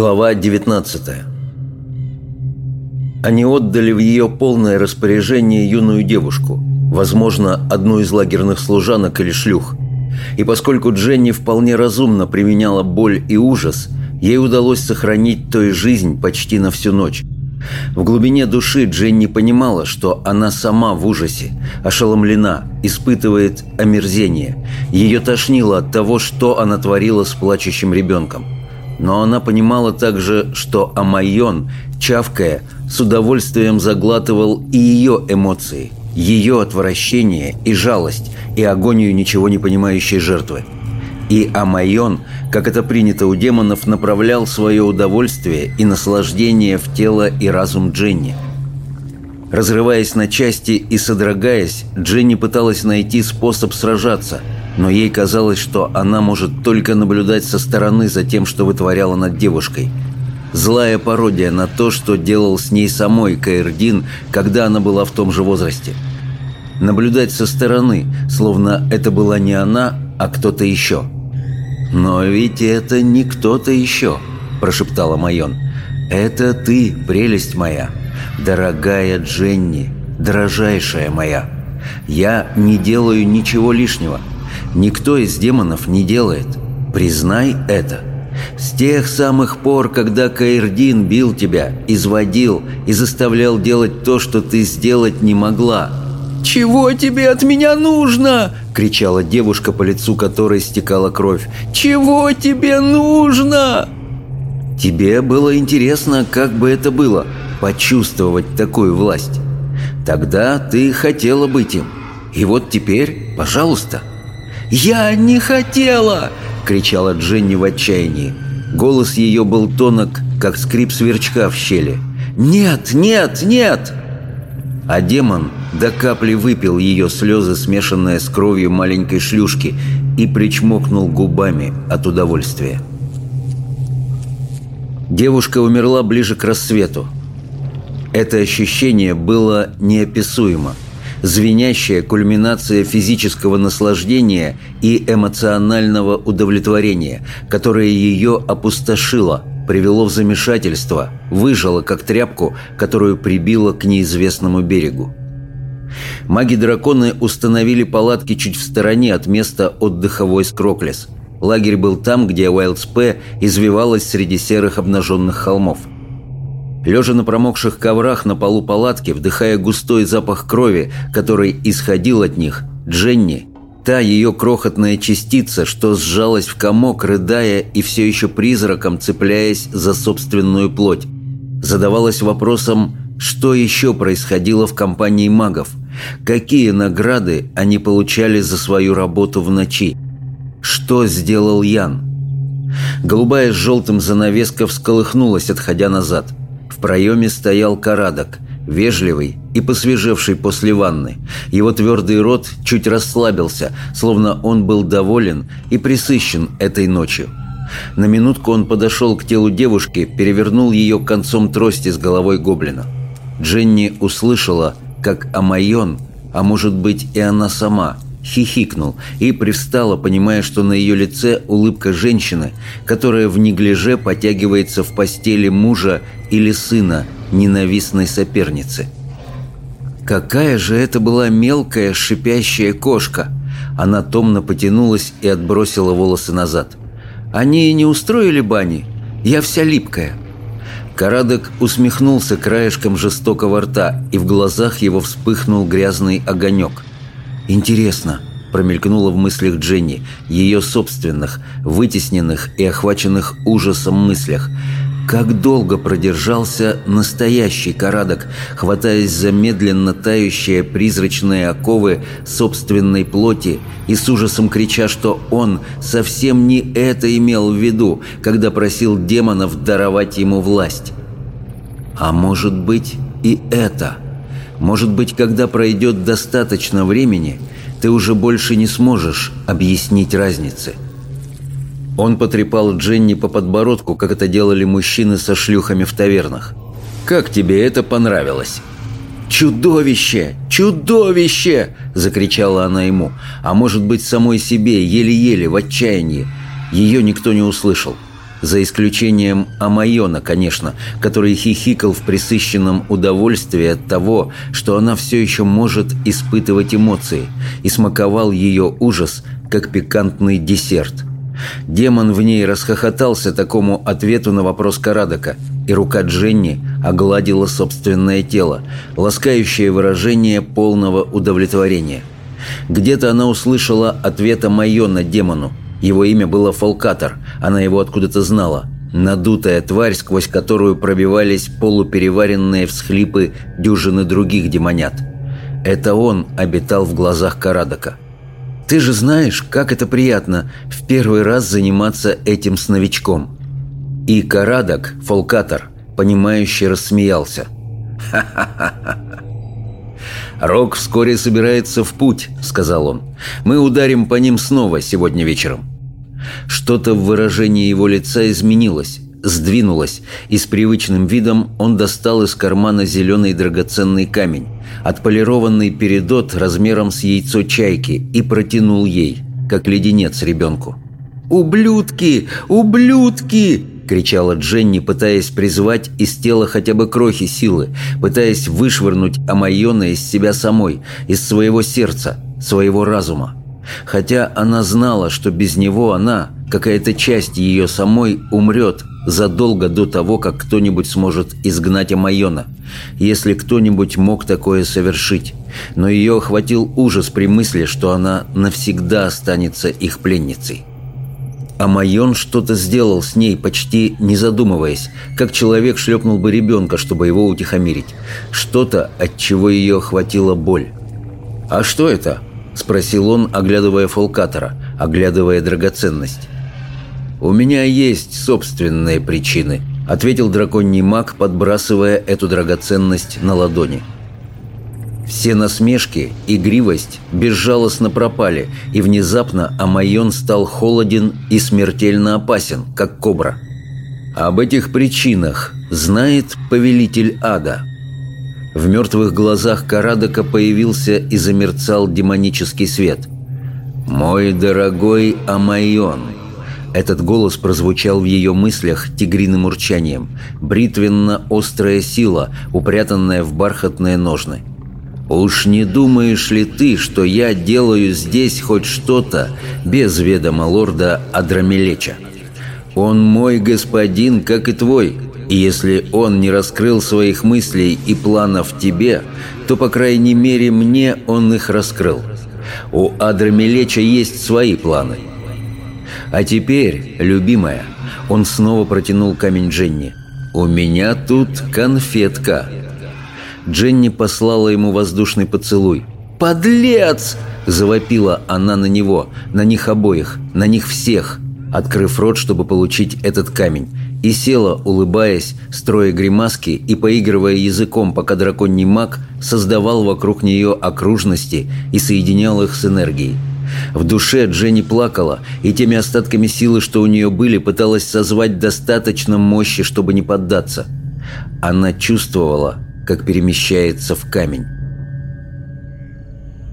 Глава 19 Они отдали в ее полное распоряжение юную девушку, возможно, одну из лагерных служанок или шлюх. И поскольку Дженни вполне разумно применяла боль и ужас, ей удалось сохранить той жизнь почти на всю ночь. В глубине души Дженни понимала, что она сама в ужасе, ошеломлена, испытывает омерзение. Ее тошнило от того, что она творила с плачущим ребенком – но она понимала также, что Амайон, чавкая, с удовольствием заглатывал и ее эмоции, ее отвращение и жалость, и агонию ничего не понимающей жертвы. И Амайон, как это принято у демонов, направлял свое удовольствие и наслаждение в тело и разум Дженни. Разрываясь на части и содрогаясь, Дженни пыталась найти способ сражаться – но ей казалось, что она может только наблюдать со стороны за тем, что вытворяла над девушкой. Злая пародия на то, что делал с ней самой Каирдин, когда она была в том же возрасте. Наблюдать со стороны, словно это была не она, а кто-то еще. «Но ведь это не кто-то еще», – прошептала Майон. «Это ты, прелесть моя, дорогая Дженни, дорожайшая моя. Я не делаю ничего лишнего» никто из демонов не делает. Признай это. С тех самых пор, когда Каирдин бил тебя, изводил и заставлял делать то, что ты сделать не могла. «Чего тебе от меня нужно?» – кричала девушка, по лицу которой стекала кровь. «Чего тебе нужно?» Тебе было интересно, как бы это было – почувствовать такую власть. Тогда ты хотела быть им. И вот теперь, пожалуйста – «Я не хотела!» – кричала Дженни в отчаянии. Голос ее был тонок, как скрип сверчка в щели. «Нет, нет, нет!» А демон до капли выпил ее слезы, смешанные с кровью маленькой шлюшки, и причмокнул губами от удовольствия. Девушка умерла ближе к рассвету. Это ощущение было неописуемо звенящая кульминация физического наслаждения и эмоционального удовлетворения, которое ее опустошило, привело в замешательство, выжало как тряпку, которую прибило к неизвестному берегу. Маги-драконы установили палатки чуть в стороне от места отдыха войск Роклес. Лагерь был там, где Уайлдспе извивалась среди серых обнаженных холмов – Лежа на промокших коврах на полу палатки, вдыхая густой запах крови, который исходил от них, Дженни, та ее крохотная частица, что сжалась в комок, рыдая и все еще призраком цепляясь за собственную плоть, задавалась вопросом, что еще происходило в компании магов, какие награды они получали за свою работу в ночи, что сделал Ян. Голубая с желтым занавеска всколыхнулась, отходя назад – в проеме стоял Карадок, вежливый и посвежевший после ванны. Его твердый рот чуть расслабился, словно он был доволен и присыщен этой ночью. На минутку он подошел к телу девушки, перевернул ее концом трости с головой гоблина. Дженни услышала, как Амайон, а может быть и она сама – хихикнул и привстала, понимая, что на ее лице улыбка женщины, которая в неглиже потягивается в постели мужа или сына ненавистной соперницы. Какая же это была мелкая шипящая кошка! Она томно потянулась и отбросила волосы назад. «Они не устроили бани? Я вся липкая». Карадок усмехнулся краешком жестокого рта, и в глазах его вспыхнул грязный огонек – «Интересно», – промелькнуло в мыслях Дженни, ее собственных, вытесненных и охваченных ужасом мыслях. Как долго продержался настоящий Карадок, хватаясь за медленно тающие призрачные оковы собственной плоти и с ужасом крича, что он совсем не это имел в виду, когда просил демонов даровать ему власть. А может быть и это – может быть, когда пройдет достаточно времени, ты уже больше не сможешь объяснить разницы. Он потрепал Дженни по подбородку, как это делали мужчины со шлюхами в тавернах. «Как тебе это понравилось?» «Чудовище! Чудовище!» – закричала она ему, а может быть самой себе, еле-еле, в отчаянии. Ее никто не услышал. За исключением Амайона, конечно, который хихикал в присыщенном удовольствии от того, что она все еще может испытывать эмоции, и смаковал ее ужас, как пикантный десерт. Демон в ней расхохотался такому ответу на вопрос Карадока, и рука Дженни огладила собственное тело, ласкающее выражение полного удовлетворения. Где-то она услышала ответа Майона демону, его имя было Фолкатор, она его откуда-то знала. Надутая тварь, сквозь которую пробивались полупереваренные всхлипы дюжины других демонят. Это он обитал в глазах Карадока. «Ты же знаешь, как это приятно в первый раз заниматься этим с новичком». И Карадок, Фолкатор, понимающе рассмеялся. «Ха-ха-ха! «Рок вскоре собирается в путь», — сказал он. «Мы ударим по ним снова сегодня вечером». Что-то в выражении его лица изменилось, сдвинулось, и с привычным видом он достал из кармана зеленый драгоценный камень, отполированный передот размером с яйцо чайки, и протянул ей, как леденец ребенку. «Ублюдки! Ублюдки!» — кричала Дженни, пытаясь призвать из тела хотя бы крохи силы, пытаясь вышвырнуть Амайона из себя самой, из своего сердца, своего разума. Хотя она знала, что без него она, какая-то часть ее самой, умрет задолго до того, как кто-нибудь сможет изгнать Амайона, если кто-нибудь мог такое совершить. Но ее охватил ужас при мысли, что она навсегда останется их пленницей. Амайон что-то сделал с ней, почти не задумываясь, как человек шлепнул бы ребенка, чтобы его утихомирить. Что-то, от чего ее охватила боль. «А что это?» – спросил он, оглядывая фолкатора, оглядывая драгоценность. «У меня есть собственные причины», – ответил драконий маг, подбрасывая эту драгоценность на ладони. Все насмешки, игривость безжалостно пропали, и внезапно Амайон стал холоден и смертельно опасен, как кобра. Об этих причинах знает повелитель ада – в мертвых глазах Карадока появился и замерцал демонический свет. «Мой дорогой Амайон!» Этот голос прозвучал в ее мыслях тигриным урчанием. Бритвенно-острая сила, упрятанная в бархатные ножны. «Уж не думаешь ли ты, что я делаю здесь хоть что-то без ведома лорда Адрамелеча? Он мой господин, как и твой, и если он не раскрыл своих мыслей и планов тебе, то, по крайней мере, мне он их раскрыл. У Адрамелеча есть свои планы. А теперь, любимая, он снова протянул камень Дженни. «У меня тут конфетка». Дженни послала ему воздушный поцелуй. «Подлец!» – завопила она на него, на них обоих, на них всех, открыв рот, чтобы получить этот камень и села, улыбаясь, строя гримаски и поигрывая языком, пока драконий маг создавал вокруг нее окружности и соединял их с энергией. В душе Дженни плакала, и теми остатками силы, что у нее были, пыталась созвать достаточно мощи, чтобы не поддаться. Она чувствовала, как перемещается в камень.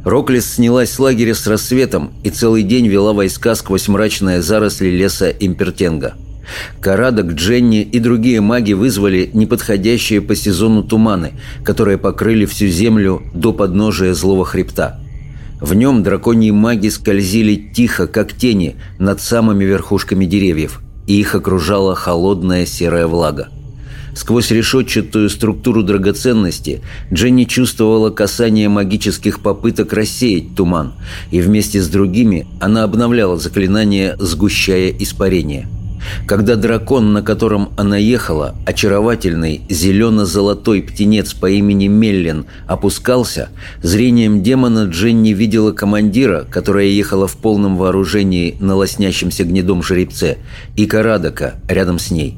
Роклис снялась с лагеря с рассветом и целый день вела войска сквозь мрачные заросли леса Импертенга – Карадок, Дженни и другие маги вызвали неподходящие по сезону туманы, которые покрыли всю землю до подножия злого хребта. В нем драконьи маги скользили тихо, как тени, над самыми верхушками деревьев, и их окружала холодная серая влага. Сквозь решетчатую структуру драгоценности Дженни чувствовала касание магических попыток рассеять туман, и вместе с другими она обновляла заклинание, сгущая испарение – когда дракон, на котором она ехала, очаровательный зелено-золотой птенец по имени Меллин, опускался, зрением демона Дженни видела командира, которая ехала в полном вооружении на лоснящемся гнедом жеребце, и Карадока рядом с ней.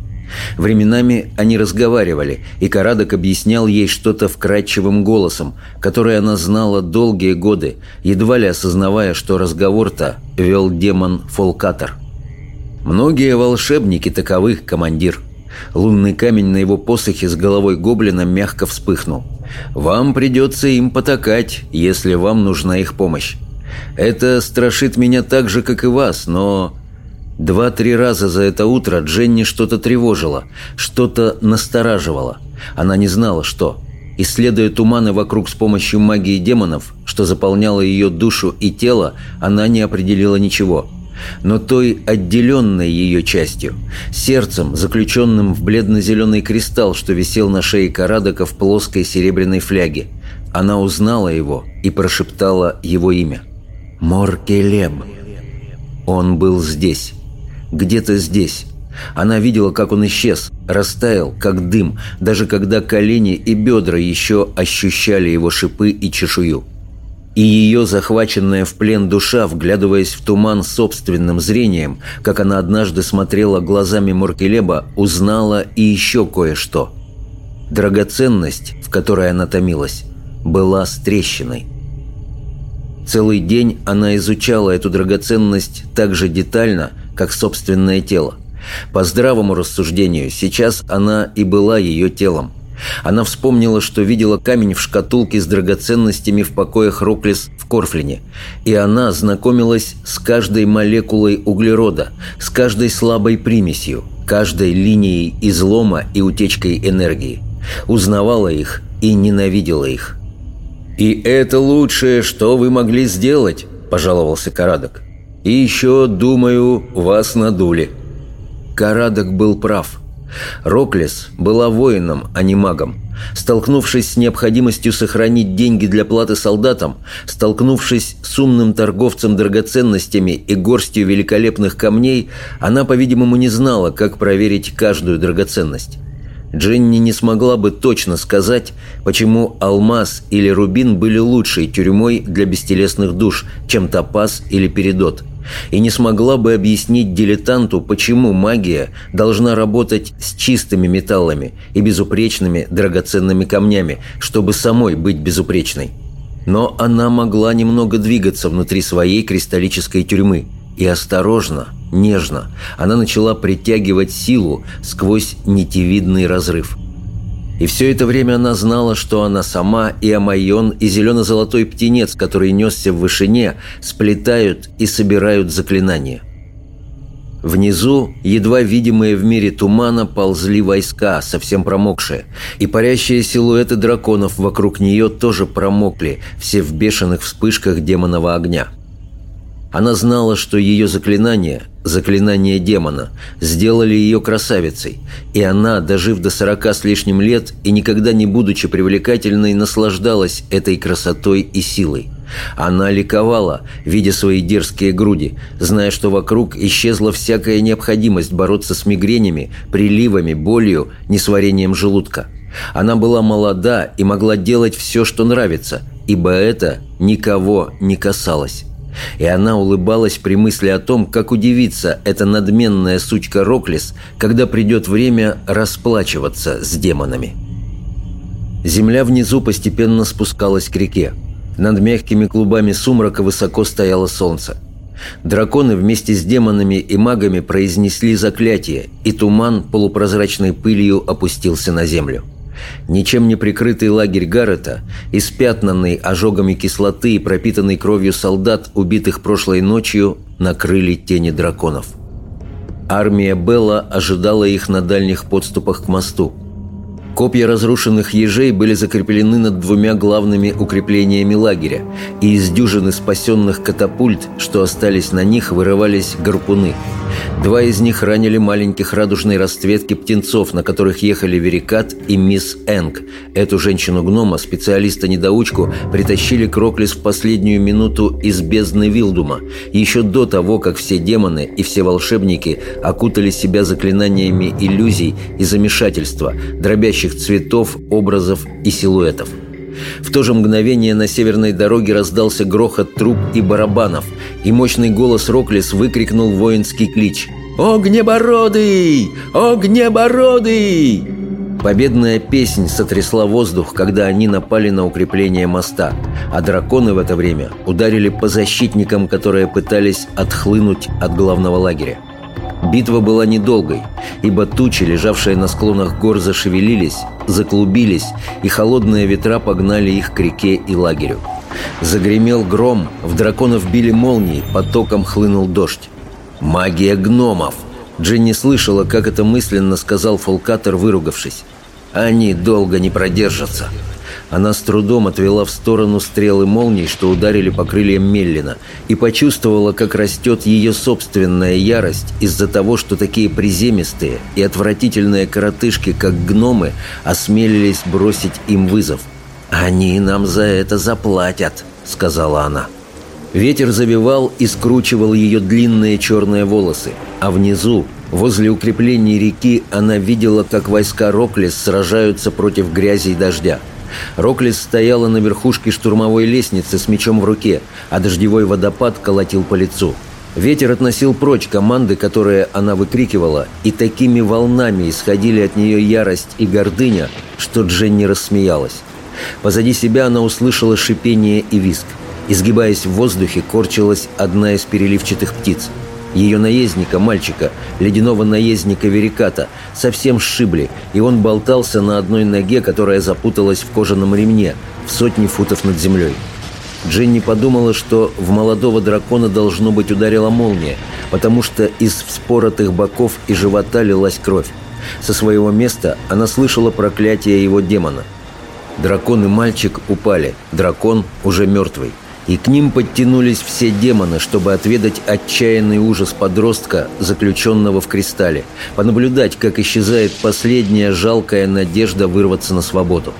Временами они разговаривали, и Карадок объяснял ей что-то вкрадчивым голосом, которое она знала долгие годы, едва ли осознавая, что разговор-то вел демон Фолкатор. Многие волшебники таковы, командир. Лунный камень на его посохе с головой гоблина мягко вспыхнул. Вам придется им потакать, если вам нужна их помощь. Это страшит меня так же, как и вас, но... Два-три раза за это утро Дженни что-то тревожило, что-то настораживало. Она не знала, что. Исследуя туманы вокруг с помощью магии демонов, что заполняло ее душу и тело, она не определила ничего. Но той отделенной ее частью, сердцем, заключенным в бледно-зеленый кристалл, что висел на шее Карадока в плоской серебряной фляге, она узнала его и прошептала его имя. «Моркелеб». Он был здесь где-то здесь. Она видела, как он исчез, растаял, как дым, даже когда колени и бедра еще ощущали его шипы и чешую. И ее захваченная в плен душа, вглядываясь в туман собственным зрением, как она однажды смотрела глазами Моркелеба, узнала и еще кое-что. Драгоценность, в которой она томилась, была с трещиной – Целый день она изучала эту драгоценность так же детально, как собственное тело. По здравому рассуждению, сейчас она и была ее телом. Она вспомнила, что видела камень в шкатулке с драгоценностями в покоях Роклис в Корфлине, и она знакомилась с каждой молекулой углерода, с каждой слабой примесью, каждой линией излома и утечкой энергии. Узнавала их и ненавидела их. «И это лучшее, что вы могли сделать», – пожаловался Карадок. «И еще, думаю, вас надули». Карадок был прав. Роклес была воином, а не магом. Столкнувшись с необходимостью сохранить деньги для платы солдатам, столкнувшись с умным торговцем драгоценностями и горстью великолепных камней, она, по-видимому, не знала, как проверить каждую драгоценность. Дженни не смогла бы точно сказать, почему алмаз или рубин были лучшей тюрьмой для бестелесных душ, чем топаз или передот. И не смогла бы объяснить дилетанту, почему магия должна работать с чистыми металлами и безупречными драгоценными камнями, чтобы самой быть безупречной. Но она могла немного двигаться внутри своей кристаллической тюрьмы – и осторожно, нежно она начала притягивать силу сквозь нитевидный разрыв. И все это время она знала, что она сама и Амайон, и зелено-золотой птенец, который несся в вышине, сплетают и собирают заклинания. Внизу, едва видимые в мире тумана, ползли войска, совсем промокшие, и парящие силуэты драконов вокруг нее тоже промокли, все в бешеных вспышках демонового огня – она знала, что ее заклинания, заклинания демона, сделали ее красавицей, и она, дожив до сорока с лишним лет и никогда не будучи привлекательной, наслаждалась этой красотой и силой. Она ликовала, видя свои дерзкие груди, зная, что вокруг исчезла всякая необходимость бороться с мигренями, приливами, болью, несварением желудка. Она была молода и могла делать все, что нравится, ибо это никого не касалось. И она улыбалась при мысли о том, как удивится эта надменная сучка Роклис, когда придет время расплачиваться с демонами. Земля внизу постепенно спускалась к реке. Над мягкими клубами сумрака высоко стояло солнце. Драконы вместе с демонами и магами произнесли заклятие, и туман полупрозрачной пылью опустился на землю. Ничем не прикрытый лагерь Гаррета, испятнанный ожогами кислоты и пропитанный кровью солдат, убитых прошлой ночью, накрыли тени драконов. Армия Белла ожидала их на дальних подступах к мосту – Копья разрушенных ежей были закреплены над двумя главными укреплениями лагеря, и из дюжины спасенных катапульт, что остались на них, вырывались гарпуны. Два из них ранили маленьких радужной расцветки птенцов, на которых ехали Верикат и мисс Энг. Эту женщину-гнома, специалиста-недоучку, притащили к Роклис в последнюю минуту из бездны Вилдума, еще до того, как все демоны и все волшебники окутали себя заклинаниями иллюзий и замешательства, дробящих сияющих цветов, образов и силуэтов. В то же мгновение на северной дороге раздался грохот труб и барабанов, и мощный голос Роклис выкрикнул воинский клич «Огнебородый! Огнебородый!» Победная песнь сотрясла воздух, когда они напали на укрепление моста, а драконы в это время ударили по защитникам, которые пытались отхлынуть от главного лагеря. Битва была недолгой, ибо тучи, лежавшие на склонах гор, зашевелились, заклубились, и холодные ветра погнали их к реке и лагерю. Загремел гром, в драконов били молнии, потоком хлынул дождь. «Магия гномов!» Дженни слышала, как это мысленно сказал Фолкатор, выругавшись. «Они долго не продержатся». Она с трудом отвела в сторону стрелы молний, что ударили по крыльям Меллина, и почувствовала, как растет ее собственная ярость из-за того, что такие приземистые и отвратительные коротышки, как гномы, осмелились бросить им вызов. «Они нам за это заплатят», — сказала она. Ветер завивал и скручивал ее длинные черные волосы, а внизу, возле укреплений реки, она видела, как войска Роклис сражаются против грязи и дождя. Роклис стояла на верхушке штурмовой лестницы с мечом в руке, а дождевой водопад колотил по лицу. Ветер относил прочь команды, которые она выкрикивала, и такими волнами исходили от нее ярость и гордыня, что Дженни рассмеялась. Позади себя она услышала шипение и виск. Изгибаясь в воздухе, корчилась одна из переливчатых птиц – ее наездника, мальчика, ледяного наездника Вериката, совсем сшибли, и он болтался на одной ноге, которая запуталась в кожаном ремне в сотни футов над землей. Дженни подумала, что в молодого дракона должно быть ударила молния, потому что из вспоротых боков и живота лилась кровь. Со своего места она слышала проклятие его демона. Дракон и мальчик упали, дракон уже мертвый и к ним подтянулись все демоны, чтобы отведать отчаянный ужас подростка, заключенного в кристалле, понаблюдать, как исчезает последняя жалкая надежда вырваться на свободу.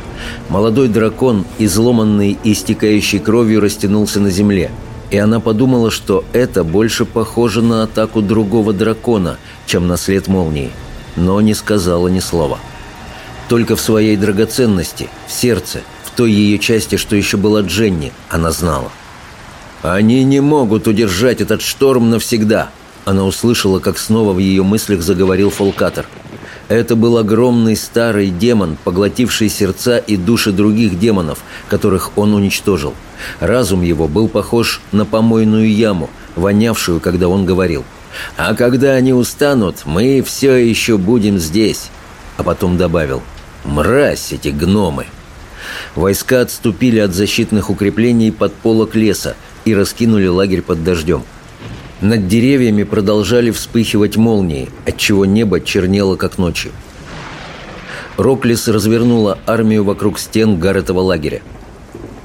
Молодой дракон, изломанный и истекающий кровью, растянулся на земле, и она подумала, что это больше похоже на атаку другого дракона, чем на след молнии, но не сказала ни слова. Только в своей драгоценности, в сердце, в той ее части, что еще была Дженни, она знала. «Они не могут удержать этот шторм навсегда!» Она услышала, как снова в ее мыслях заговорил Фолкатор. Это был огромный старый демон, поглотивший сердца и души других демонов, которых он уничтожил. Разум его был похож на помойную яму, вонявшую, когда он говорил. «А когда они устанут, мы все еще будем здесь!» А потом добавил «Мразь эти гномы!» Войска отступили от защитных укреплений под полок леса, и раскинули лагерь под дождем. Над деревьями продолжали вспыхивать молнии, отчего небо чернело, как ночью. Роклис развернула армию вокруг стен Гарретова лагеря.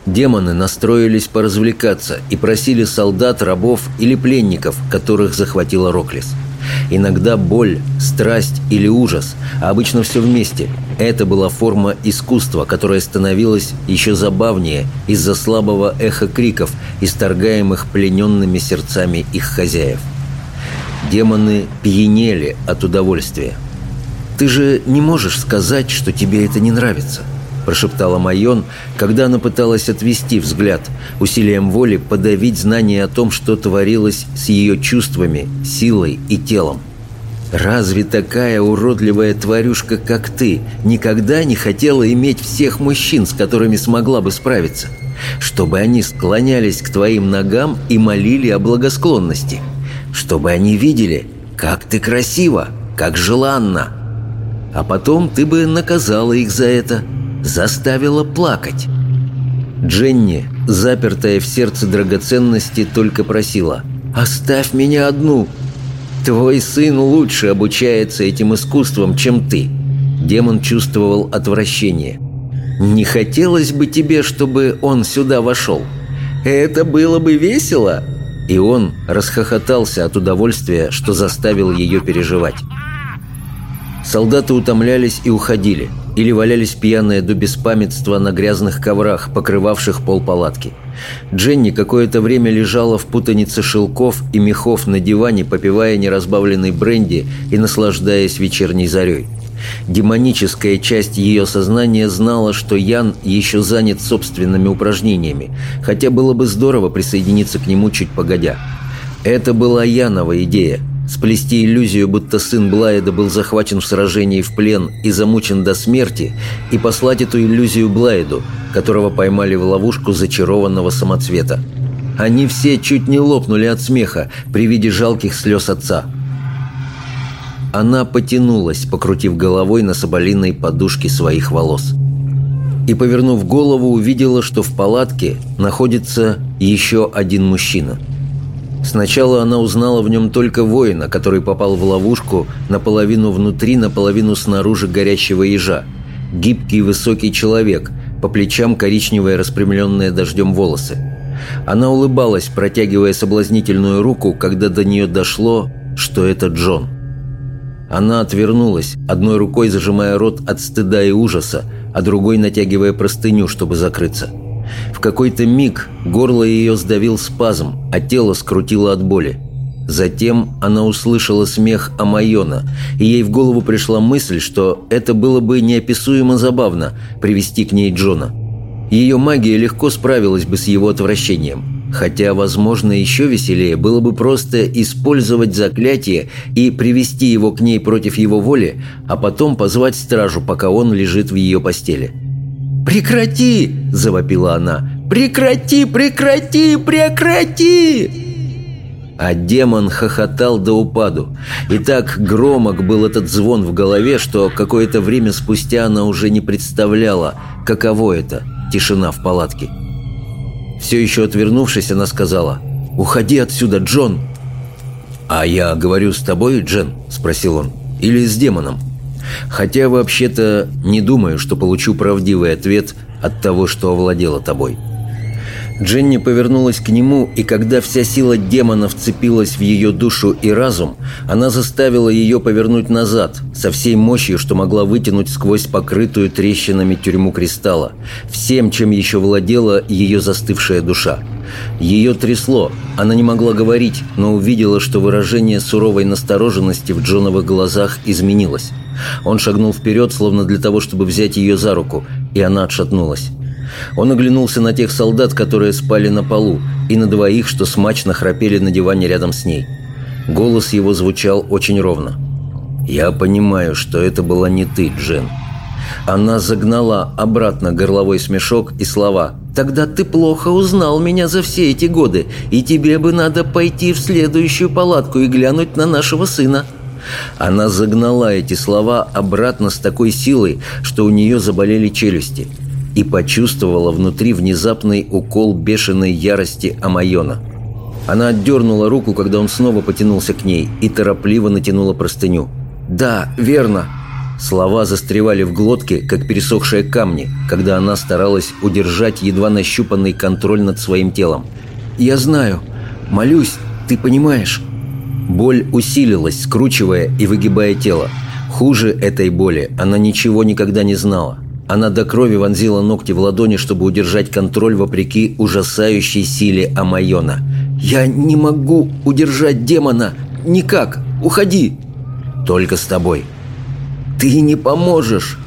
Демоны настроились поразвлекаться и просили солдат, рабов или пленников, которых захватила Роклис – Иногда боль, страсть или ужас, а обычно все вместе. Это была форма искусства, которая становилась еще забавнее из-за слабого эха криков, исторгаемых плененными сердцами их хозяев. Демоны пьянели от удовольствия. «Ты же не можешь сказать, что тебе это не нравится», – прошептала Майон, когда она пыталась отвести взгляд, усилием воли подавить знание о том, что творилось с ее чувствами, силой и телом. «Разве такая уродливая тварюшка, как ты, никогда не хотела иметь всех мужчин, с которыми смогла бы справиться? Чтобы они склонялись к твоим ногам и молили о благосклонности? Чтобы они видели, как ты красива, как желанна?» А потом ты бы наказала их за это – заставила плакать. Дженни, запертая в сердце драгоценности, только просила «Оставь меня одну! Твой сын лучше обучается этим искусством, чем ты!» Демон чувствовал отвращение. «Не хотелось бы тебе, чтобы он сюда вошел? Это было бы весело!» И он расхохотался от удовольствия, что заставил ее переживать. Солдаты утомлялись и уходили – или валялись пьяные до беспамятства на грязных коврах, покрывавших пол палатки. Дженни какое-то время лежала в путанице шелков и мехов на диване, попивая неразбавленный бренди и наслаждаясь вечерней зарей. Демоническая часть ее сознания знала, что Ян еще занят собственными упражнениями, хотя было бы здорово присоединиться к нему чуть погодя. Это была Янова идея – Сплести иллюзию, будто сын Блайда был захвачен в сражении в плен и замучен до смерти, и послать эту иллюзию Блайду, которого поймали в ловушку зачарованного самоцвета. Они все чуть не лопнули от смеха при виде жалких слез отца. Она потянулась, покрутив головой на соболиной подушке своих волос. И, повернув голову, увидела, что в палатке находится еще один мужчина – Сначала она узнала в нем только воина, который попал в ловушку наполовину внутри, наполовину снаружи горящего ежа. Гибкий высокий человек, по плечам коричневые распрямленные дождем волосы. Она улыбалась, протягивая соблазнительную руку, когда до нее дошло, что это Джон. Она отвернулась, одной рукой зажимая рот от стыда и ужаса, а другой натягивая простыню, чтобы закрыться. В какой-то миг горло ее сдавил спазм, а тело скрутило от боли. Затем она услышала смех Амайона, и ей в голову пришла мысль, что это было бы неописуемо забавно привести к ней Джона. Ее магия легко справилась бы с его отвращением, хотя, возможно, еще веселее было бы просто использовать заклятие и привести его к ней против его воли, а потом позвать стражу, пока он лежит в ее постели. «Прекрати!» – завопила она. «Прекрати, прекрати, прекрати!» А демон хохотал до упаду. И так громок был этот звон в голове, что какое-то время спустя она уже не представляла, каково это – тишина в палатке. Все еще отвернувшись, она сказала «Уходи отсюда, Джон!» «А я говорю с тобой, Джен?» – спросил он. «Или с демоном?» Хотя вообще-то не думаю, что получу правдивый ответ от того, что овладело тобой. Дженни повернулась к нему, и когда вся сила демона вцепилась в ее душу и разум, она заставила ее повернуть назад, со всей мощью, что могла вытянуть сквозь покрытую трещинами тюрьму кристалла, всем, чем еще владела ее застывшая душа. Ее трясло, она не могла говорить, но увидела, что выражение суровой настороженности в Джоновых глазах изменилось. Он шагнул вперед, словно для того, чтобы взять ее за руку, и она отшатнулась. Он оглянулся на тех солдат, которые спали на полу, и на двоих, что смачно храпели на диване рядом с ней. Голос его звучал очень ровно. «Я понимаю, что это была не ты, Джен». Она загнала обратно горловой смешок и слова «Тогда ты плохо узнал меня за все эти годы, и тебе бы надо пойти в следующую палатку и глянуть на нашего сына». Она загнала эти слова обратно с такой силой, что у нее заболели челюсти, и почувствовала внутри внезапный укол бешеной ярости Амайона. Она отдернула руку, когда он снова потянулся к ней, и торопливо натянула простыню. «Да, верно!» Слова застревали в глотке, как пересохшие камни, когда она старалась удержать едва нащупанный контроль над своим телом. «Я знаю. Молюсь, ты понимаешь?» Боль усилилась, скручивая и выгибая тело. Хуже этой боли она ничего никогда не знала. Она до крови вонзила ногти в ладони, чтобы удержать контроль вопреки ужасающей силе Амайона. «Я не могу удержать демона! Никак! Уходи!» «Только с тобой!» «Ты не поможешь!»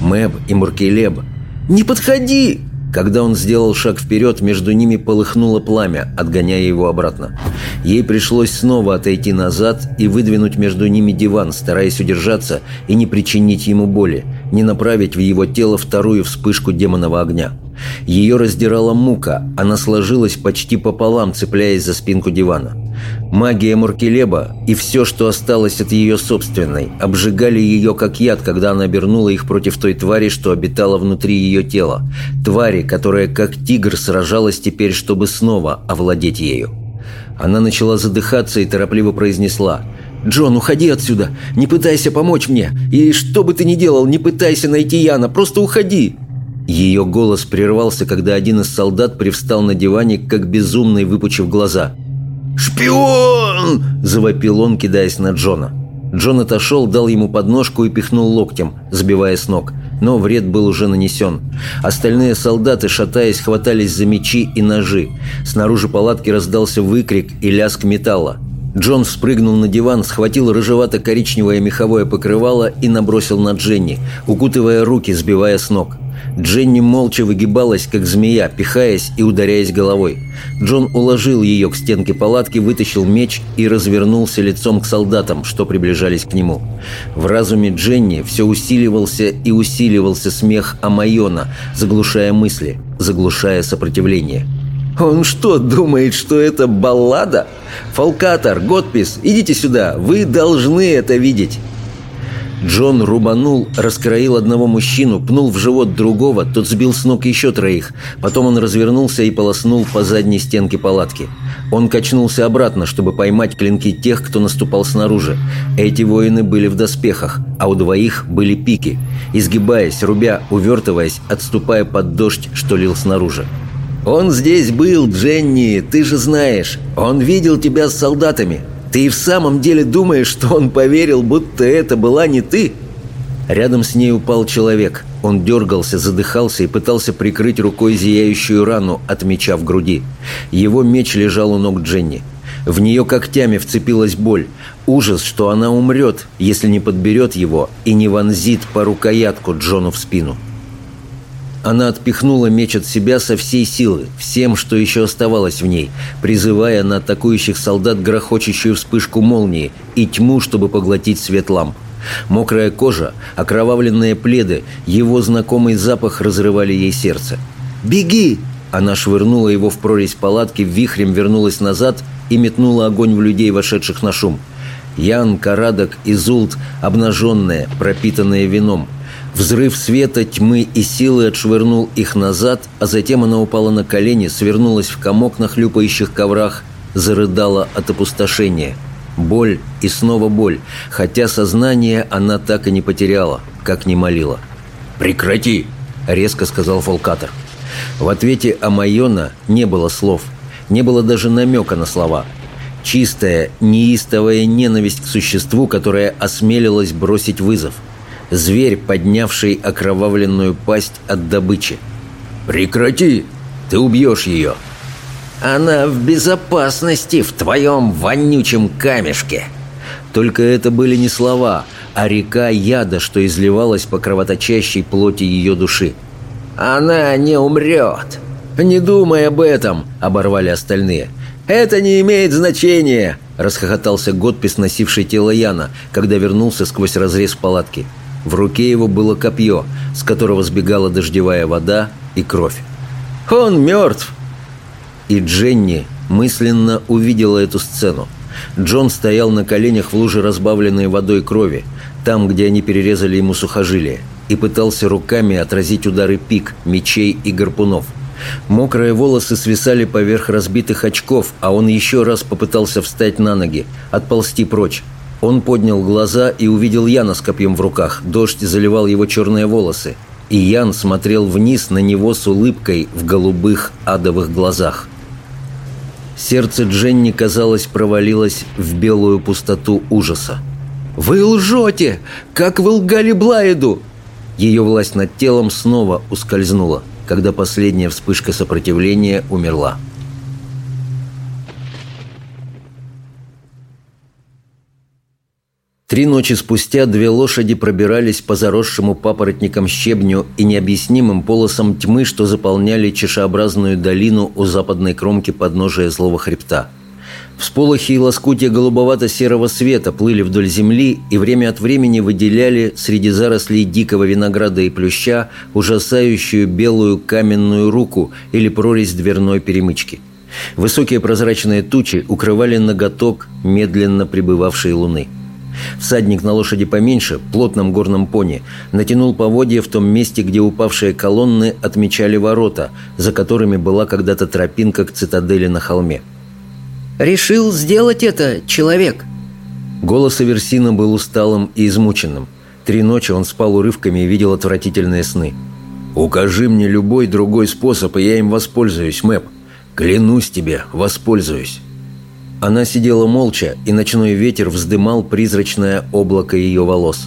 Мэб и Муркелеб «Не подходи!» Когда он сделал шаг вперед, между ними полыхнуло пламя, отгоняя его обратно. Ей пришлось снова отойти назад и выдвинуть между ними диван, стараясь удержаться и не причинить ему боли, не направить в его тело вторую вспышку демонного огня. Ее раздирала мука, она сложилась почти пополам, цепляясь за спинку дивана. Магия Муркелеба и все, что осталось от ее собственной, обжигали ее как яд, когда она обернула их против той твари, что обитала внутри ее тела. Твари, которая как тигр сражалась теперь, чтобы снова овладеть ею. Она начала задыхаться и торопливо произнесла «Джон, уходи отсюда! Не пытайся помочь мне! И что бы ты ни делал, не пытайся найти Яна! Просто уходи!» Ее голос прервался, когда один из солдат привстал на диване, как безумный, выпучив глаза – «Шпион!» – завопил он, кидаясь на Джона. Джон отошел, дал ему подножку и пихнул локтем, сбивая с ног. Но вред был уже нанесен. Остальные солдаты, шатаясь, хватались за мечи и ножи. Снаружи палатки раздался выкрик и лязг металла. Джон спрыгнул на диван, схватил рыжевато-коричневое меховое покрывало и набросил на Дженни, укутывая руки, сбивая с ног. Дженни молча выгибалась, как змея, пихаясь и ударяясь головой. Джон уложил ее к стенке палатки, вытащил меч и развернулся лицом к солдатам, что приближались к нему. В разуме Дженни все усиливался и усиливался смех Амайона, заглушая мысли, заглушая сопротивление. «Он что, думает, что это баллада? Фалкатор, Готпис, идите сюда, вы должны это видеть!» Джон рубанул, раскроил одного мужчину, пнул в живот другого, тот сбил с ног еще троих. Потом он развернулся и полоснул по задней стенке палатки. Он качнулся обратно, чтобы поймать клинки тех, кто наступал снаружи. Эти воины были в доспехах, а у двоих были пики. Изгибаясь, рубя, увертываясь, отступая под дождь, что лил снаружи. «Он здесь был, Дженни, ты же знаешь. Он видел тебя с солдатами. Ты и в самом деле думаешь, что он поверил, будто это была не ты?» Рядом с ней упал человек. Он дергался, задыхался и пытался прикрыть рукой зияющую рану от меча в груди. Его меч лежал у ног Дженни. В нее когтями вцепилась боль. Ужас, что она умрет, если не подберет его и не вонзит по рукоятку Джону в спину. Она отпихнула меч от себя со всей силы, всем, что еще оставалось в ней, призывая на атакующих солдат грохочущую вспышку молнии и тьму, чтобы поглотить свет ламп. Мокрая кожа, окровавленные пледы, его знакомый запах разрывали ей сердце. «Беги!» Она швырнула его в прорезь палатки, вихрем вернулась назад и метнула огонь в людей, вошедших на шум. Ян, Карадок и Зулт, обнаженные, пропитанные вином – Взрыв света, тьмы и силы отшвырнул их назад, а затем она упала на колени, свернулась в комок на хлюпающих коврах, зарыдала от опустошения. Боль и снова боль, хотя сознание она так и не потеряла, как не молила. «Прекрати!» – резко сказал Фолкатор. В ответе Амайона не было слов, не было даже намека на слова. Чистая, неистовая ненависть к существу, которое осмелилось бросить вызов – зверь, поднявший окровавленную пасть от добычи. «Прекрати! Ты убьешь ее!» «Она в безопасности в твоем вонючем камешке!» Только это были не слова, а река яда, что изливалась по кровоточащей плоти ее души. «Она не умрет!» «Не думай об этом!» – оборвали остальные. «Это не имеет значения!» – расхохотался Готпис, носивший тело Яна, когда вернулся сквозь разрез палатки. В руке его было копье, с которого сбегала дождевая вода и кровь. «Он мертв!» И Дженни мысленно увидела эту сцену. Джон стоял на коленях в луже разбавленной водой крови, там, где они перерезали ему сухожилие, и пытался руками отразить удары пик, мечей и гарпунов. Мокрые волосы свисали поверх разбитых очков, а он еще раз попытался встать на ноги, отползти прочь, он поднял глаза и увидел Яна с копьем в руках. Дождь заливал его черные волосы. И Ян смотрел вниз на него с улыбкой в голубых адовых глазах. Сердце Дженни, казалось, провалилось в белую пустоту ужаса. «Вы лжете! Как вы лгали Блайду!» Ее власть над телом снова ускользнула, когда последняя вспышка сопротивления умерла. Три ночи спустя две лошади пробирались по заросшему папоротникам щебню и необъяснимым полосам тьмы, что заполняли чешеобразную долину у западной кромки подножия злого хребта. Всполохи и лоскутия голубовато-серого света плыли вдоль земли и время от времени выделяли среди зарослей дикого винограда и плюща ужасающую белую каменную руку или прорезь дверной перемычки. Высокие прозрачные тучи укрывали ноготок медленно прибывавшей луны – Всадник на лошади поменьше, плотном горном пони, натянул поводья в том месте, где упавшие колонны отмечали ворота, за которыми была когда-то тропинка к цитадели на холме. «Решил сделать это, человек!» Голос Аверсина был усталым и измученным. Три ночи он спал урывками и видел отвратительные сны. «Укажи мне любой другой способ, и я им воспользуюсь, Мэп. Клянусь тебе, воспользуюсь». Она сидела молча, и ночной ветер вздымал призрачное облако ее волос.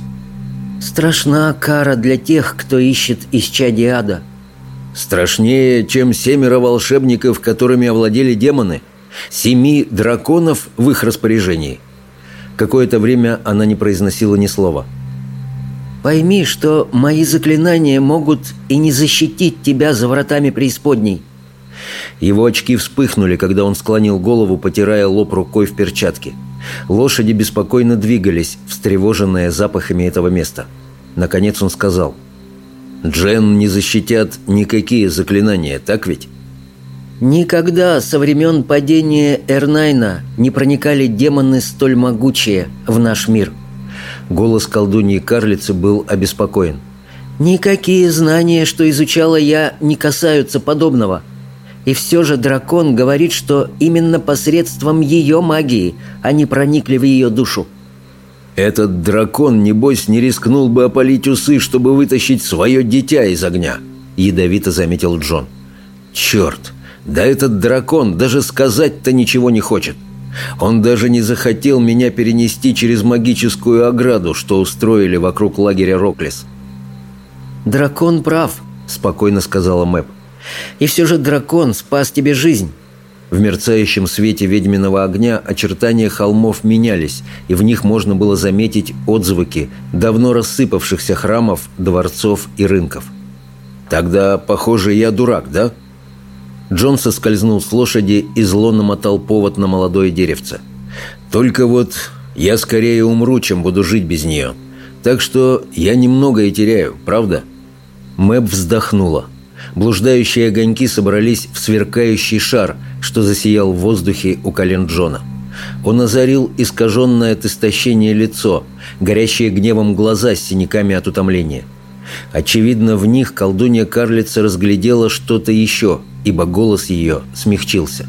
«Страшна кара для тех, кто ищет исчадие ада». «Страшнее, чем семеро волшебников, которыми овладели демоны? Семи драконов в их распоряжении?» Какое-то время она не произносила ни слова. «Пойми, что мои заклинания могут и не защитить тебя за вратами преисподней». Его очки вспыхнули, когда он склонил голову, потирая лоб рукой в перчатке. Лошади беспокойно двигались, встревоженные запахами этого места. Наконец он сказал. «Джен не защитят никакие заклинания, так ведь?» Никогда со времен падения Эрнайна не проникали демоны столь могучие в наш мир. Голос колдуньи-карлицы был обеспокоен. «Никакие знания, что изучала я, не касаются подобного. И все же дракон говорит, что именно посредством ее магии они проникли в ее душу. «Этот дракон, небось, не рискнул бы опалить усы, чтобы вытащить свое дитя из огня», — ядовито заметил Джон. «Черт! Да этот дракон даже сказать-то ничего не хочет. Он даже не захотел меня перенести через магическую ограду, что устроили вокруг лагеря Роклис». «Дракон прав», — спокойно сказала Мэп. «И все же дракон спас тебе жизнь». В мерцающем свете ведьминого огня очертания холмов менялись, и в них можно было заметить отзвуки давно рассыпавшихся храмов, дворцов и рынков. «Тогда, похоже, я дурак, да?» Джон соскользнул с лошади и зло намотал повод на молодое деревце. «Только вот я скорее умру, чем буду жить без нее. Так что я немного и теряю, правда?» Мэб вздохнула. Блуждающие огоньки собрались в сверкающий шар, что засиял в воздухе у колен Джона. Он озарил искаженное от истощения лицо, горящие гневом глаза с синяками от утомления. Очевидно, в них колдунья-карлица разглядела что-то еще, ибо голос ее смягчился.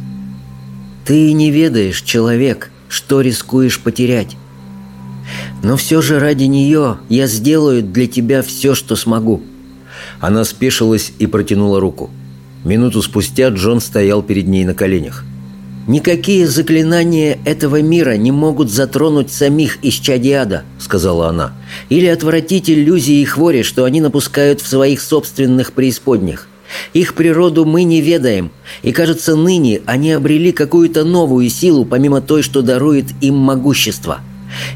«Ты не ведаешь, человек, что рискуешь потерять. Но все же ради нее я сделаю для тебя все, что смогу». Она спешилась и протянула руку. Минуту спустя Джон стоял перед ней на коленях. «Никакие заклинания этого мира не могут затронуть самих Исчадиада», — сказала она, «или отвратить иллюзии и хвори, что они напускают в своих собственных преисподнях. Их природу мы не ведаем, и, кажется, ныне они обрели какую-то новую силу, помимо той, что дарует им могущество.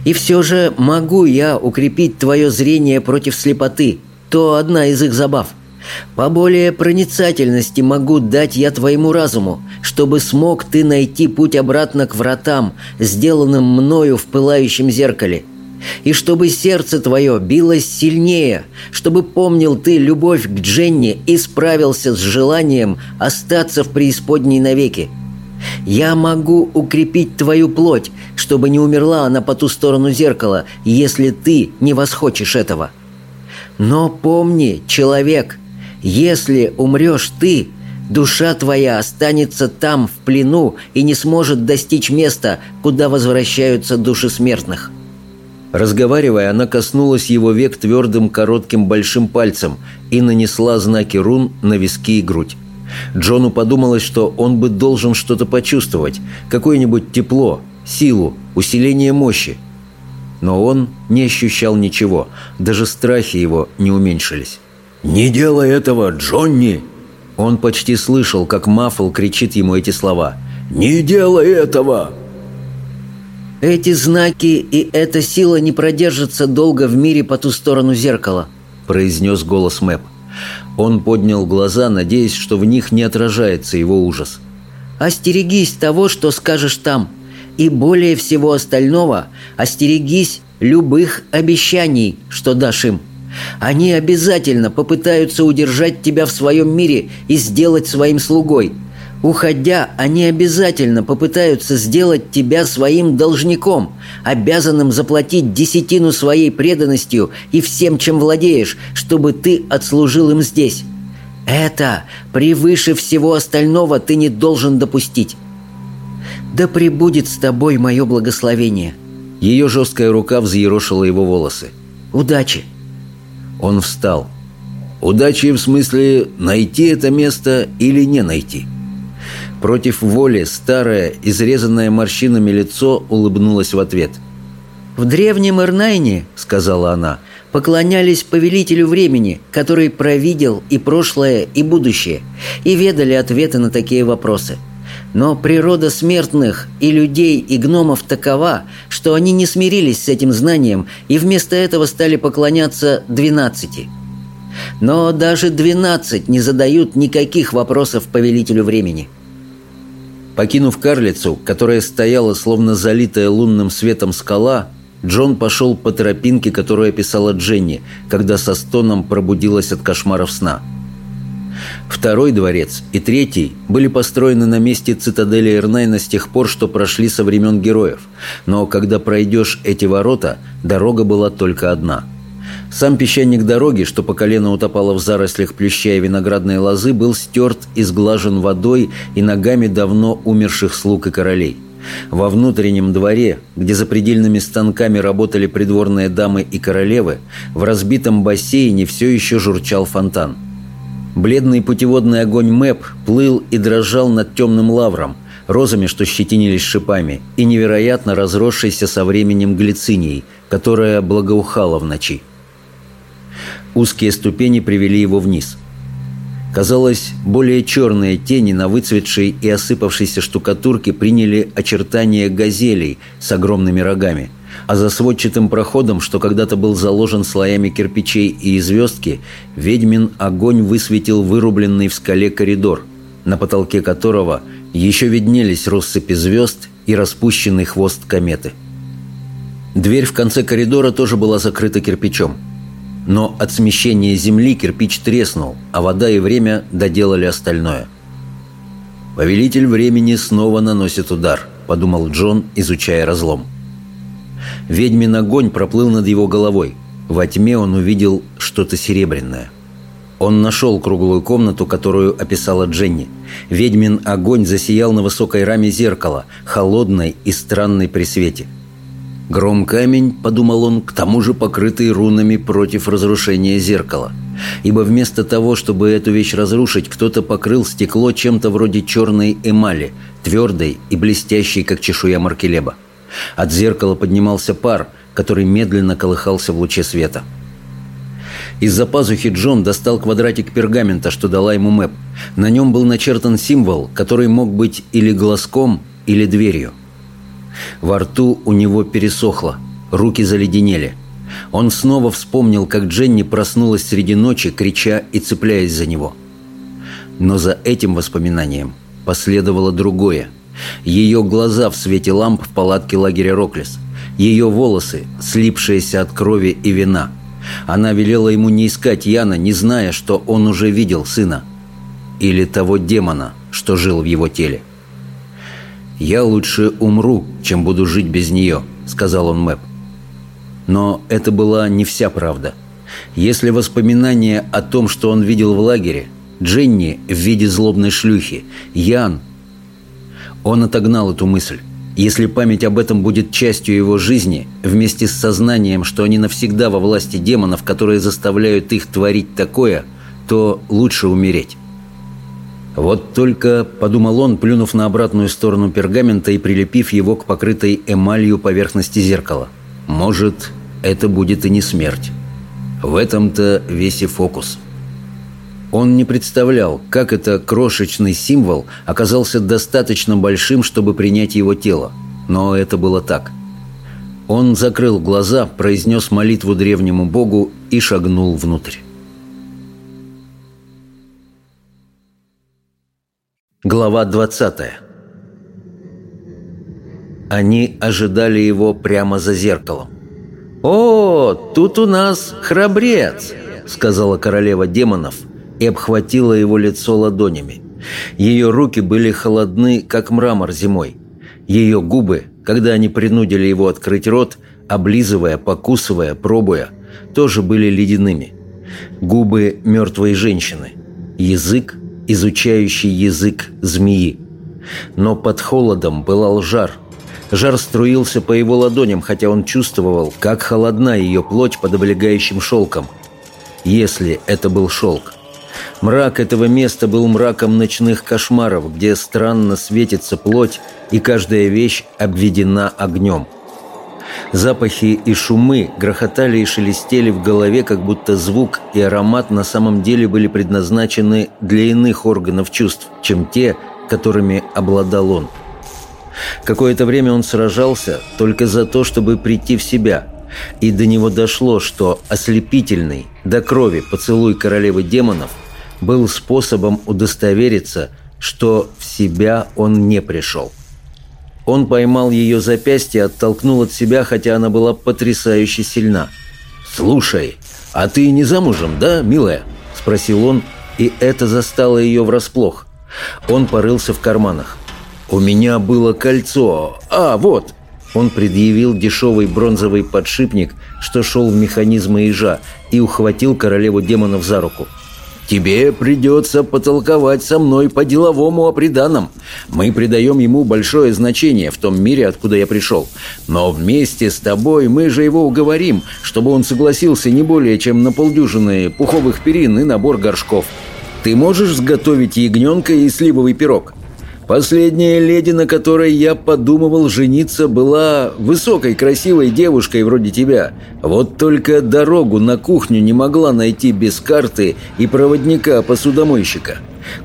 И все же могу я укрепить твое зрение против слепоты, то одна из их забав. По более проницательности могу дать я твоему разуму, чтобы смог ты найти путь обратно к вратам, сделанным мною в пылающем зеркале. И чтобы сердце твое билось сильнее, чтобы помнил ты любовь к Дженни и справился с желанием остаться в преисподней навеки. Я могу укрепить твою плоть, чтобы не умерла она по ту сторону зеркала, если ты не восхочешь этого. Но помни, человек, если умрешь ты, душа твоя останется там, в плену, и не сможет достичь места, куда возвращаются души смертных». Разговаривая, она коснулась его век твердым коротким большим пальцем и нанесла знаки рун на виски и грудь. Джону подумалось, что он бы должен что-то почувствовать, какое-нибудь тепло, силу, усиление мощи – но он не ощущал ничего, даже страхи его не уменьшились. «Не делай этого, Джонни!» Он почти слышал, как Маффл кричит ему эти слова. «Не делай этого!» «Эти знаки и эта сила не продержатся долго в мире по ту сторону зеркала», произнес голос Мэп. Он поднял глаза, надеясь, что в них не отражается его ужас. «Остерегись того, что скажешь там и более всего остального остерегись любых обещаний, что дашь им. Они обязательно попытаются удержать тебя в своем мире и сделать своим слугой. Уходя, они обязательно попытаются сделать тебя своим должником, обязанным заплатить десятину своей преданностью и всем, чем владеешь, чтобы ты отслужил им здесь. Это превыше всего остального ты не должен допустить. «Да пребудет с тобой мое благословение!» Ее жесткая рука взъерошила его волосы. «Удачи!» Он встал. «Удачи в смысле найти это место или не найти?» Против воли старое, изрезанное морщинами лицо улыбнулось в ответ. «В древнем Ирнайне, — сказала она, — поклонялись повелителю времени, который провидел и прошлое, и будущее, и ведали ответы на такие вопросы. Но природа смертных и людей, и гномов такова, что они не смирились с этим знанием и вместо этого стали поклоняться двенадцати. Но даже двенадцать не задают никаких вопросов повелителю времени. Покинув карлицу, которая стояла словно залитая лунным светом скала, Джон пошел по тропинке, которую описала Дженни, когда со стоном пробудилась от кошмаров сна – Второй дворец и третий были построены на месте цитадели Эрнайна с тех пор, что прошли со времен героев. Но когда пройдешь эти ворота, дорога была только одна. Сам песчаник дороги, что по колено утопало в зарослях плюща и виноградной лозы, был стерт и сглажен водой и ногами давно умерших слуг и королей. Во внутреннем дворе, где за предельными станками работали придворные дамы и королевы, в разбитом бассейне все еще журчал фонтан – Бледный путеводный огонь МЭП плыл и дрожал над темным лавром, розами, что щетинились шипами, и невероятно разросшейся со временем глицинией, которая благоухала в ночи. Узкие ступени привели его вниз. Казалось, более черные тени на выцветшей и осыпавшейся штукатурке приняли очертания газелей с огромными рогами – а за сводчатым проходом, что когда-то был заложен слоями кирпичей и звездки, ведьмин огонь высветил вырубленный в скале коридор, на потолке которого еще виднелись россыпи звезд и распущенный хвост кометы. Дверь в конце коридора тоже была закрыта кирпичом. Но от смещения земли кирпич треснул, а вода и время доделали остальное. «Повелитель времени снова наносит удар», — подумал Джон, изучая разлом. Ведьмин огонь проплыл над его головой. Во тьме он увидел что-то серебряное. Он нашел круглую комнату, которую описала Дженни. Ведьмин огонь засиял на высокой раме зеркала, холодной и странной при свете. «Гром-камень», — подумал он, — «к тому же покрытый рунами против разрушения зеркала». Ибо вместо того, чтобы эту вещь разрушить, кто-то покрыл стекло чем-то вроде черной эмали, твердой и блестящей, как чешуя маркелеба. От зеркала поднимался пар, который медленно колыхался в луче света. Из-за пазухи Джон достал квадратик пергамента, что дала ему Мэп. На нем был начертан символ, который мог быть или глазком, или дверью. Во рту у него пересохло, руки заледенели. Он снова вспомнил, как Дженни проснулась среди ночи, крича и цепляясь за него. Но за этим воспоминанием последовало другое – ее глаза в свете ламп в палатке лагеря Роклес. Ее волосы, слипшиеся от крови и вина. Она велела ему не искать Яна, не зная, что он уже видел сына. Или того демона, что жил в его теле. «Я лучше умру, чем буду жить без нее», — сказал он Мэп. Но это была не вся правда. Если воспоминания о том, что он видел в лагере, Дженни в виде злобной шлюхи, Ян он отогнал эту мысль. Если память об этом будет частью его жизни, вместе с сознанием, что они навсегда во власти демонов, которые заставляют их творить такое, то лучше умереть. Вот только, подумал он, плюнув на обратную сторону пергамента и прилепив его к покрытой эмалью поверхности зеркала. Может, это будет и не смерть. В этом-то весь и фокус. Он не представлял, как это крошечный символ оказался достаточно большим, чтобы принять его тело. Но это было так. Он закрыл глаза, произнес молитву древнему богу и шагнул внутрь. Глава 20 Они ожидали его прямо за зеркалом. «О, тут у нас храбрец!» — сказала королева демонов — и обхватила его лицо ладонями. Ее руки были холодны, как мрамор зимой. Ее губы, когда они принудили его открыть рот, облизывая, покусывая, пробуя, тоже были ледяными. Губы мертвой женщины. Язык, изучающий язык змеи. Но под холодом пылал жар. Жар струился по его ладоням, хотя он чувствовал, как холодна ее плоть под облегающим шелком. Если это был шелк. Мрак этого места был мраком ночных кошмаров, где странно светится плоть, и каждая вещь обведена огнем. Запахи и шумы грохотали и шелестели в голове, как будто звук и аромат на самом деле были предназначены для иных органов чувств, чем те, которыми обладал он. Какое-то время он сражался только за то, чтобы прийти в себя, и до него дошло, что ослепительный, до крови поцелуй королевы демонов – был способом удостовериться, что в себя он не пришел. Он поймал ее запястье, оттолкнул от себя, хотя она была потрясающе сильна. «Слушай, а ты не замужем, да, милая?» – спросил он, и это застало ее врасплох. Он порылся в карманах. «У меня было кольцо. А, вот!» Он предъявил дешевый бронзовый подшипник, что шел в механизмы ежа, и ухватил королеву демонов за руку. «Тебе придется потолковать со мной по-деловому о приданом. Мы придаем ему большое значение в том мире, откуда я пришел. Но вместе с тобой мы же его уговорим, чтобы он согласился не более чем на полдюжины пуховых перин и набор горшков. Ты можешь сготовить ягненка и сливовый пирог?» Последняя леди, на которой я подумывал жениться, была высокой, красивой девушкой вроде тебя. Вот только дорогу на кухню не могла найти без карты и проводника-посудомойщика.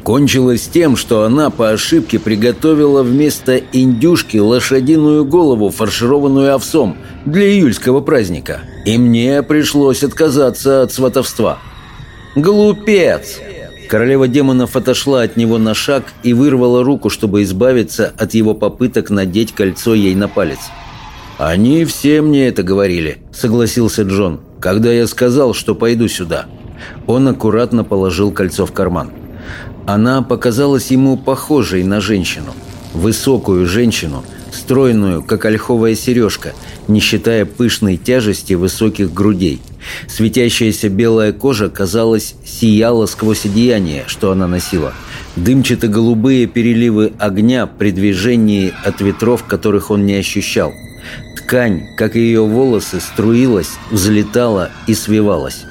Кончилось тем, что она по ошибке приготовила вместо индюшки лошадиную голову, фаршированную овсом, для июльского праздника. И мне пришлось отказаться от сватовства. «Глупец!» Королева демонов отошла от него на шаг и вырвала руку, чтобы избавиться от его попыток надеть кольцо ей на палец. «Они все мне это говорили», — согласился Джон, «когда я сказал, что пойду сюда». Он аккуратно положил кольцо в карман. Она показалась ему похожей на женщину. Высокую женщину, стройную, как ольховая сережка, не считая пышной тяжести высоких грудей – Светящаяся белая кожа, казалось, сияла сквозь одеяние, что она носила. Дымчато-голубые переливы огня при движении от ветров, которых он не ощущал. Ткань, как и ее волосы, струилась, взлетала и свивалась.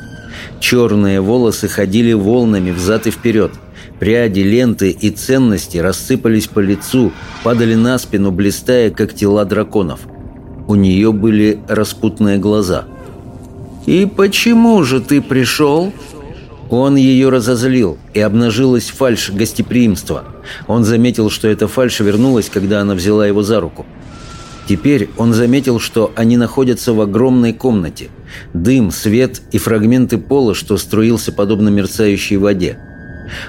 Черные волосы ходили волнами взад и вперед. Пряди, ленты и ценности рассыпались по лицу, падали на спину, блистая, как тела драконов. У нее были распутные глаза – «И почему же ты пришел?» Он ее разозлил, и обнажилась фальшь гостеприимства. Он заметил, что эта фальшь вернулась, когда она взяла его за руку. Теперь он заметил, что они находятся в огромной комнате. Дым, свет и фрагменты пола, что струился подобно мерцающей воде.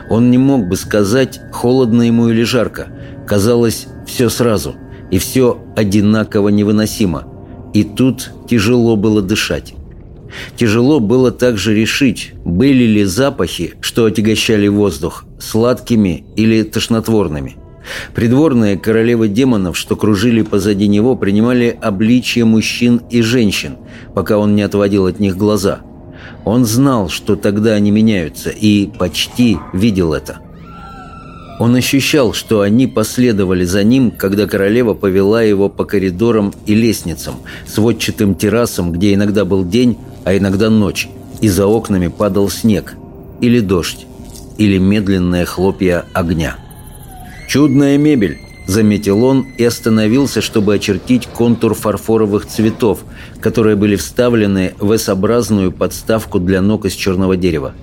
Он не мог бы сказать, холодно ему или жарко. Казалось, все сразу, и все одинаково невыносимо. И тут тяжело было дышать. Тяжело было также решить, были ли запахи, что отягощали воздух, сладкими или тошнотворными. Придворные королевы демонов, что кружили позади него, принимали обличие мужчин и женщин, пока он не отводил от них глаза. Он знал, что тогда они меняются, и почти видел это. Он ощущал, что они последовали за ним, когда королева повела его по коридорам и лестницам, сводчатым террасам, где иногда был день, а иногда ночь, и за окнами падал снег, или дождь, или медленное хлопья огня. «Чудная мебель», — заметил он и остановился, чтобы очертить контур фарфоровых цветов, которые были вставлены в S-образную подставку для ног из черного дерева.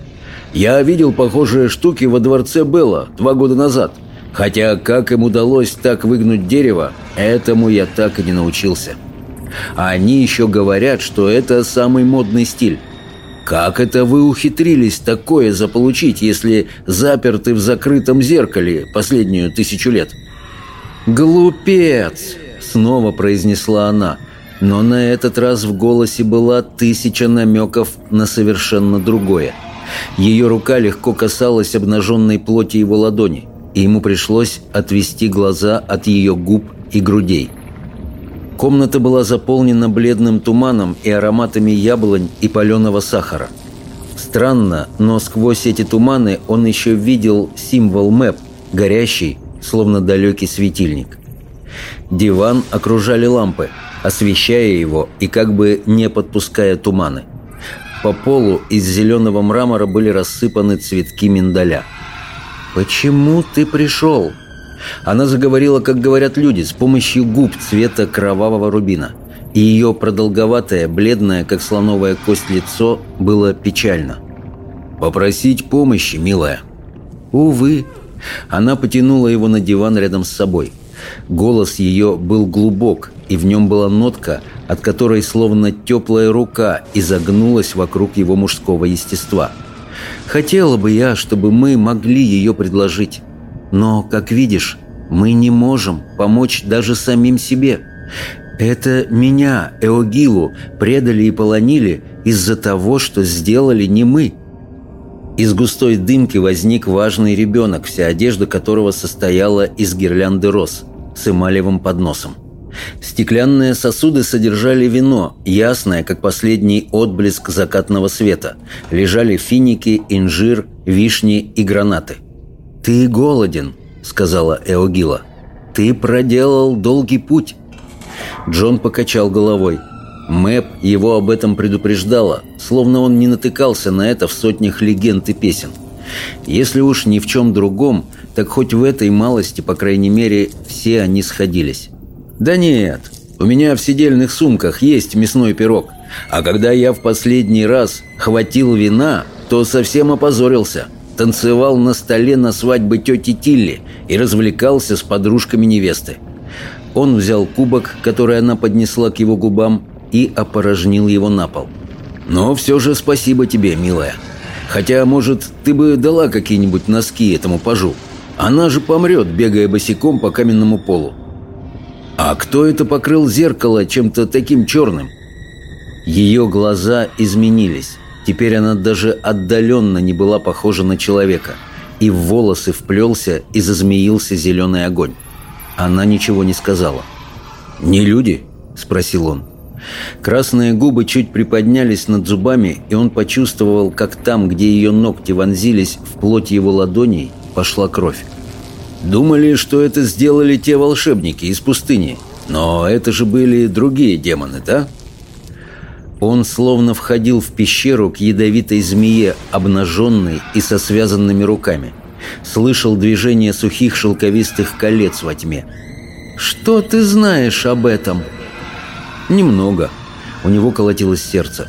«Я видел похожие штуки во дворце Белла два года назад, хотя как им удалось так выгнуть дерево, этому я так и не научился». А они еще говорят, что это самый модный стиль. Как это вы ухитрились такое заполучить, если заперты в закрытом зеркале последнюю тысячу лет? «Глупец!» — снова произнесла она, но на этот раз в голосе была тысяча намеков на совершенно другое. Ее рука легко касалась обнаженной плоти его ладони, и ему пришлось отвести глаза от ее губ и грудей. Комната была заполнена бледным туманом и ароматами яблонь и паленого сахара. Странно, но сквозь эти туманы он еще видел символ МЭП, горящий, словно далекий светильник. Диван окружали лампы, освещая его и как бы не подпуская туманы. По полу из зеленого мрамора были рассыпаны цветки миндаля. «Почему ты пришел?» Она заговорила, как говорят люди, с помощью губ цвета кровавого рубина. И ее продолговатое, бледное, как слоновая кость лицо, было печально. «Попросить помощи, милая». «Увы». Она потянула его на диван рядом с собой. Голос ее был глубок, и в нем была нотка, от которой словно теплая рука изогнулась вокруг его мужского естества. «Хотела бы я, чтобы мы могли ее предложить. Но, как видишь, мы не можем помочь даже самим себе. Это меня, Эогилу, предали и полонили из-за того, что сделали не мы. Из густой дымки возник важный ребенок, вся одежда которого состояла из гирлянды роз с эмалевым подносом. Стеклянные сосуды содержали вино, ясное, как последний отблеск закатного света. Лежали финики, инжир, вишни и гранаты. «Ты голоден», — сказала Эогила. «Ты проделал долгий путь». Джон покачал головой. Мэп его об этом предупреждала, словно он не натыкался на это в сотнях легенд и песен. Если уж ни в чем другом, так хоть в этой малости, по крайней мере, все они сходились. «Да нет, у меня в сидельных сумках есть мясной пирог. А когда я в последний раз хватил вина, то совсем опозорился. Танцевал на столе на свадьбе тети Тилли и развлекался с подружками невесты. Он взял кубок, который она поднесла к его губам, и опорожнил его на пол. «Но все же спасибо тебе, милая. Хотя, может, ты бы дала какие-нибудь носки этому пажу. Она же помрет, бегая босиком по каменному полу. А кто это покрыл зеркало чем-то таким черным? Ее глаза изменились. Теперь она даже отдаленно не была похожа на человека. И в волосы вплелся и зазмеился зеленый огонь. Она ничего не сказала. «Не люди?» – спросил он. Красные губы чуть приподнялись над зубами, и он почувствовал, как там, где ее ногти вонзились в плоть его ладоней, пошла кровь. Думали, что это сделали те волшебники из пустыни. Но это же были другие демоны, да? Он словно входил в пещеру к ядовитой змее, обнаженной и со связанными руками. Слышал движение сухих шелковистых колец во тьме. «Что ты знаешь об этом?» «Немного». У него колотилось сердце.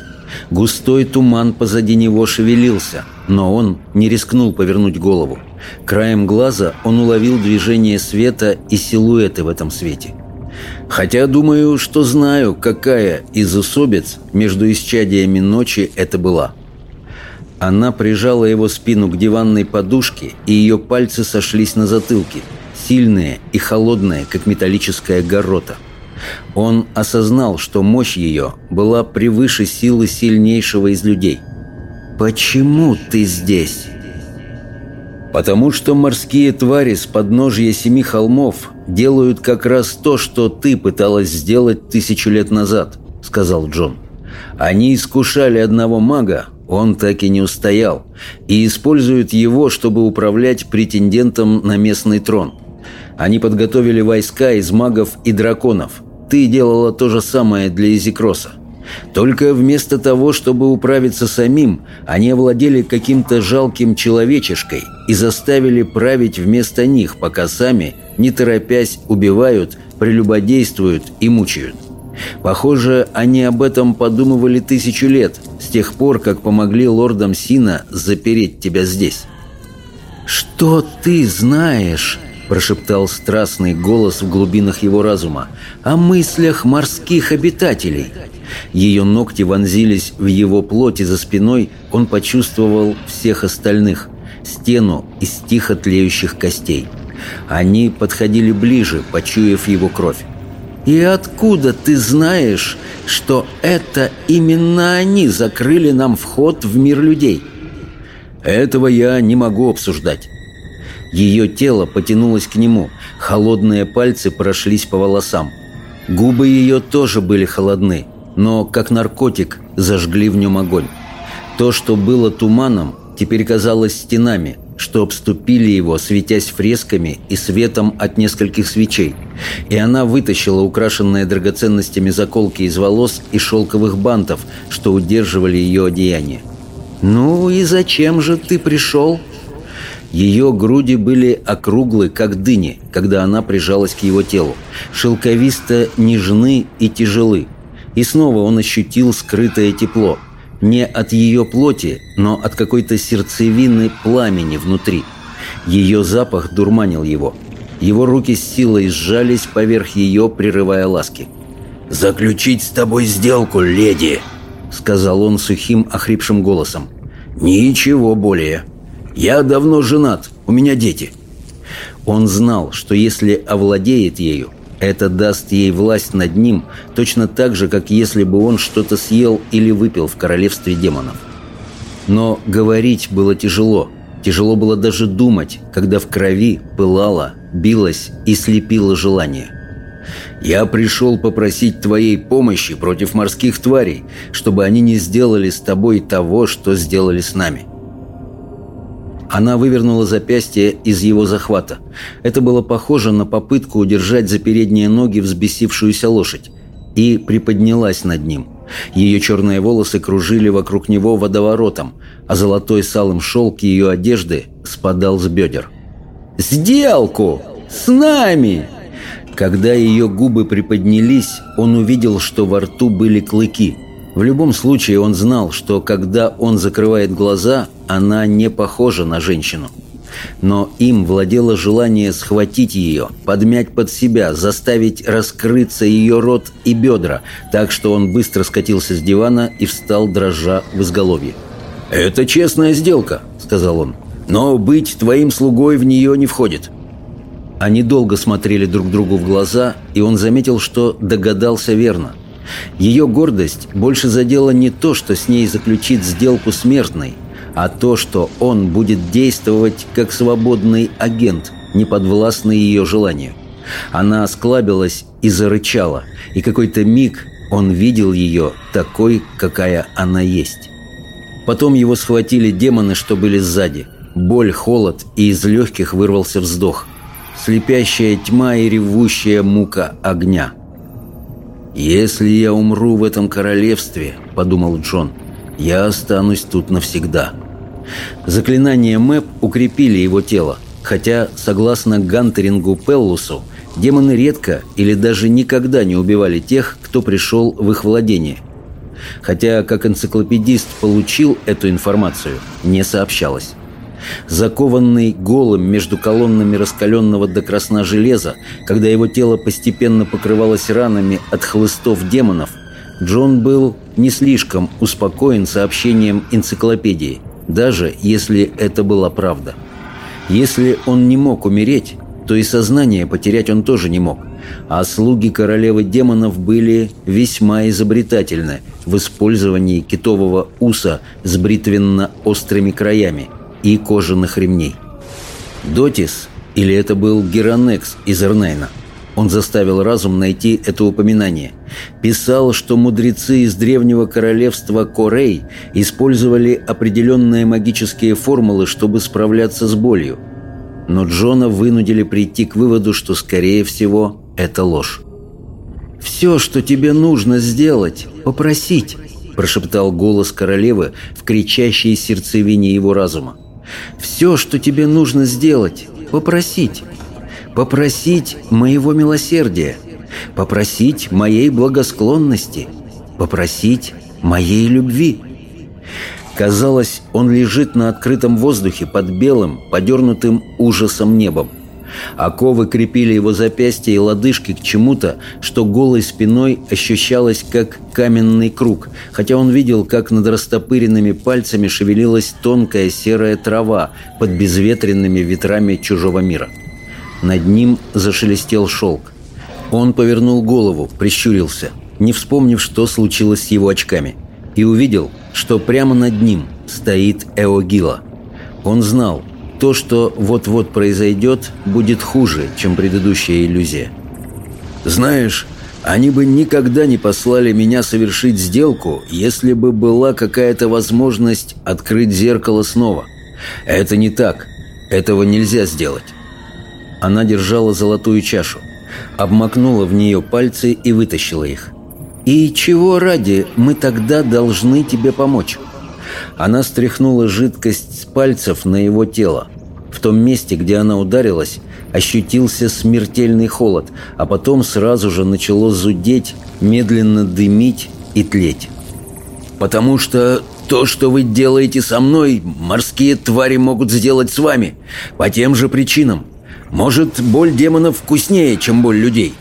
Густой туман позади него шевелился, но он не рискнул повернуть голову. Краем глаза он уловил движение света и силуэты в этом свете. Хотя думаю, что знаю, какая из усобиц между исчадиями ночи это была. Она прижала его спину к диванной подушке, и ее пальцы сошлись на затылке, сильные и холодные, как металлическая горота. Он осознал, что мощь ее была превыше силы сильнейшего из людей. «Почему ты здесь?» Потому что морские твари с подножья семи холмов делают как раз то, что ты пыталась сделать тысячу лет назад, сказал Джон. Они искушали одного мага, он так и не устоял, и используют его, чтобы управлять претендентом на местный трон. Они подготовили войска из магов и драконов. Ты делала то же самое для Изикроса. Только вместо того, чтобы управиться самим, они овладели каким-то жалким человечешкой и заставили править вместо них, пока сами, не торопясь, убивают, прелюбодействуют и мучают. Похоже, они об этом подумывали тысячу лет, с тех пор, как помогли лордам Сина запереть тебя здесь. «Что ты знаешь?» – прошептал страстный голос в глубинах его разума. «О мыслях морских обитателей». Ее ногти вонзились в его плоти за спиной, он почувствовал всех остальных, стену из тихо тлеющих костей. Они подходили ближе, почуяв его кровь. «И откуда ты знаешь, что это именно они закрыли нам вход в мир людей?» «Этого я не могу обсуждать». Ее тело потянулось к нему, холодные пальцы прошлись по волосам. Губы ее тоже были холодны, но, как наркотик, зажгли в нем огонь. То, что было туманом, теперь казалось стенами, что обступили его, светясь фресками и светом от нескольких свечей. И она вытащила украшенные драгоценностями заколки из волос и шелковых бантов, что удерживали ее одеяние. «Ну и зачем же ты пришел?» Ее груди были округлы, как дыни, когда она прижалась к его телу, шелковисто нежны и тяжелы, и снова он ощутил скрытое тепло. Не от ее плоти, но от какой-то сердцевины пламени внутри. Ее запах дурманил его. Его руки с силой сжались поверх ее, прерывая ласки. «Заключить с тобой сделку, леди!» Сказал он сухим, охрипшим голосом. «Ничего более. Я давно женат, у меня дети». Он знал, что если овладеет ею, это даст ей власть над ним, точно так же, как если бы он что-то съел или выпил в королевстве демонов. Но говорить было тяжело. Тяжело было даже думать, когда в крови пылало, билось и слепило желание. «Я пришел попросить твоей помощи против морских тварей, чтобы они не сделали с тобой того, что сделали с нами». Она вывернула запястье из его захвата. Это было похоже на попытку удержать за передние ноги взбесившуюся лошадь. И приподнялась над ним. Ее черные волосы кружили вокруг него водоворотом, а золотой салым шелк ее одежды спадал с бедер. «Сделку! С нами!» Когда ее губы приподнялись, он увидел, что во рту были клыки – в любом случае он знал, что когда он закрывает глаза, она не похожа на женщину. Но им владело желание схватить ее, подмять под себя, заставить раскрыться ее рот и бедра, так что он быстро скатился с дивана и встал, дрожа в изголовье. «Это честная сделка», — сказал он. «Но быть твоим слугой в нее не входит». Они долго смотрели друг другу в глаза, и он заметил, что догадался верно — ее гордость больше задела не то, что с ней заключит сделку смертной, а то, что он будет действовать как свободный агент, не подвластный ее желанию. Она осклабилась и зарычала, и какой-то миг он видел ее такой, какая она есть. Потом его схватили демоны, что были сзади. Боль, холод, и из легких вырвался вздох. Слепящая тьма и ревущая мука огня – «Если я умру в этом королевстве, — подумал Джон, — я останусь тут навсегда». Заклинания Мэп укрепили его тело, хотя, согласно Гантерингу Пеллусу, демоны редко или даже никогда не убивали тех, кто пришел в их владение. Хотя, как энциклопедист получил эту информацию, не сообщалось. Закованный голым между колоннами раскаленного до красна железа, когда его тело постепенно покрывалось ранами от хлыстов демонов, Джон был не слишком успокоен сообщением энциклопедии, даже если это была правда. Если он не мог умереть, то и сознание потерять он тоже не мог. А слуги королевы демонов были весьма изобретательны в использовании китового уса с бритвенно-острыми краями – и кожаных ремней. Дотис, или это был Геронекс из Эрнейна, он заставил разум найти это упоминание. Писал, что мудрецы из древнего королевства Корей использовали определенные магические формулы, чтобы справляться с болью. Но Джона вынудили прийти к выводу, что, скорее всего, это ложь. «Все, что тебе нужно сделать, попросить», – прошептал голос королевы в кричащей сердцевине его разума. Все, что тебе нужно сделать, попросить. Попросить моего милосердия, попросить моей благосклонности, попросить моей любви. Казалось, он лежит на открытом воздухе под белым, подернутым ужасом небом. Оковы крепили его запястья и лодыжки к чему-то, что голой спиной ощущалось как каменный круг, хотя он видел, как над растопыренными пальцами шевелилась тонкая серая трава под безветренными ветрами чужого мира. Над ним зашелестел шелк. Он повернул голову, прищурился, не вспомнив, что случилось с его очками, и увидел, что прямо над ним стоит Эогила. Он знал, то, что вот-вот произойдет, будет хуже, чем предыдущая иллюзия. Знаешь, они бы никогда не послали меня совершить сделку, если бы была какая-то возможность открыть зеркало снова. Это не так. Этого нельзя сделать. Она держала золотую чашу, обмакнула в нее пальцы и вытащила их. «И чего ради мы тогда должны тебе помочь?» Она стряхнула жидкость с пальцев на его тело. В том месте, где она ударилась, ощутился смертельный холод, а потом сразу же начало зудеть, медленно дымить и тлеть. «Потому что то, что вы делаете со мной, морские твари могут сделать с вами. По тем же причинам. Может, боль демонов вкуснее, чем боль людей.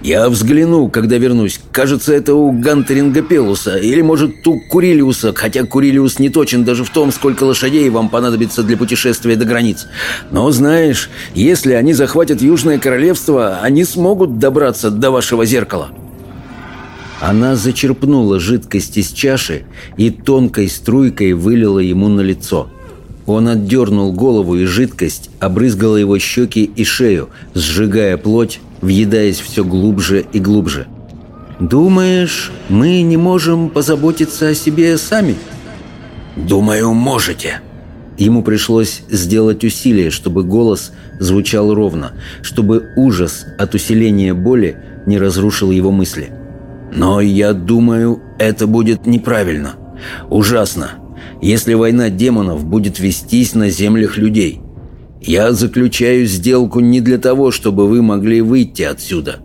«Я взгляну, когда вернусь. Кажется, это у Гантеринга Пелуса. Или, может, у Курилиуса, хотя Курилиус не точен даже в том, сколько лошадей вам понадобится для путешествия до границ. Но, знаешь, если они захватят Южное Королевство, они смогут добраться до вашего зеркала». Она зачерпнула жидкость из чаши и тонкой струйкой вылила ему на лицо. Он отдернул голову, и жидкость обрызгала его щеки и шею, сжигая плоть, въедаясь все глубже и глубже. «Думаешь, мы не можем позаботиться о себе сами?» «Думаю, можете», Ему пришлось сделать усилие, чтобы голос звучал ровно, чтобы ужас от усиления боли не разрушил его мысли. «Но я думаю, это будет неправильно. Ужасно, если война демонов будет вестись на землях людей. Я заключаю сделку не для того, чтобы вы могли выйти отсюда,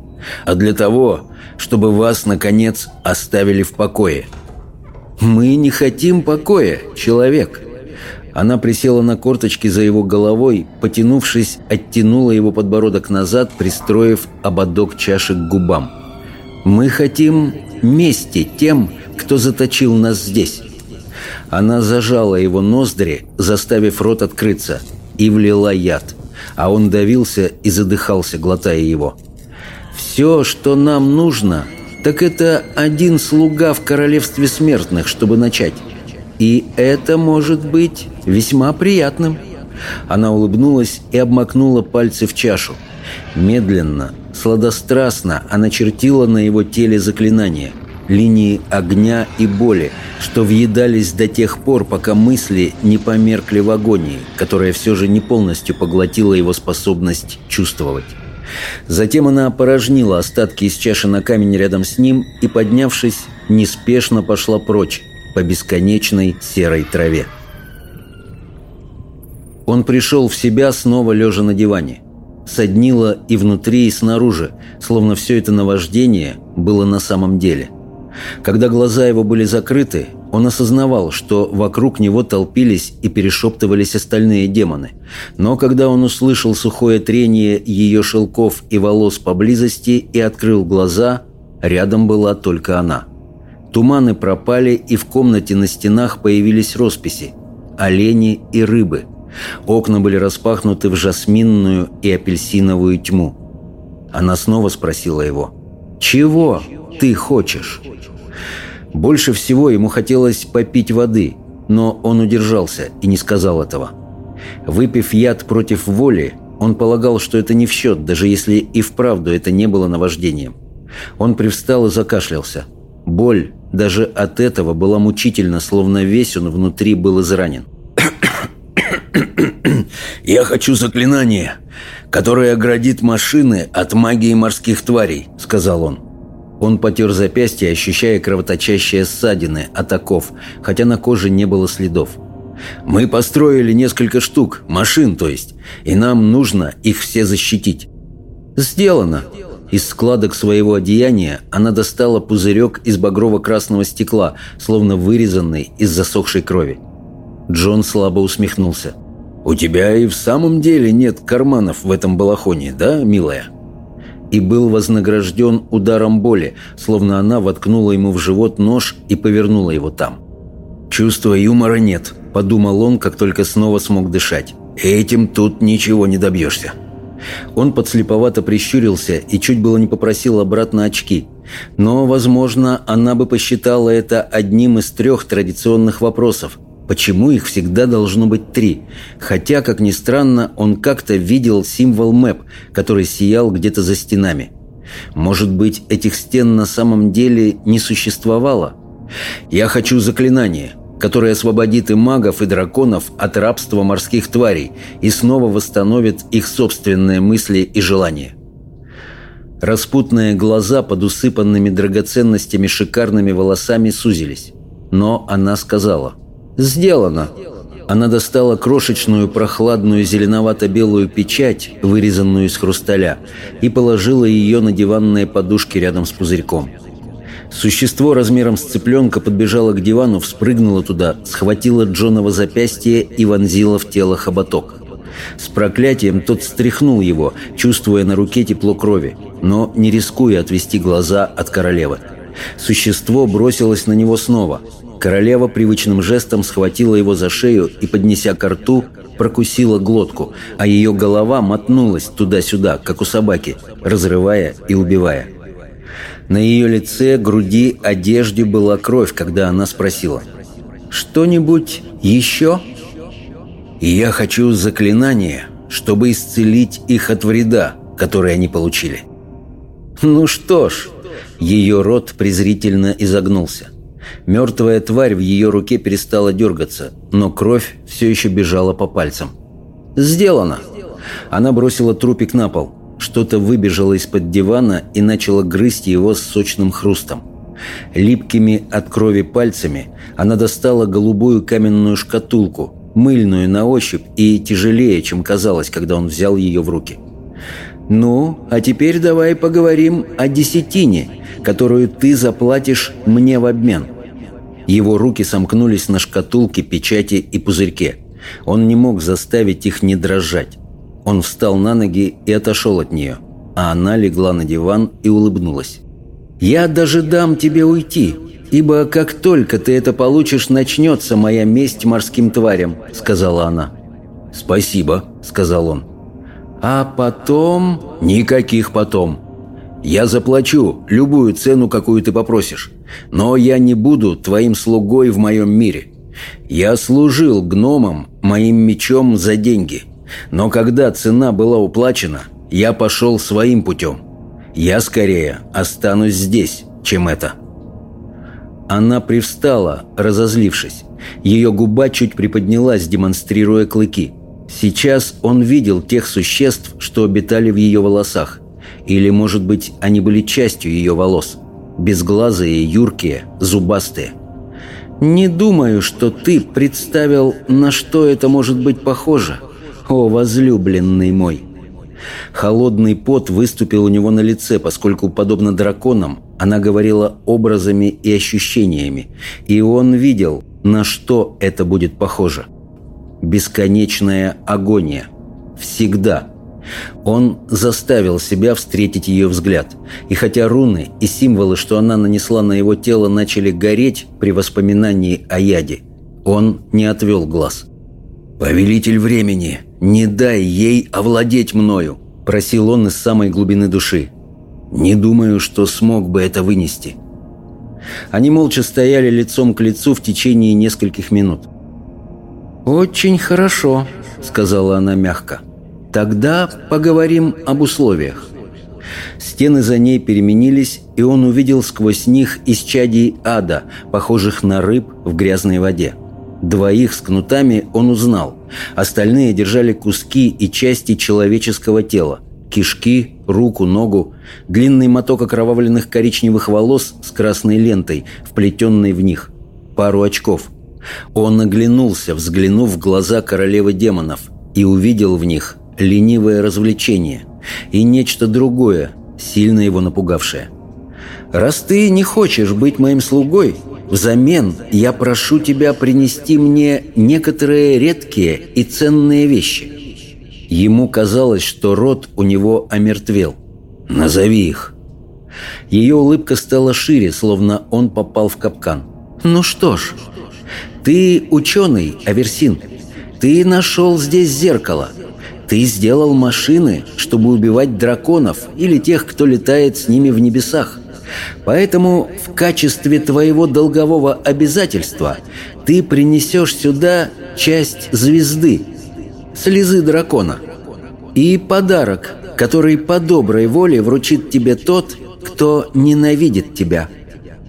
а для того, чтобы вас, наконец, оставили в покое». «Мы не хотим покоя, человек», она присела на корточки за его головой, потянувшись, оттянула его подбородок назад, пристроив ободок чаши к губам. «Мы хотим мести тем, кто заточил нас здесь». Она зажала его ноздри, заставив рот открыться, и влила яд, а он давился и задыхался, глотая его. «Все, что нам нужно, так это один слуга в королевстве смертных, чтобы начать». И это может быть весьма приятным. Она улыбнулась и обмакнула пальцы в чашу. Медленно, сладострастно она чертила на его теле заклинания, линии огня и боли, что въедались до тех пор, пока мысли не померкли в агонии, которая все же не полностью поглотила его способность чувствовать. Затем она опорожнила остатки из чаши на камень рядом с ним и, поднявшись, неспешно пошла прочь, по бесконечной серой траве. Он пришел в себя, снова лежа на диване. Соднило и внутри, и снаружи, словно все это наваждение было на самом деле. Когда глаза его были закрыты, он осознавал, что вокруг него толпились и перешептывались остальные демоны. Но когда он услышал сухое трение ее шелков и волос поблизости и открыл глаза, рядом была только она – Туманы пропали, и в комнате на стенах появились росписи – олени и рыбы. Окна были распахнуты в жасминную и апельсиновую тьму. Она снова спросила его «Чего ты хочешь?» Больше всего ему хотелось попить воды, но он удержался и не сказал этого. Выпив яд против воли, он полагал, что это не в счет, даже если и вправду это не было наваждением. Он привстал и закашлялся. Боль даже от этого была мучительно, словно весь он внутри был изранен. «Я хочу заклинание, которое оградит машины от магии морских тварей», — сказал он. Он потер запястье, ощущая кровоточащие ссадины от оков, хотя на коже не было следов. «Мы построили несколько штук, машин, то есть, и нам нужно их все защитить». «Сделано», из складок своего одеяния она достала пузырек из багрово-красного стекла, словно вырезанный из засохшей крови. Джон слабо усмехнулся. «У тебя и в самом деле нет карманов в этом балахоне, да, милая?» И был вознагражден ударом боли, словно она воткнула ему в живот нож и повернула его там. «Чувства юмора нет», — подумал он, как только снова смог дышать. «Этим тут ничего не добьешься». Он подслеповато прищурился и чуть было не попросил обратно очки. Но, возможно, она бы посчитала это одним из трех традиционных вопросов. Почему их всегда должно быть три? Хотя, как ни странно, он как-то видел символ МЭП, который сиял где-то за стенами. Может быть, этих стен на самом деле не существовало? «Я хочу заклинание», который освободит и магов, и драконов от рабства морских тварей и снова восстановит их собственные мысли и желания. Распутные глаза под усыпанными драгоценностями шикарными волосами сузились. Но она сказала «Сделано!» Она достала крошечную прохладную зеленовато-белую печать, вырезанную из хрусталя, и положила ее на диванные подушки рядом с пузырьком. Существо размером с цыпленка подбежало к дивану, вспрыгнуло туда, схватило Джонова запястье и вонзило в тело хоботок. С проклятием тот стряхнул его, чувствуя на руке тепло крови, но не рискуя отвести глаза от королевы. Существо бросилось на него снова. Королева привычным жестом схватила его за шею и, поднеся ко рту, прокусила глотку, а ее голова мотнулась туда-сюда, как у собаки, разрывая и убивая. На ее лице, груди, одежде была кровь, когда она спросила. «Что-нибудь еще?» «И я хочу заклинание, чтобы исцелить их от вреда, который они получили». «Ну что ж», ее рот презрительно изогнулся. Мертвая тварь в ее руке перестала дергаться, но кровь все еще бежала по пальцам. «Сделано!» Она бросила трупик на пол. Что-то выбежало из-под дивана и начало грызть его с сочным хрустом. Липкими от крови пальцами она достала голубую каменную шкатулку, мыльную на ощупь и тяжелее, чем казалось, когда он взял ее в руки. «Ну, а теперь давай поговорим о десятине, которую ты заплатишь мне в обмен». Его руки сомкнулись на шкатулке, печати и пузырьке. Он не мог заставить их не дрожать. Он встал на ноги и отошел от нее, а она легла на диван и улыбнулась. «Я даже дам тебе уйти, ибо как только ты это получишь, начнется моя месть морским тварям», — сказала она. «Спасибо», — сказал он. «А потом...» «Никаких потом. Я заплачу любую цену, какую ты попросишь. Но я не буду твоим слугой в моем мире. Я служил гномам моим мечом за деньги. Но когда цена была уплачена, я пошел своим путем. Я скорее останусь здесь, чем это». Она привстала, разозлившись. Ее губа чуть приподнялась, демонстрируя клыки. Сейчас он видел тех существ, что обитали в ее волосах. Или, может быть, они были частью ее волос. Безглазые, юркие, зубастые. «Не думаю, что ты представил, на что это может быть похоже», «О, возлюбленный мой!» Холодный пот выступил у него на лице, поскольку, подобно драконам, она говорила образами и ощущениями, и он видел, на что это будет похоже. Бесконечная агония. Всегда. Он заставил себя встретить ее взгляд, и хотя руны и символы, что она нанесла на его тело, начали гореть при воспоминании о яде, он не отвел глаз. «Повелитель времени, не дай ей овладеть мною!» – просил он из самой глубины души. «Не думаю, что смог бы это вынести». Они молча стояли лицом к лицу в течение нескольких минут. «Очень хорошо», – сказала она мягко. «Тогда поговорим об условиях». Стены за ней переменились, и он увидел сквозь них исчадий ада, похожих на рыб в грязной воде. Двоих с кнутами он узнал. Остальные держали куски и части человеческого тела. Кишки, руку, ногу, длинный моток окровавленных коричневых волос с красной лентой, вплетенной в них, пару очков. Он оглянулся, взглянув в глаза королевы демонов, и увидел в них ленивое развлечение и нечто другое, сильно его напугавшее. «Раз ты не хочешь быть моим слугой, Взамен я прошу тебя принести мне некоторые редкие и ценные вещи». Ему казалось, что рот у него омертвел. «Назови их». Ее улыбка стала шире, словно он попал в капкан. «Ну что ж, ты ученый, Аверсин. Ты нашел здесь зеркало. Ты сделал машины, чтобы убивать драконов или тех, кто летает с ними в небесах. Поэтому в качестве твоего долгового обязательства ты принесешь сюда часть звезды, слезы дракона, и подарок, который по доброй воле вручит тебе тот, кто ненавидит тебя.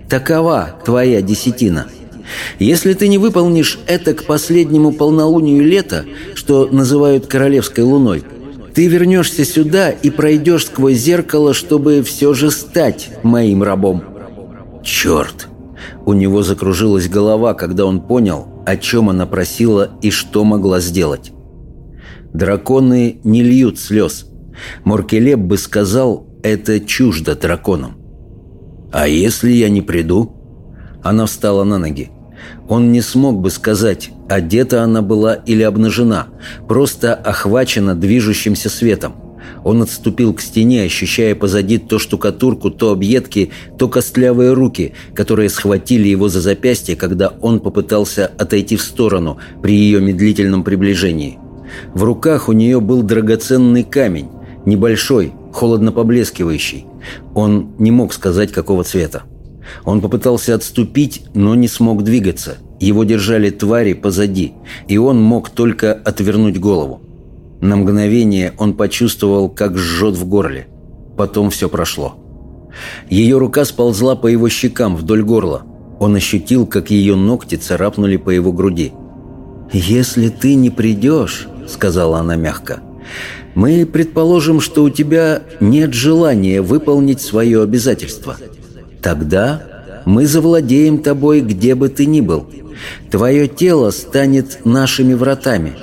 Такова твоя десятина. Если ты не выполнишь это к последнему полнолунию лета, что называют королевской луной, ты вернешься сюда и пройдешь сквозь зеркало, чтобы все же стать моим рабом». «Черт!» У него закружилась голова, когда он понял, о чем она просила и что могла сделать. Драконы не льют слез. Моркелеп бы сказал, это чуждо драконам. «А если я не приду?» Она встала на ноги. Он не смог бы сказать, одета она была или обнажена, просто охвачена движущимся светом. Он отступил к стене, ощущая позади то штукатурку, то объедки, то костлявые руки, которые схватили его за запястье, когда он попытался отойти в сторону при ее медлительном приближении. В руках у нее был драгоценный камень, небольшой, холодно поблескивающий, Он не мог сказать, какого цвета. Он попытался отступить, но не смог двигаться. Его держали твари позади, и он мог только отвернуть голову. На мгновение он почувствовал, как жжет в горле. Потом все прошло. Ее рука сползла по его щекам вдоль горла. Он ощутил, как ее ногти царапнули по его груди. «Если ты не придешь», — сказала она мягко, — «мы предположим, что у тебя нет желания выполнить свое обязательство. Тогда мы завладеем тобой, где бы ты ни был. Твое тело станет нашими вратами,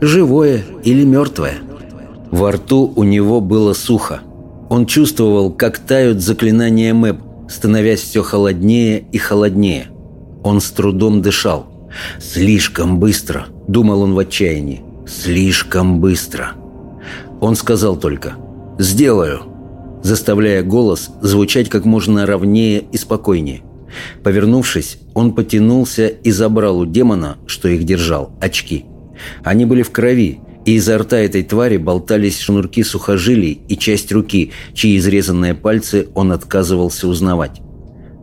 живое или мертвое». Во рту у него было сухо. Он чувствовал, как тают заклинания Мэб, становясь все холоднее и холоднее. Он с трудом дышал. «Слишком быстро», — думал он в отчаянии. «Слишком быстро». Он сказал только «Сделаю», заставляя голос звучать как можно ровнее и спокойнее. Повернувшись, он потянулся и забрал у демона, что их держал, очки. Они были в крови, и изо рта этой твари болтались шнурки сухожилий и часть руки, чьи изрезанные пальцы он отказывался узнавать.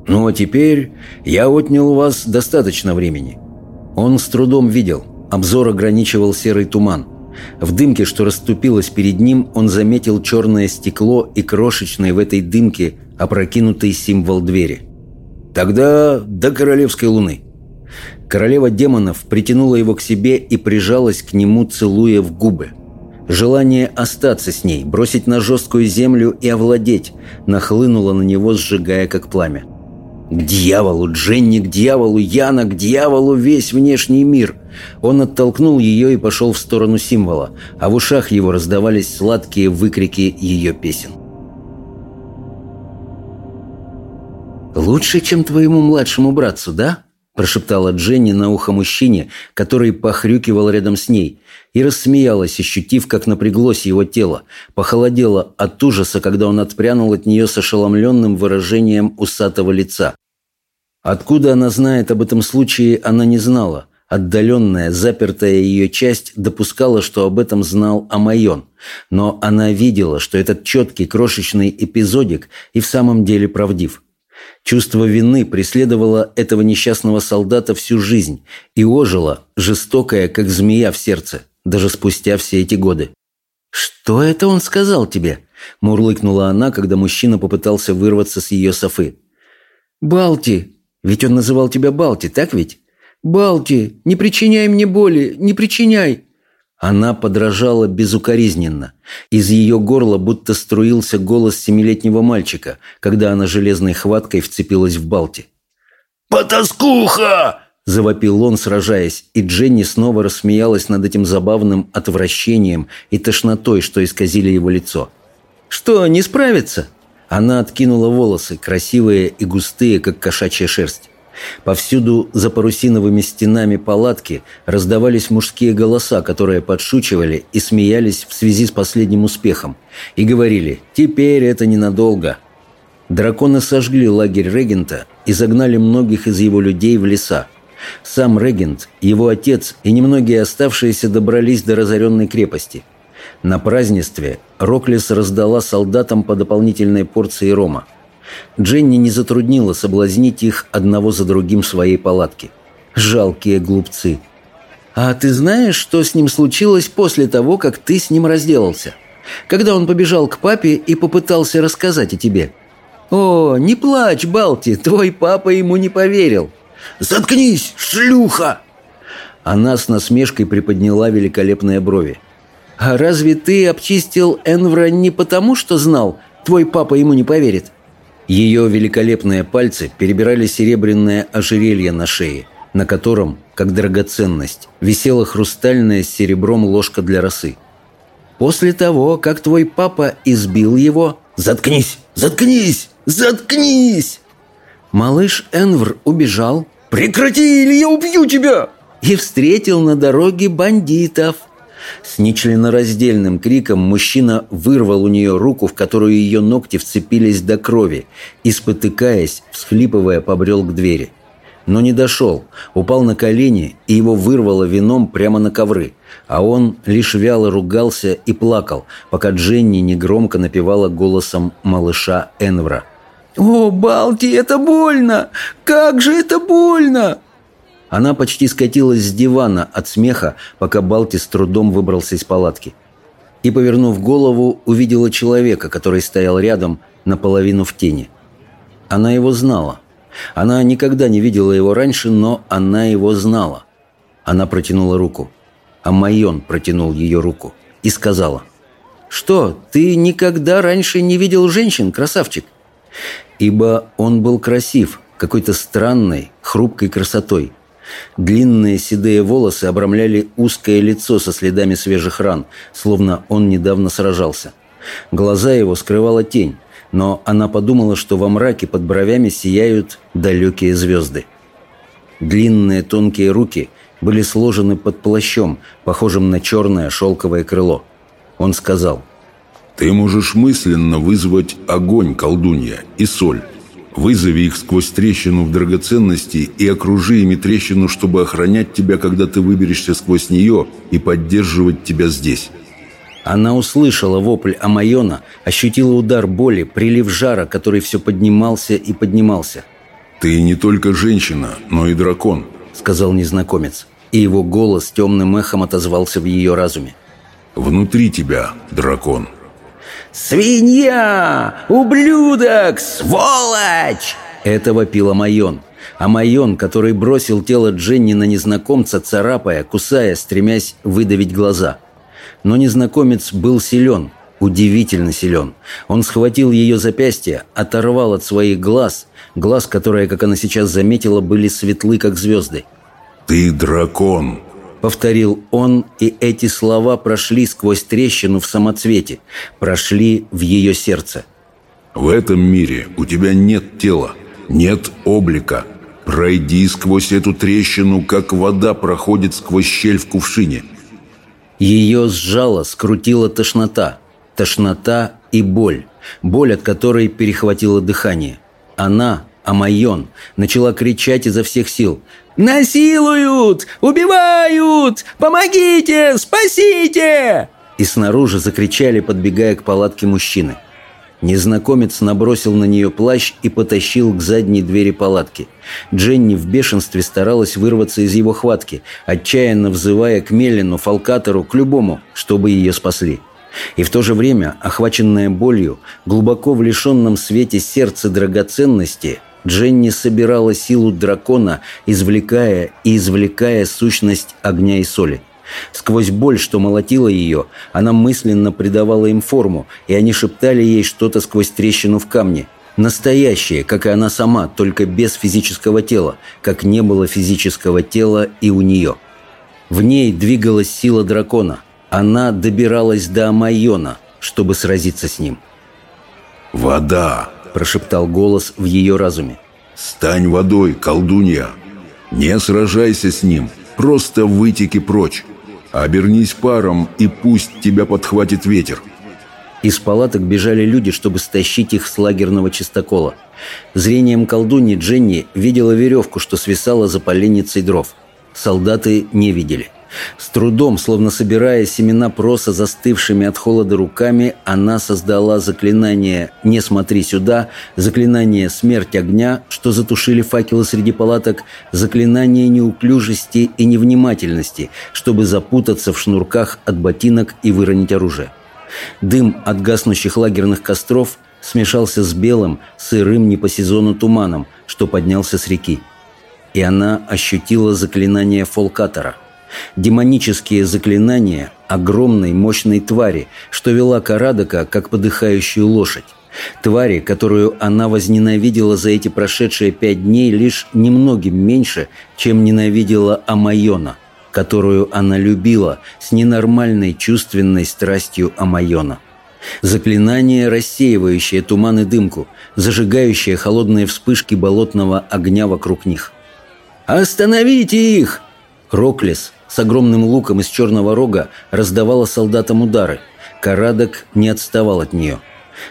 «Ну а теперь я отнял у вас достаточно времени». Он с трудом видел, обзор ограничивал серый туман. В дымке, что расступилось перед ним, он заметил черное стекло и крошечный в этой дымке опрокинутый символ двери. «Тогда до королевской луны». Королева демонов притянула его к себе и прижалась к нему, целуя в губы. Желание остаться с ней, бросить на жесткую землю и овладеть, нахлынуло на него, сжигая как пламя. К дьяволу, Дженни, к дьяволу, Яна, к дьяволу весь внешний мир. Он оттолкнул ее и пошел в сторону символа, а в ушах его раздавались сладкие выкрики ее песен. «Лучше, чем твоему младшему братцу, да?» Прошептала Дженни на ухо мужчине, который похрюкивал рядом с ней, и рассмеялась, ощутив, как напряглось его тело, похолодело от ужаса, когда он отпрянул от нее с ошеломленным выражением усатого лица. Откуда она знает об этом случае, она не знала. Отдаленная, запертая ее часть допускала, что об этом знал Амайон. Но она видела, что этот четкий, крошечный эпизодик и в самом деле правдив – Чувство вины преследовало этого несчастного солдата всю жизнь и ожило, жестокое, как змея в сердце, даже спустя все эти годы. «Что это он сказал тебе?» – мурлыкнула она, когда мужчина попытался вырваться с ее софы. «Балти! Ведь он называл тебя Балти, так ведь? Балти, не причиняй мне боли, не причиняй!» Она подражала безукоризненно. Из ее горла будто струился голос семилетнего мальчика, когда она железной хваткой вцепилась в Балти. «Потаскуха!» – завопил он, сражаясь, и Дженни снова рассмеялась над этим забавным отвращением и тошнотой, что исказили его лицо. «Что, не справится?» Она откинула волосы, красивые и густые, как кошачья шерсть. Повсюду за парусиновыми стенами палатки раздавались мужские голоса, которые подшучивали и смеялись в связи с последним успехом, и говорили «теперь это ненадолго». Драконы сожгли лагерь регента и загнали многих из его людей в леса. Сам регент, его отец и немногие оставшиеся добрались до разоренной крепости. На празднестве Роклис раздала солдатам по дополнительной порции рома – Дженни не затруднила соблазнить их одного за другим в своей палатке. Жалкие глупцы. «А ты знаешь, что с ним случилось после того, как ты с ним разделался? Когда он побежал к папе и попытался рассказать о тебе?» «О, не плачь, Балти, твой папа ему не поверил». «Заткнись, шлюха!» Она с насмешкой приподняла великолепные брови. «А разве ты обчистил Энвра не потому, что знал, твой папа ему не поверит?» Ее великолепные пальцы перебирали серебряное ожерелье на шее, на котором, как драгоценность, висела хрустальная с серебром ложка для росы. «После того, как твой папа избил его...» «Заткнись! Заткнись! Заткнись!» Малыш Энвр убежал. «Прекрати, или я убью тебя!» И встретил на дороге бандитов – с нечленораздельным криком мужчина вырвал у нее руку, в которую ее ногти вцепились до крови, и, спотыкаясь, всхлипывая, побрел к двери. но не дошел, упал на колени, и его вырвало вином прямо на ковры, а он лишь вяло ругался и плакал, пока Дженни негромко напевала голосом малыша Энвра. «О, Балти, это больно! Как же это больно!» Она почти скатилась с дивана от смеха, пока Балти с трудом выбрался из палатки. И, повернув голову, увидела человека, который стоял рядом, наполовину в тени. Она его знала. Она никогда не видела его раньше, но она его знала. Она протянула руку. А Майон протянул ее руку и сказала. «Что, ты никогда раньше не видел женщин, красавчик?» Ибо он был красив, какой-то странной, хрупкой красотой. Длинные седые волосы обрамляли узкое лицо со следами свежих ран, словно он недавно сражался. Глаза его скрывала тень, но она подумала, что во мраке под бровями сияют далекие звезды. Длинные тонкие руки были сложены под плащом, похожим на черное шелковое крыло. Он сказал, «Ты можешь мысленно вызвать огонь, колдунья, и соль. Вызови их сквозь трещину в драгоценности и окружи ими трещину, чтобы охранять тебя, когда ты выберешься сквозь нее и поддерживать тебя здесь». Она услышала вопль Амайона, ощутила удар боли, прилив жара, который все поднимался и поднимался. «Ты не только женщина, но и дракон», — сказал незнакомец, и его голос темным эхом отозвался в ее разуме. «Внутри тебя, дракон». «Свинья! Ублюдок! Сволочь!» Это вопил Амайон. Амайон, который бросил тело Дженни на незнакомца, царапая, кусая, стремясь выдавить глаза — но незнакомец был силен, удивительно силен. Он схватил ее запястье, оторвал от своих глаз, глаз, которые, как она сейчас заметила, были светлы, как звезды. «Ты дракон!» Повторил он, и эти слова прошли сквозь трещину в самоцвете, прошли в ее сердце. «В этом мире у тебя нет тела, нет облика. Пройди сквозь эту трещину, как вода проходит сквозь щель в кувшине. Ее сжала, скрутила тошнота. Тошнота и боль. Боль, от которой перехватило дыхание. Она, Амайон, начала кричать изо всех сил. «Насилуют! Убивают! Помогите! Спасите!» И снаружи закричали, подбегая к палатке мужчины. Незнакомец набросил на нее плащ и потащил к задней двери палатки. Дженни в бешенстве старалась вырваться из его хватки, отчаянно взывая к Меллину, Фалкатору, к любому, чтобы ее спасли. И в то же время, охваченная болью, глубоко в лишенном свете сердца драгоценности, Дженни собирала силу дракона, извлекая и извлекая сущность огня и соли – Сквозь боль, что молотила ее, она мысленно придавала им форму, и они шептали ей что-то сквозь трещину в камне. Настоящее, как и она сама, только без физического тела, как не было физического тела и у нее. В ней двигалась сила дракона. Она добиралась до Амайона, чтобы сразиться с ним. «Вода!» – прошептал голос в ее разуме. «Стань водой, колдунья! Не сражайся с ним, просто вытеки прочь!» Обернись паром, и пусть тебя подхватит ветер. Из палаток бежали люди, чтобы стащить их с лагерного чистокола. Зрением колдуньи Дженни видела веревку, что свисала за поленницей дров. Солдаты не видели. С трудом, словно собирая семена проса застывшими от холода руками, она создала заклинание «Не смотри сюда», заклинание «Смерть огня», что затушили факелы среди палаток, заклинание неуклюжести и невнимательности, чтобы запутаться в шнурках от ботинок и выронить оружие. Дым от гаснущих лагерных костров смешался с белым, сырым не по сезону туманом, что поднялся с реки. И она ощутила заклинание фолкатора – демонические заклинания огромной мощной твари, что вела Карадока как подыхающую лошадь. Твари, которую она возненавидела за эти прошедшие пять дней лишь немногим меньше, чем ненавидела Амайона, которую она любила с ненормальной чувственной страстью Амайона. Заклинание, рассеивающее туман и дымку, зажигающее холодные вспышки болотного огня вокруг них. «Остановите их!» Роклес, с огромным луком из черного рога раздавала солдатам удары. Карадок не отставал от нее.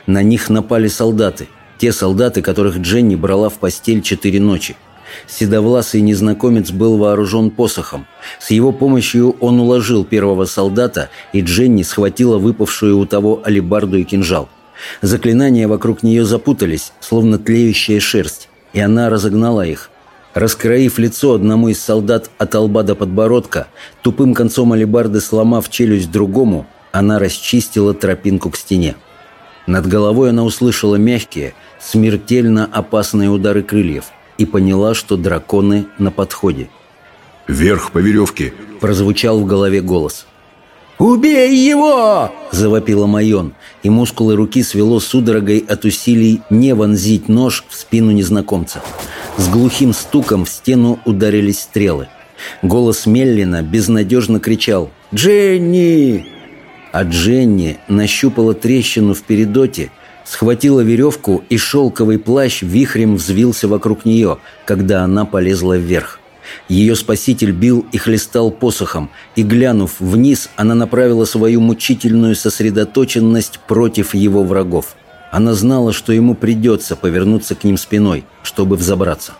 На них напали солдаты. Те солдаты, которых Дженни брала в постель четыре ночи. Седовласый незнакомец был вооружен посохом. С его помощью он уложил первого солдата, и Дженни схватила выпавшую у того алебарду и кинжал. Заклинания вокруг нее запутались, словно тлеющая шерсть, и она разогнала их. Раскроив лицо одному из солдат от лба до подбородка, тупым концом алебарды сломав челюсть другому, она расчистила тропинку к стене. Над головой она услышала мягкие, смертельно опасные удары крыльев и поняла, что драконы на подходе. «Вверх по веревке!» – прозвучал в голове голос. «Убей его!» – завопила Майон, и мускулы руки свело судорогой от усилий не вонзить нож в спину незнакомца. С глухим стуком в стену ударились стрелы. Голос Меллина безнадежно кричал «Дженни!» А Дженни нащупала трещину в передоте, схватила веревку, и шелковый плащ вихрем взвился вокруг нее, когда она полезла вверх. Ее спаситель бил и хлестал посохом, и, глянув вниз, она направила свою мучительную сосредоточенность против его врагов. Она знала, что ему придется повернуться к ним спиной, чтобы взобраться.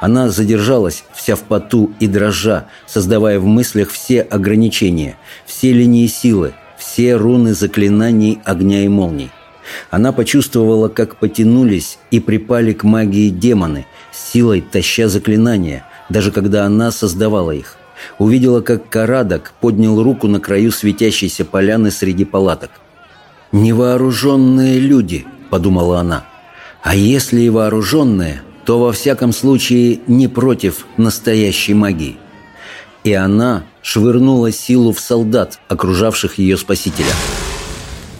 Она задержалась, вся в поту и дрожа, создавая в мыслях все ограничения, все линии силы, все руны заклинаний огня и молний. Она почувствовала, как потянулись и припали к магии демоны, силой таща заклинания, даже когда она создавала их. Увидела, как Карадок поднял руку на краю светящейся поляны среди палаток. «Невооруженные люди», — подумала она. «А если и вооруженные, то во всяком случае не против настоящей магии». И она швырнула силу в солдат, окружавших ее спасителя.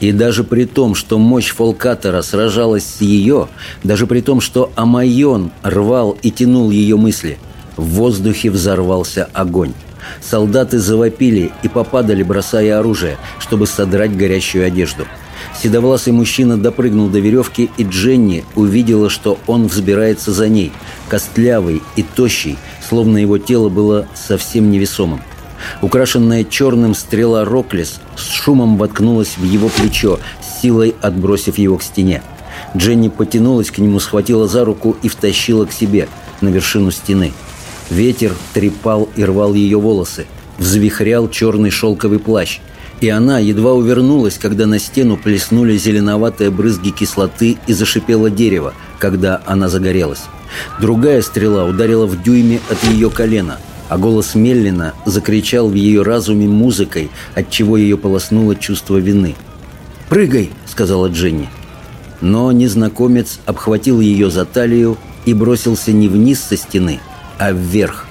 И даже при том, что мощь Фолкатора сражалась с ее, даже при том, что Амайон рвал и тянул ее мысли, в воздухе взорвался огонь. Солдаты завопили и попадали, бросая оружие, чтобы содрать горящую одежду. Седовласый мужчина допрыгнул до веревки, и Дженни увидела, что он взбирается за ней, костлявый и тощий, словно его тело было совсем невесомым. Украшенная черным стрела Роклис с шумом воткнулась в его плечо, силой отбросив его к стене. Дженни потянулась к нему, схватила за руку и втащила к себе, на вершину стены. Ветер трепал и рвал ее волосы, взвихрял черный шелковый плащ. И она едва увернулась, когда на стену плеснули зеленоватые брызги кислоты и зашипело дерево, когда она загорелась. Другая стрела ударила в дюйме от ее колена – а голос Меллина закричал в ее разуме музыкой, отчего ее полоснуло чувство вины. «Прыгай!» — сказала Дженни. Но незнакомец обхватил ее за талию и бросился не вниз со стены, а вверх.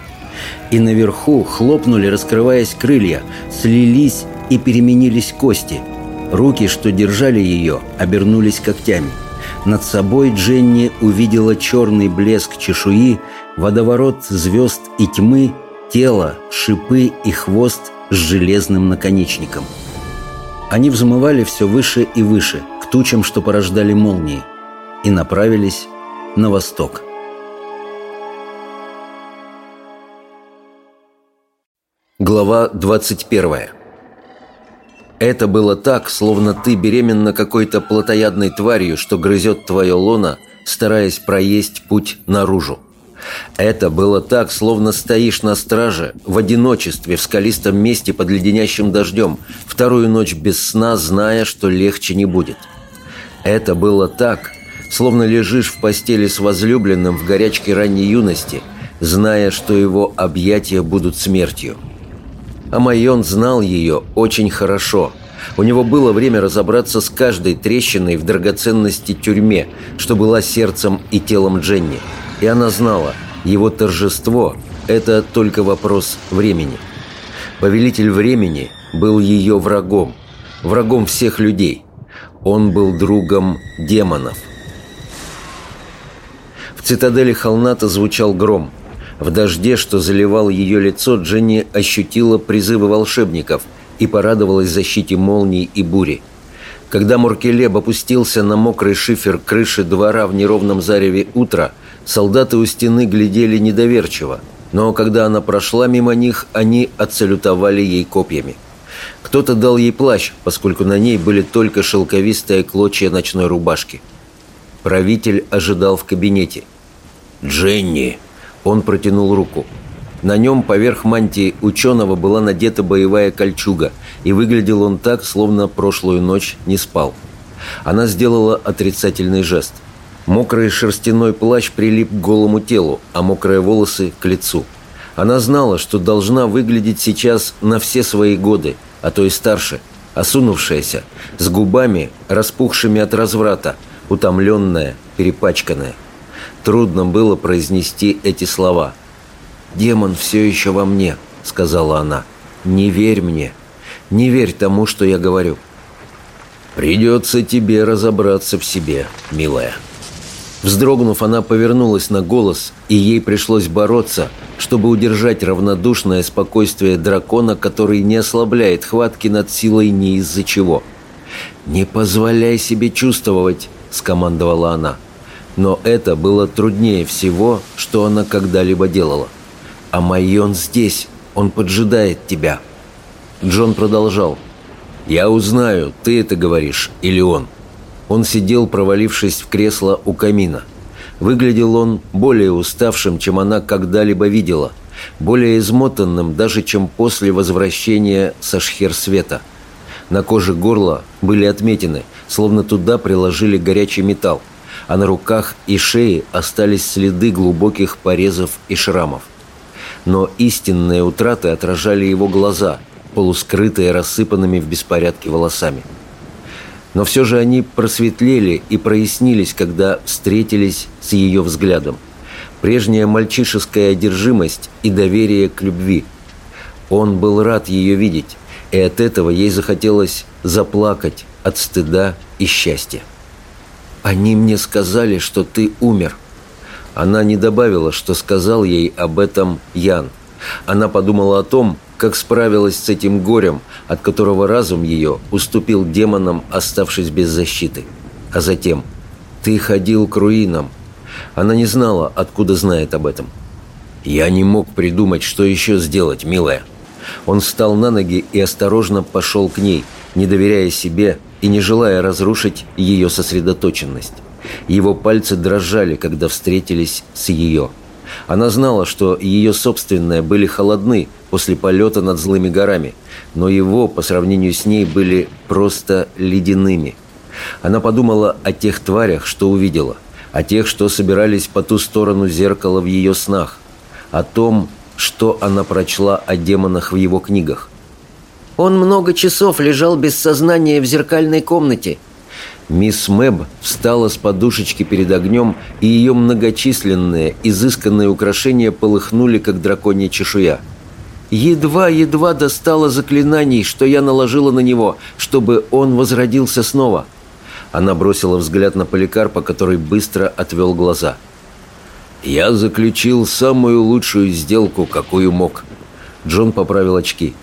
И наверху хлопнули, раскрываясь крылья, слились и переменились кости. Руки, что держали ее, обернулись когтями. Над собой Дженни увидела черный блеск чешуи, водоворот звезд и тьмы тело, шипы и хвост с железным наконечником. Они взмывали все выше и выше, к тучам, что порождали молнии, и направились на восток. Глава 21 Это было так, словно ты беременна какой-то плотоядной тварью, что грызет твое лоно, стараясь проесть путь наружу. Это было так, словно стоишь на страже, в одиночестве, в скалистом месте под леденящим дождем, вторую ночь без сна, зная, что легче не будет. Это было так, словно лежишь в постели с возлюбленным в горячке ранней юности, зная, что его объятия будут смертью. А Майон знал ее очень хорошо. У него было время разобраться с каждой трещиной в драгоценности тюрьме, что была сердцем и телом Дженни – и она знала, его торжество – это только вопрос времени. Повелитель времени был ее врагом, врагом всех людей. Он был другом демонов. В цитадели Холната звучал гром. В дожде, что заливал ее лицо, Дженни ощутила призывы волшебников и порадовалась защите молний и бури. Когда Муркелеб опустился на мокрый шифер крыши двора в неровном зареве утра – Солдаты у стены глядели недоверчиво, но когда она прошла мимо них, они отсалютовали ей копьями. Кто-то дал ей плащ, поскольку на ней были только шелковистые клочья ночной рубашки. Правитель ожидал в кабинете. «Дженни!» Он протянул руку. На нем поверх мантии ученого была надета боевая кольчуга, и выглядел он так, словно прошлую ночь не спал. Она сделала отрицательный жест. Мокрый шерстяной плащ прилип к голому телу, а мокрые волосы – к лицу. Она знала, что должна выглядеть сейчас на все свои годы, а то и старше, осунувшаяся, с губами, распухшими от разврата, утомленная, перепачканная. Трудно было произнести эти слова – «Демон все еще во мне», — сказала она. «Не верь мне. Не верь тому, что я говорю». «Придется тебе разобраться в себе, милая». Вздрогнув, она повернулась на голос, и ей пришлось бороться, чтобы удержать равнодушное спокойствие дракона, который не ослабляет хватки над силой ни из-за чего. «Не позволяй себе чувствовать», — скомандовала она. Но это было труднее всего, что она когда-либо делала. «А Майон здесь, он поджидает тебя». Джон продолжал. «Я узнаю, ты это говоришь или он». Он сидел, провалившись в кресло у камина. Выглядел он более уставшим, чем она когда-либо видела, более измотанным даже, чем после возвращения со Шхерсвета. На коже горла были отметины, словно туда приложили горячий металл, а на руках и шее остались следы глубоких порезов и шрамов но истинные утраты отражали его глаза, полускрытые рассыпанными в беспорядке волосами. Но все же они просветлели и прояснились, когда встретились с ее взглядом. Прежняя мальчишеская одержимость и доверие к любви. Он был рад ее видеть, и от этого ей захотелось заплакать от стыда и счастья. «Они мне сказали, что ты умер», она не добавила, что сказал ей об этом Ян. Она подумала о том, как справилась с этим горем, от которого разум ее уступил демонам, оставшись без защиты. А затем «Ты ходил к руинам». Она не знала, откуда знает об этом. «Я не мог придумать, что еще сделать, милая». Он встал на ноги и осторожно пошел к ней, не доверяя себе и не желая разрушить ее сосредоточенность. Его пальцы дрожали, когда встретились с ее. Она знала, что ее собственные были холодны после полета над злыми горами, но его, по сравнению с ней, были просто ледяными. Она подумала о тех тварях, что увидела, о тех, что собирались по ту сторону зеркала в ее снах, о том, что она прочла о демонах в его книгах. «Он много часов лежал без сознания в зеркальной комнате», Мисс Мэб встала с подушечки перед огнем, и ее многочисленные, изысканные украшения полыхнули, как драконья чешуя. Едва-едва достала заклинаний, что я наложила на него, чтобы он возродился снова. Она бросила взгляд на Поликарпа, который быстро отвел глаза. «Я заключил самую лучшую сделку, какую мог». Джон поправил очки.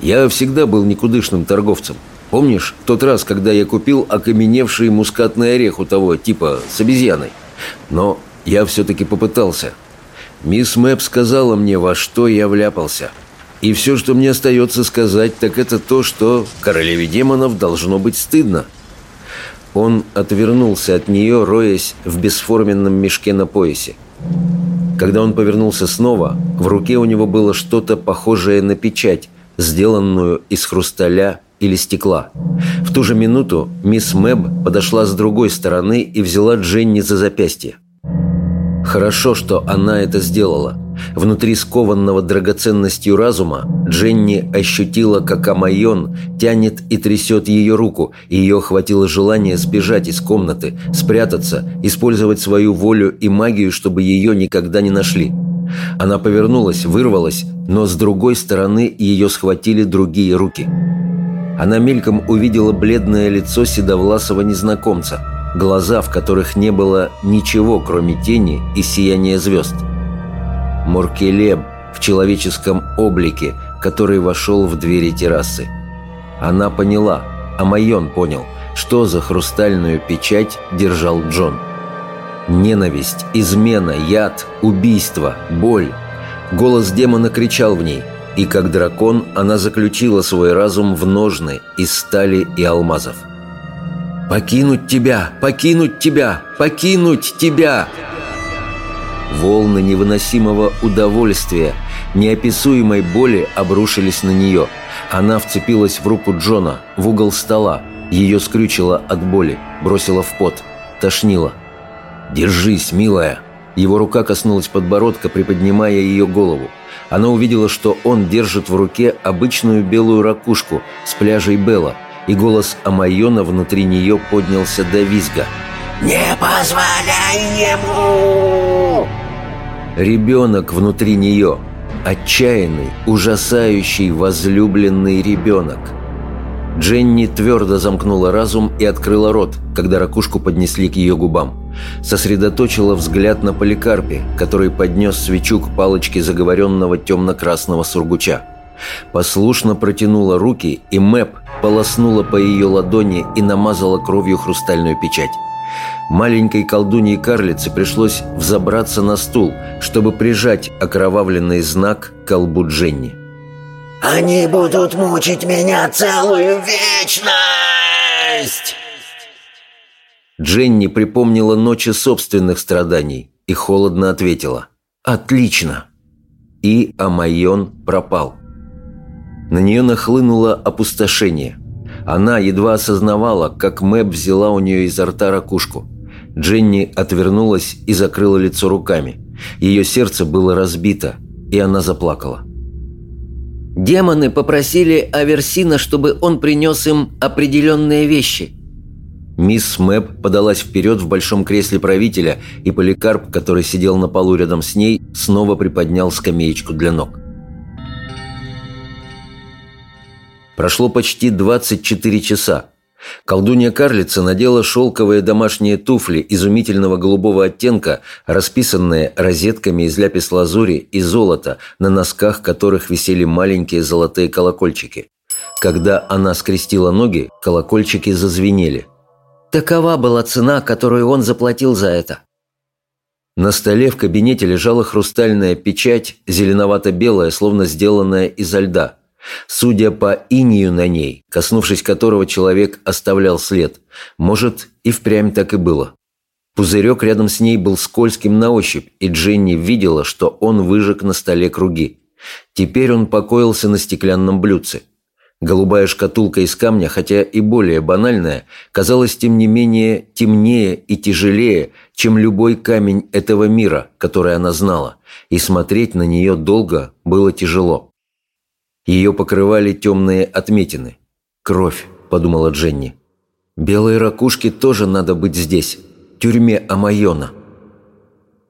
«Я всегда был никудышным торговцем. Помнишь тот раз, когда я купил окаменевший мускатный орех у того, типа с обезьяной? Но я все-таки попытался. Мисс Мэп сказала мне, во что я вляпался. И все, что мне остается сказать, так это то, что королеве демонов должно быть стыдно. Он отвернулся от нее, роясь в бесформенном мешке на поясе. Когда он повернулся снова, в руке у него было что-то похожее на печать, сделанную из хрусталя или стекла. В ту же минуту мисс Мэб подошла с другой стороны и взяла Дженни за запястье. Хорошо, что она это сделала. Внутри скованного драгоценностью разума Дженни ощутила, как Амайон тянет и трясет ее руку, и ее охватило желание сбежать из комнаты, спрятаться, использовать свою волю и магию, чтобы ее никогда не нашли. Она повернулась, вырвалась, но с другой стороны ее схватили другие руки – она мельком увидела бледное лицо седовласого незнакомца, глаза, в которых не было ничего, кроме тени и сияния звезд. Моркелеб в человеческом облике, который вошел в двери террасы. Она поняла, а Майон понял, что за хрустальную печать держал Джон. Ненависть, измена, яд, убийство, боль. Голос демона кричал в ней – и как дракон она заключила свой разум в ножны из стали и алмазов. «Покинуть тебя! Покинуть тебя! Покинуть тебя!» Волны невыносимого удовольствия, неописуемой боли обрушились на нее. Она вцепилась в руку Джона, в угол стола. Ее скрючило от боли, бросила в пот, тошнило. «Держись, милая!» Его рука коснулась подбородка, приподнимая ее голову. Она увидела, что он держит в руке обычную белую ракушку с пляжей Белла, и голос Амайона внутри нее поднялся до визга. «Не позволяй ему!» Ребенок внутри нее. Отчаянный, ужасающий, возлюбленный ребенок. Дженни твердо замкнула разум и открыла рот, когда ракушку поднесли к ее губам. Сосредоточила взгляд на поликарпе, который поднес свечу к палочке заговоренного темно-красного сургуча. Послушно протянула руки, и Мэп полоснула по ее ладони и намазала кровью хрустальную печать. Маленькой колдунье-карлице пришлось взобраться на стул, чтобы прижать окровавленный знак к колбу Дженни. «Они будут мучить меня целую вечность!» Дженни припомнила ночи собственных страданий и холодно ответила «Отлично!» И Амайон пропал. На нее нахлынуло опустошение. Она едва осознавала, как Мэб взяла у нее изо рта ракушку. Дженни отвернулась и закрыла лицо руками. Ее сердце было разбито, и она заплакала. Демоны попросили Аверсина, чтобы он принес им определенные вещи. Мисс Мэб подалась вперед в большом кресле правителя, и Поликарп, который сидел на полу рядом с ней, снова приподнял скамеечку для ног. Прошло почти 24 часа. Колдунья-карлица надела шелковые домашние туфли изумительного голубого оттенка, расписанные розетками из ляпис-лазури и золота, на носках которых висели маленькие золотые колокольчики. Когда она скрестила ноги, колокольчики зазвенели. Такова была цена, которую он заплатил за это. На столе в кабинете лежала хрустальная печать, зеленовато-белая, словно сделанная изо льда – Судя по инию на ней, коснувшись которого человек оставлял след, может, и впрямь так и было. Пузырек рядом с ней был скользким на ощупь, и Дженни видела, что он выжег на столе круги. Теперь он покоился на стеклянном блюдце. Голубая шкатулка из камня, хотя и более банальная, казалась тем не менее темнее и тяжелее, чем любой камень этого мира, который она знала, и смотреть на нее долго было тяжело. Ее покрывали темные отметины. «Кровь», – подумала Дженни. «Белые ракушки тоже надо быть здесь, в тюрьме Амайона».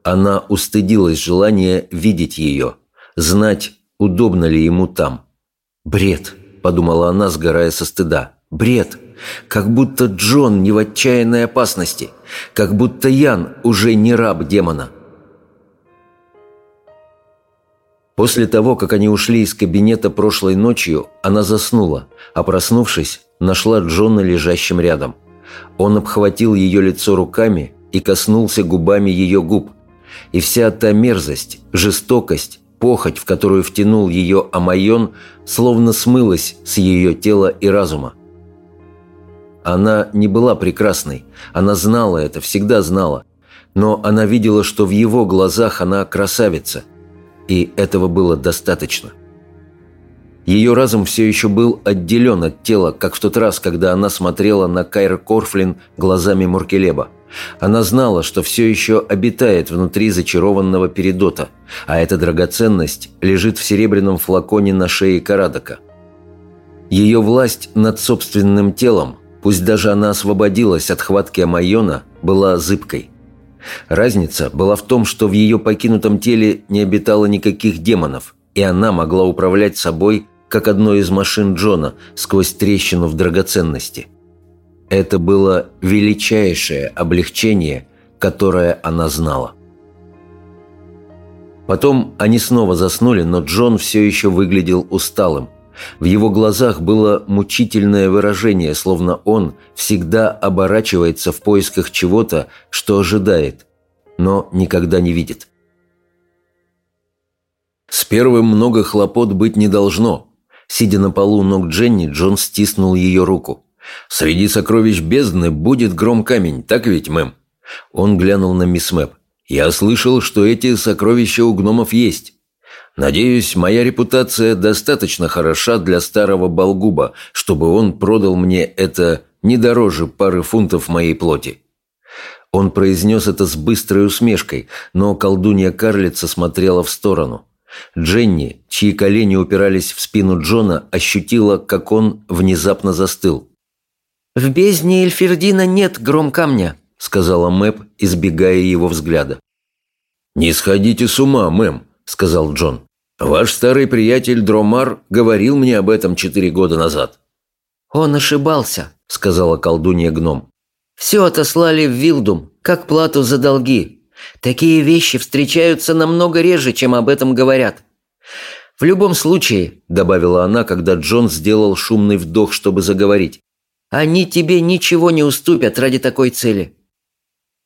Она устыдилась желания видеть ее, знать, удобно ли ему там. «Бред», – подумала она, сгорая со стыда. «Бред! Как будто Джон не в отчаянной опасности, как будто Ян уже не раб демона». После того, как они ушли из кабинета прошлой ночью, она заснула, а проснувшись, нашла Джона лежащим рядом. Он обхватил ее лицо руками и коснулся губами ее губ. И вся та мерзость, жестокость, похоть, в которую втянул ее Амайон, словно смылась с ее тела и разума. Она не была прекрасной, она знала это, всегда знала, но она видела, что в его глазах она красавица – и этого было достаточно. Ее разум все еще был отделен от тела, как в тот раз, когда она смотрела на Кайр Корфлин глазами Муркелеба. Она знала, что все еще обитает внутри зачарованного передота, а эта драгоценность лежит в серебряном флаконе на шее Карадока. Ее власть над собственным телом, пусть даже она освободилась от хватки Амайона, была зыбкой – Разница была в том, что в ее покинутом теле не обитало никаких демонов, и она могла управлять собой, как одной из машин Джона, сквозь трещину в драгоценности. Это было величайшее облегчение, которое она знала. Потом они снова заснули, но Джон все еще выглядел усталым. В его глазах было мучительное выражение, словно он всегда оборачивается в поисках чего-то, что ожидает, но никогда не видит. С первым много хлопот быть не должно. Сидя на полу ног Дженни, Джон стиснул ее руку. «Среди сокровищ бездны будет гром камень, так ведь, мэм?» Он глянул на мисс Мэп. Я слышал, что эти сокровища у гномов есть. Надеюсь, моя репутация достаточно хороша для старого Болгуба, чтобы он продал мне это не дороже пары фунтов моей плоти». Он произнес это с быстрой усмешкой, но колдунья-карлица смотрела в сторону. Дженни, чьи колени упирались в спину Джона, ощутила, как он внезапно застыл. «В бездне Эльфердина нет гром камня», — сказала Мэп, избегая его взгляда. «Не сходите с ума, мэм», — сказал Джон. «Ваш старый приятель Дромар говорил мне об этом четыре года назад». «Он ошибался», — сказала колдунья-гном. «Все отослали в Вилдум, как плату за долги. Такие вещи встречаются намного реже, чем об этом говорят. В любом случае», — добавила она, когда Джон сделал шумный вдох, чтобы заговорить, «они тебе ничего не уступят ради такой цели».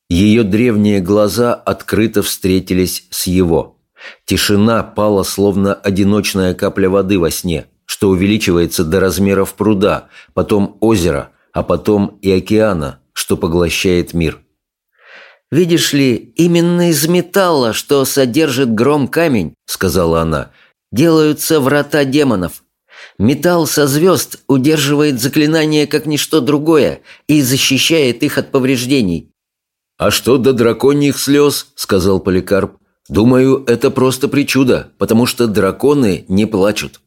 Ее древние глаза открыто встретились с его. Тишина пала, словно одиночная капля воды во сне, что увеличивается до размеров пруда, потом озера, а потом и океана, что поглощает мир. «Видишь ли, именно из металла, что содержит гром камень, — сказала она, — делаются врата демонов. Металл со звезд удерживает заклинания как ничто другое и защищает их от повреждений. «А что до драконьих слез?» – сказал Поликарп. «Думаю, это просто причуда, потому что драконы не плачут».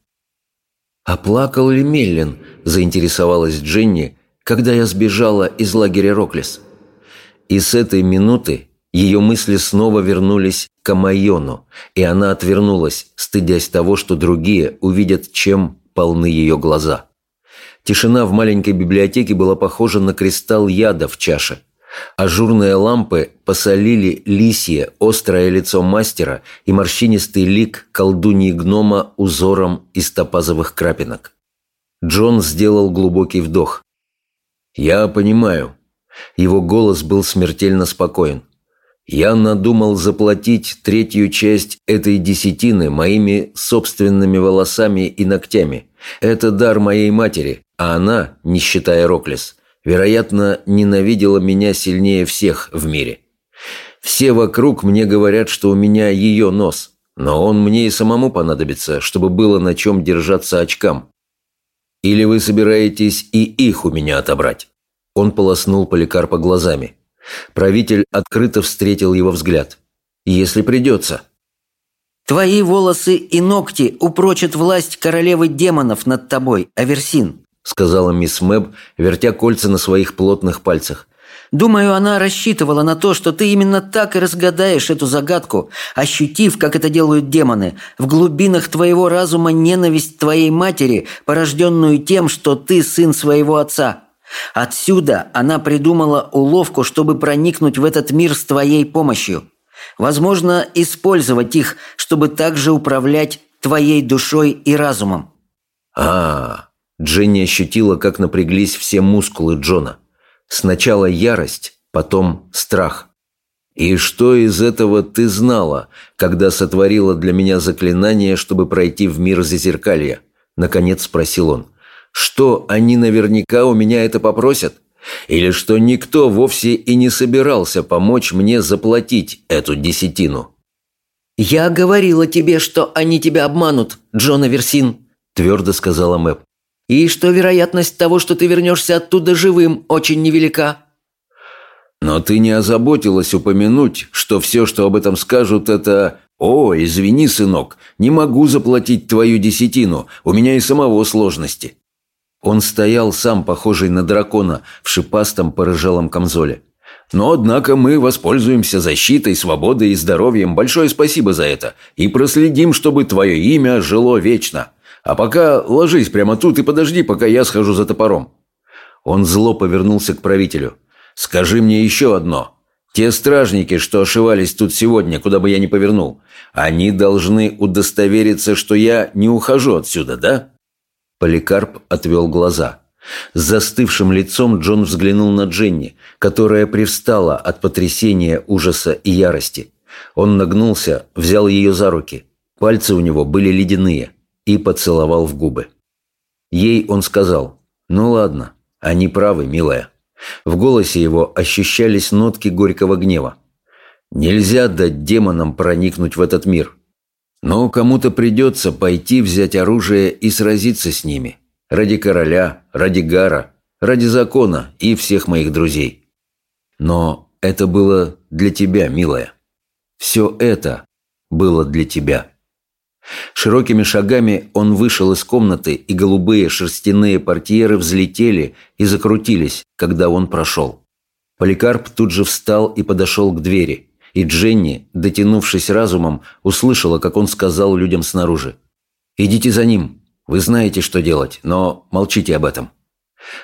«А плакал ли Меллин?» – заинтересовалась Дженни, когда я сбежала из лагеря Роклис. И с этой минуты ее мысли снова вернулись к Амайону, и она отвернулась, стыдясь того, что другие увидят, чем полны ее глаза. Тишина в маленькой библиотеке была похожа на кристалл яда в чаше. Ажурные лампы посолили лисье, острое лицо мастера и морщинистый лик колдуньи гнома узором из топазовых крапинок. Джон сделал глубокий вдох. «Я понимаю». Его голос был смертельно спокоен. «Я надумал заплатить третью часть этой десятины моими собственными волосами и ногтями. Это дар моей матери, а она, не считая Роклис, вероятно, ненавидела меня сильнее всех в мире. Все вокруг мне говорят, что у меня ее нос, но он мне и самому понадобится, чтобы было на чем держаться очкам. Или вы собираетесь и их у меня отобрать?» Он полоснул Поликарпа глазами. Правитель открыто встретил его взгляд. «Если придется». «Твои волосы и ногти упрочат власть королевы демонов над тобой, Аверсин», сказала мисс Мэб, вертя кольца на своих плотных пальцах. Думаю, она рассчитывала на то, что ты именно так и разгадаешь эту загадку, ощутив, как это делают демоны, в глубинах твоего разума ненависть твоей матери, порожденную тем, что ты сын своего отца. Отсюда она придумала уловку, чтобы проникнуть в этот мир с твоей помощью. Возможно, использовать их, чтобы также управлять твоей душой и разумом. А, -а, -а. Дженни ощутила, как напряглись все мускулы Джона. Сначала ярость, потом страх. «И что из этого ты знала, когда сотворила для меня заклинание, чтобы пройти в мир Зазеркалья?» Наконец спросил он. «Что, они наверняка у меня это попросят? Или что никто вовсе и не собирался помочь мне заплатить эту десятину?» «Я говорила тебе, что они тебя обманут, Джона Версин», твердо сказала Мэп и что вероятность того, что ты вернешься оттуда живым, очень невелика». «Но ты не озаботилась упомянуть, что все, что об этом скажут, это «О, извини, сынок, не могу заплатить твою десятину, у меня и самого сложности». Он стоял сам, похожий на дракона, в шипастом порыжалом камзоле. «Но, однако, мы воспользуемся защитой, свободой и здоровьем. Большое спасибо за это. И проследим, чтобы твое имя жило вечно». А пока ложись прямо тут и подожди, пока я схожу за топором». Он зло повернулся к правителю. «Скажи мне еще одно. Те стражники, что ошивались тут сегодня, куда бы я ни повернул, они должны удостовериться, что я не ухожу отсюда, да?» Поликарп отвел глаза. С застывшим лицом Джон взглянул на Дженни, которая привстала от потрясения, ужаса и ярости. Он нагнулся, взял ее за руки. Пальцы у него были ледяные и поцеловал в губы. Ей он сказал «Ну ладно, они правы, милая». В голосе его ощущались нотки горького гнева. Нельзя дать демонам проникнуть в этот мир. Но кому-то придется пойти взять оружие и сразиться с ними. Ради короля, ради Гара, ради закона и всех моих друзей. Но это было для тебя, милая. Все это было для тебя. Широкими шагами он вышел из комнаты, и голубые шерстяные портьеры взлетели и закрутились, когда он прошел. Поликарп тут же встал и подошел к двери, и Дженни, дотянувшись разумом, услышала, как он сказал людям снаружи. «Идите за ним. Вы знаете, что делать, но молчите об этом».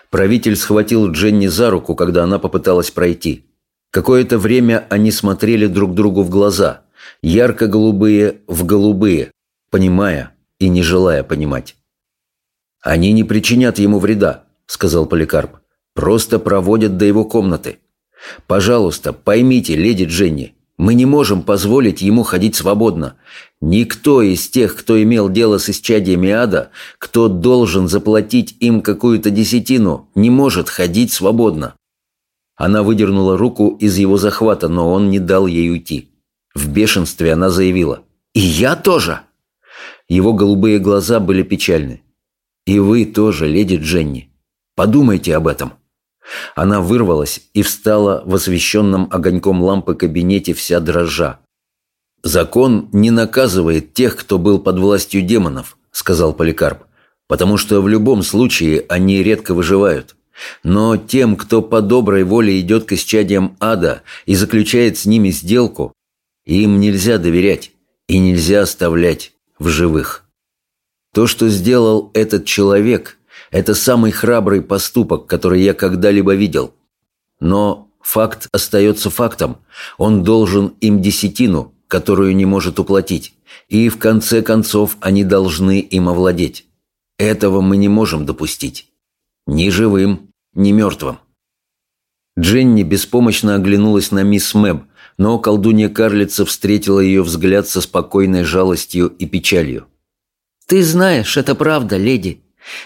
Правитель схватил Дженни за руку, когда она попыталась пройти. Какое-то время они смотрели друг другу в глаза, ярко-голубые в голубые, понимая и не желая понимать. «Они не причинят ему вреда», — сказал Поликарп. «Просто проводят до его комнаты. Пожалуйста, поймите, леди Дженни, мы не можем позволить ему ходить свободно. Никто из тех, кто имел дело с исчадиями ада, кто должен заплатить им какую-то десятину, не может ходить свободно». Она выдернула руку из его захвата, но он не дал ей уйти. В бешенстве она заявила. «И я тоже!» Его голубые глаза были печальны. «И вы тоже, леди Дженни. Подумайте об этом». Она вырвалась и встала в освещенном огоньком лампы кабинете вся дрожа. «Закон не наказывает тех, кто был под властью демонов», — сказал Поликарп, «потому что в любом случае они редко выживают. Но тем, кто по доброй воле идет к исчадиям ада и заключает с ними сделку, им нельзя доверять и нельзя оставлять в живых. То, что сделал этот человек, это самый храбрый поступок, который я когда-либо видел. Но факт остается фактом. Он должен им десятину, которую не может уплатить. И в конце концов они должны им овладеть. Этого мы не можем допустить. Ни живым, ни мертвым. Дженни беспомощно оглянулась на мисс Мэб, но колдунья-карлица встретила ее взгляд со спокойной жалостью и печалью. «Ты знаешь, это правда, леди.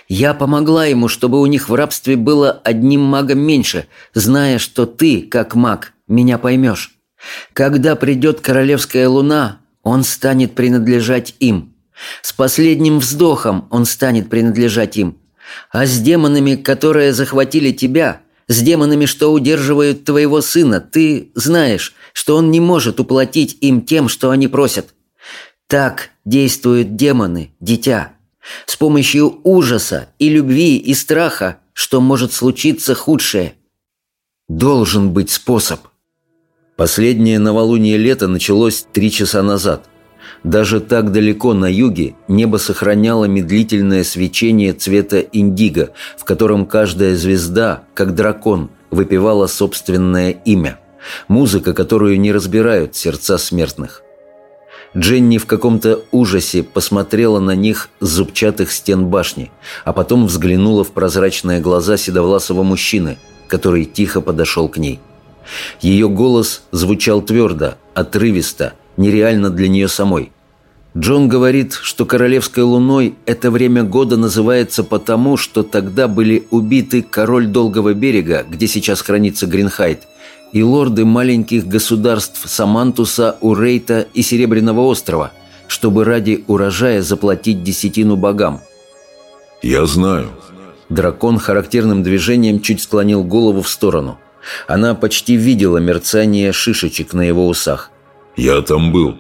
Я помогла ему, чтобы у них в рабстве было одним магом меньше, зная, что ты, как маг, меня поймешь. Когда придет королевская луна, он станет принадлежать им. С последним вздохом он станет принадлежать им. А с демонами, которые захватили тебя, с демонами, что удерживают твоего сына, ты знаешь, что он не может уплатить им тем, что они просят. Так действуют демоны, дитя. С помощью ужаса и любви и страха, что может случиться худшее. Должен быть способ. Последнее новолуние лета началось три часа назад – даже так далеко на юге небо сохраняло медлительное свечение цвета индиго, в котором каждая звезда, как дракон, выпивала собственное имя. Музыка, которую не разбирают сердца смертных. Дженни в каком-то ужасе посмотрела на них с зубчатых стен башни, а потом взглянула в прозрачные глаза седовласого мужчины, который тихо подошел к ней. Ее голос звучал твердо, отрывисто, нереально для нее самой. Джон говорит, что королевской луной это время года называется потому, что тогда были убиты король Долгого берега, где сейчас хранится Гринхайт, и лорды маленьких государств Самантуса, Урейта и Серебряного острова, чтобы ради урожая заплатить десятину богам. «Я знаю». Дракон характерным движением чуть склонил голову в сторону. Она почти видела мерцание шишечек на его усах. «Я там был».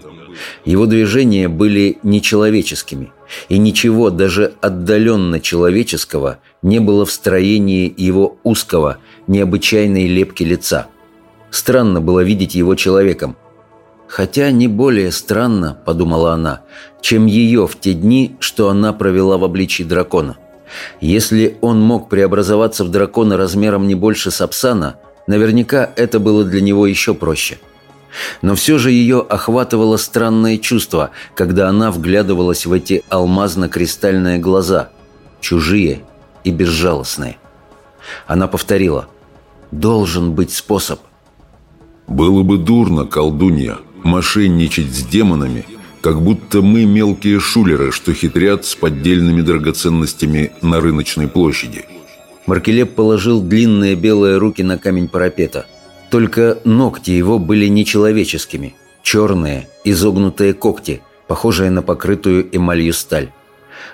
Его движения были нечеловеческими, и ничего даже отдаленно человеческого не было в строении его узкого, необычайной лепки лица. Странно было видеть его человеком. Хотя не более странно, подумала она, чем ее в те дни, что она провела в обличии дракона. Если он мог преобразоваться в дракона размером не больше Сапсана, наверняка это было для него еще проще – но все же ее охватывало странное чувство, когда она вглядывалась в эти алмазно-кристальные глаза, чужие и безжалостные. Она повторила «Должен быть способ». «Было бы дурно, колдунья, мошенничать с демонами, как будто мы мелкие шулеры, что хитрят с поддельными драгоценностями на рыночной площади». Маркелеп положил длинные белые руки на камень парапета – Только ногти его были нечеловеческими, черные, изогнутые когти, похожие на покрытую эмалью сталь.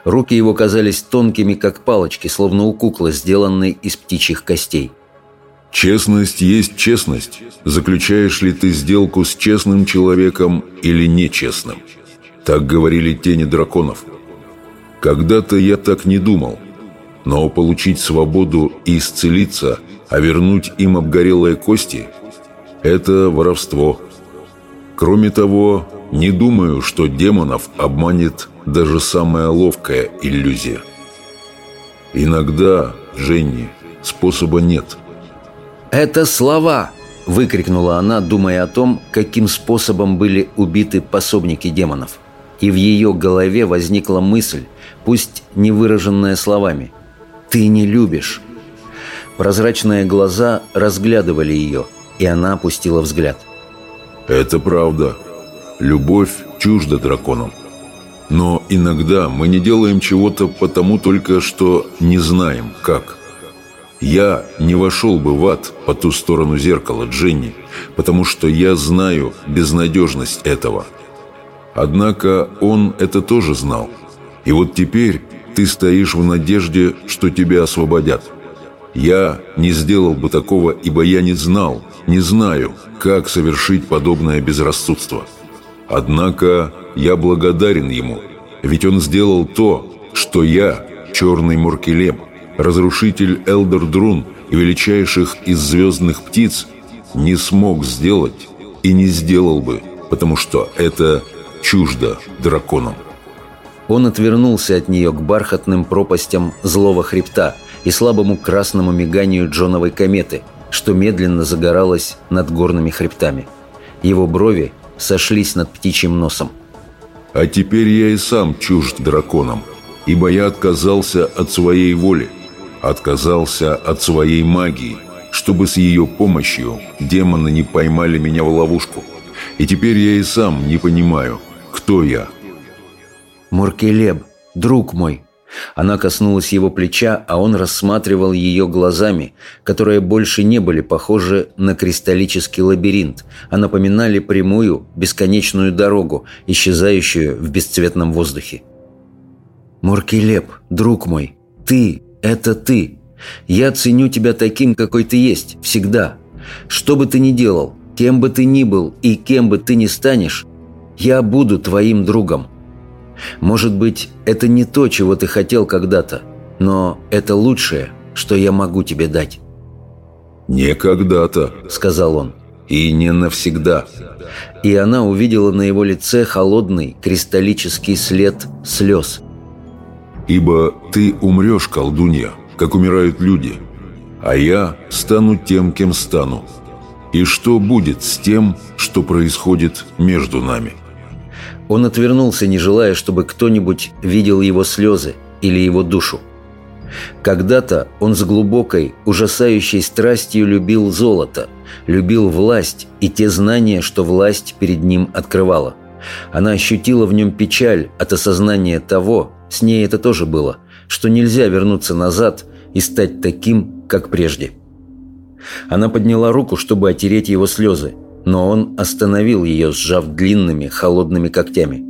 Руки его казались тонкими, как палочки, словно у куклы, сделанной из птичьих костей. Честность есть честность. Заключаешь ли ты сделку с честным человеком или нечестным? Так говорили тени драконов. Когда-то я так не думал. Но получить свободу и исцелиться, а вернуть им обгорелые кости – это воровство. Кроме того, не думаю, что демонов обманет даже самая ловкая иллюзия. Иногда, Женни, способа нет. «Это слова!» – выкрикнула она, думая о том, каким способом были убиты пособники демонов. И в ее голове возникла мысль, пусть не выраженная словами. «Ты не любишь!» Прозрачные глаза разглядывали ее, и она опустила взгляд. «Это правда. Любовь чужда драконам. Но иногда мы не делаем чего-то потому только, что не знаем, как. Я не вошел бы в ад по ту сторону зеркала, Дженни, потому что я знаю безнадежность этого. Однако он это тоже знал. И вот теперь ты стоишь в надежде, что тебя освободят. Я не сделал бы такого, ибо я не знал, не знаю, как совершить подобное безрассудство. Однако я благодарен ему, ведь он сделал то, что я, черный Муркелем, разрушитель Элдер Друн и величайших из звездных птиц, не смог сделать и не сделал бы, потому что это чуждо драконам. Он отвернулся от нее к бархатным пропастям злого хребта и слабому красному миганию Джоновой кометы, что медленно загоралось над горными хребтами. Его брови сошлись над птичьим носом. «А теперь я и сам чужд драконам, ибо я отказался от своей воли, отказался от своей магии, чтобы с ее помощью демоны не поймали меня в ловушку. И теперь я и сам не понимаю, кто я». «Муркелеб, друг мой!» Она коснулась его плеча, а он рассматривал ее глазами, которые больше не были похожи на кристаллический лабиринт, а напоминали прямую, бесконечную дорогу, исчезающую в бесцветном воздухе. «Муркелеп, друг мой, ты – это ты. Я ценю тебя таким, какой ты есть, всегда. Что бы ты ни делал, кем бы ты ни был и кем бы ты ни станешь, я буду твоим другом. Может быть, это не то, чего ты хотел когда-то, но это лучшее, что я могу тебе дать». «Не когда-то», — сказал он, — «и не навсегда». И она увидела на его лице холодный кристаллический след слез. «Ибо ты умрешь, колдунья, как умирают люди, а я стану тем, кем стану. И что будет с тем, что происходит между нами?» Он отвернулся, не желая, чтобы кто-нибудь видел его слезы или его душу. Когда-то он с глубокой, ужасающей страстью любил золото, любил власть и те знания, что власть перед ним открывала. Она ощутила в нем печаль от осознания того, с ней это тоже было, что нельзя вернуться назад и стать таким, как прежде. Она подняла руку, чтобы отереть его слезы, но он остановил ее, сжав длинными, холодными когтями.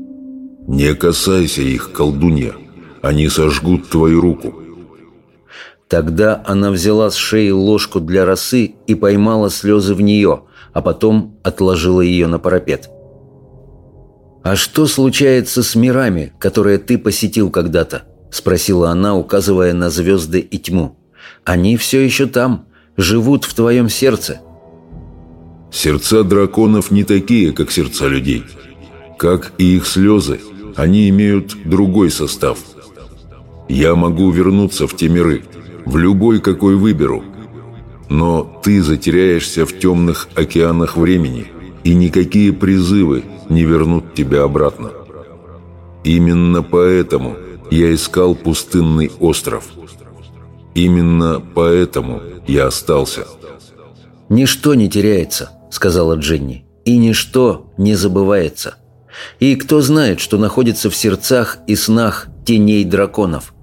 «Не касайся их, колдунья. Они сожгут твою руку». Тогда она взяла с шеи ложку для росы и поймала слезы в нее, а потом отложила ее на парапет. «А что случается с мирами, которые ты посетил когда-то?» – спросила она, указывая на звезды и тьму. «Они все еще там, живут в твоем сердце». Сердца драконов не такие, как сердца людей. Как и их слезы, они имеют другой состав. Я могу вернуться в те миры, в любой, какой выберу. Но ты затеряешься в темных океанах времени, и никакие призывы не вернут тебя обратно. Именно поэтому я искал пустынный остров. Именно поэтому я остался. Ничто не теряется сказала Дженни. «И ничто не забывается. И кто знает, что находится в сердцах и снах теней драконов.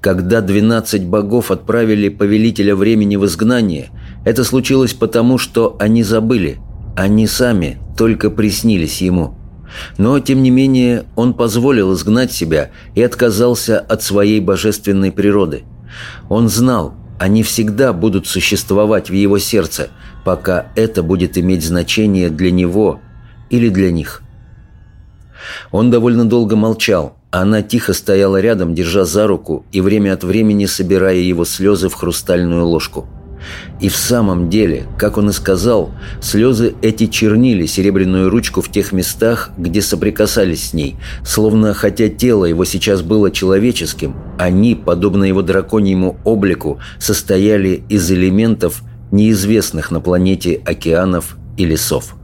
Когда двенадцать богов отправили повелителя времени в изгнание, Это случилось потому, что они забыли. Они сами только приснились ему. Но, тем не менее, он позволил изгнать себя и отказался от своей божественной природы. Он знал, они всегда будут существовать в его сердце, пока это будет иметь значение для него или для них. Он довольно долго молчал, а она тихо стояла рядом, держа за руку и время от времени собирая его слезы в хрустальную ложку – и в самом деле, как он и сказал, слезы эти чернили серебряную ручку в тех местах, где соприкасались с ней, словно хотя тело его сейчас было человеческим, они, подобно его драконьему облику, состояли из элементов, неизвестных на планете океанов и лесов.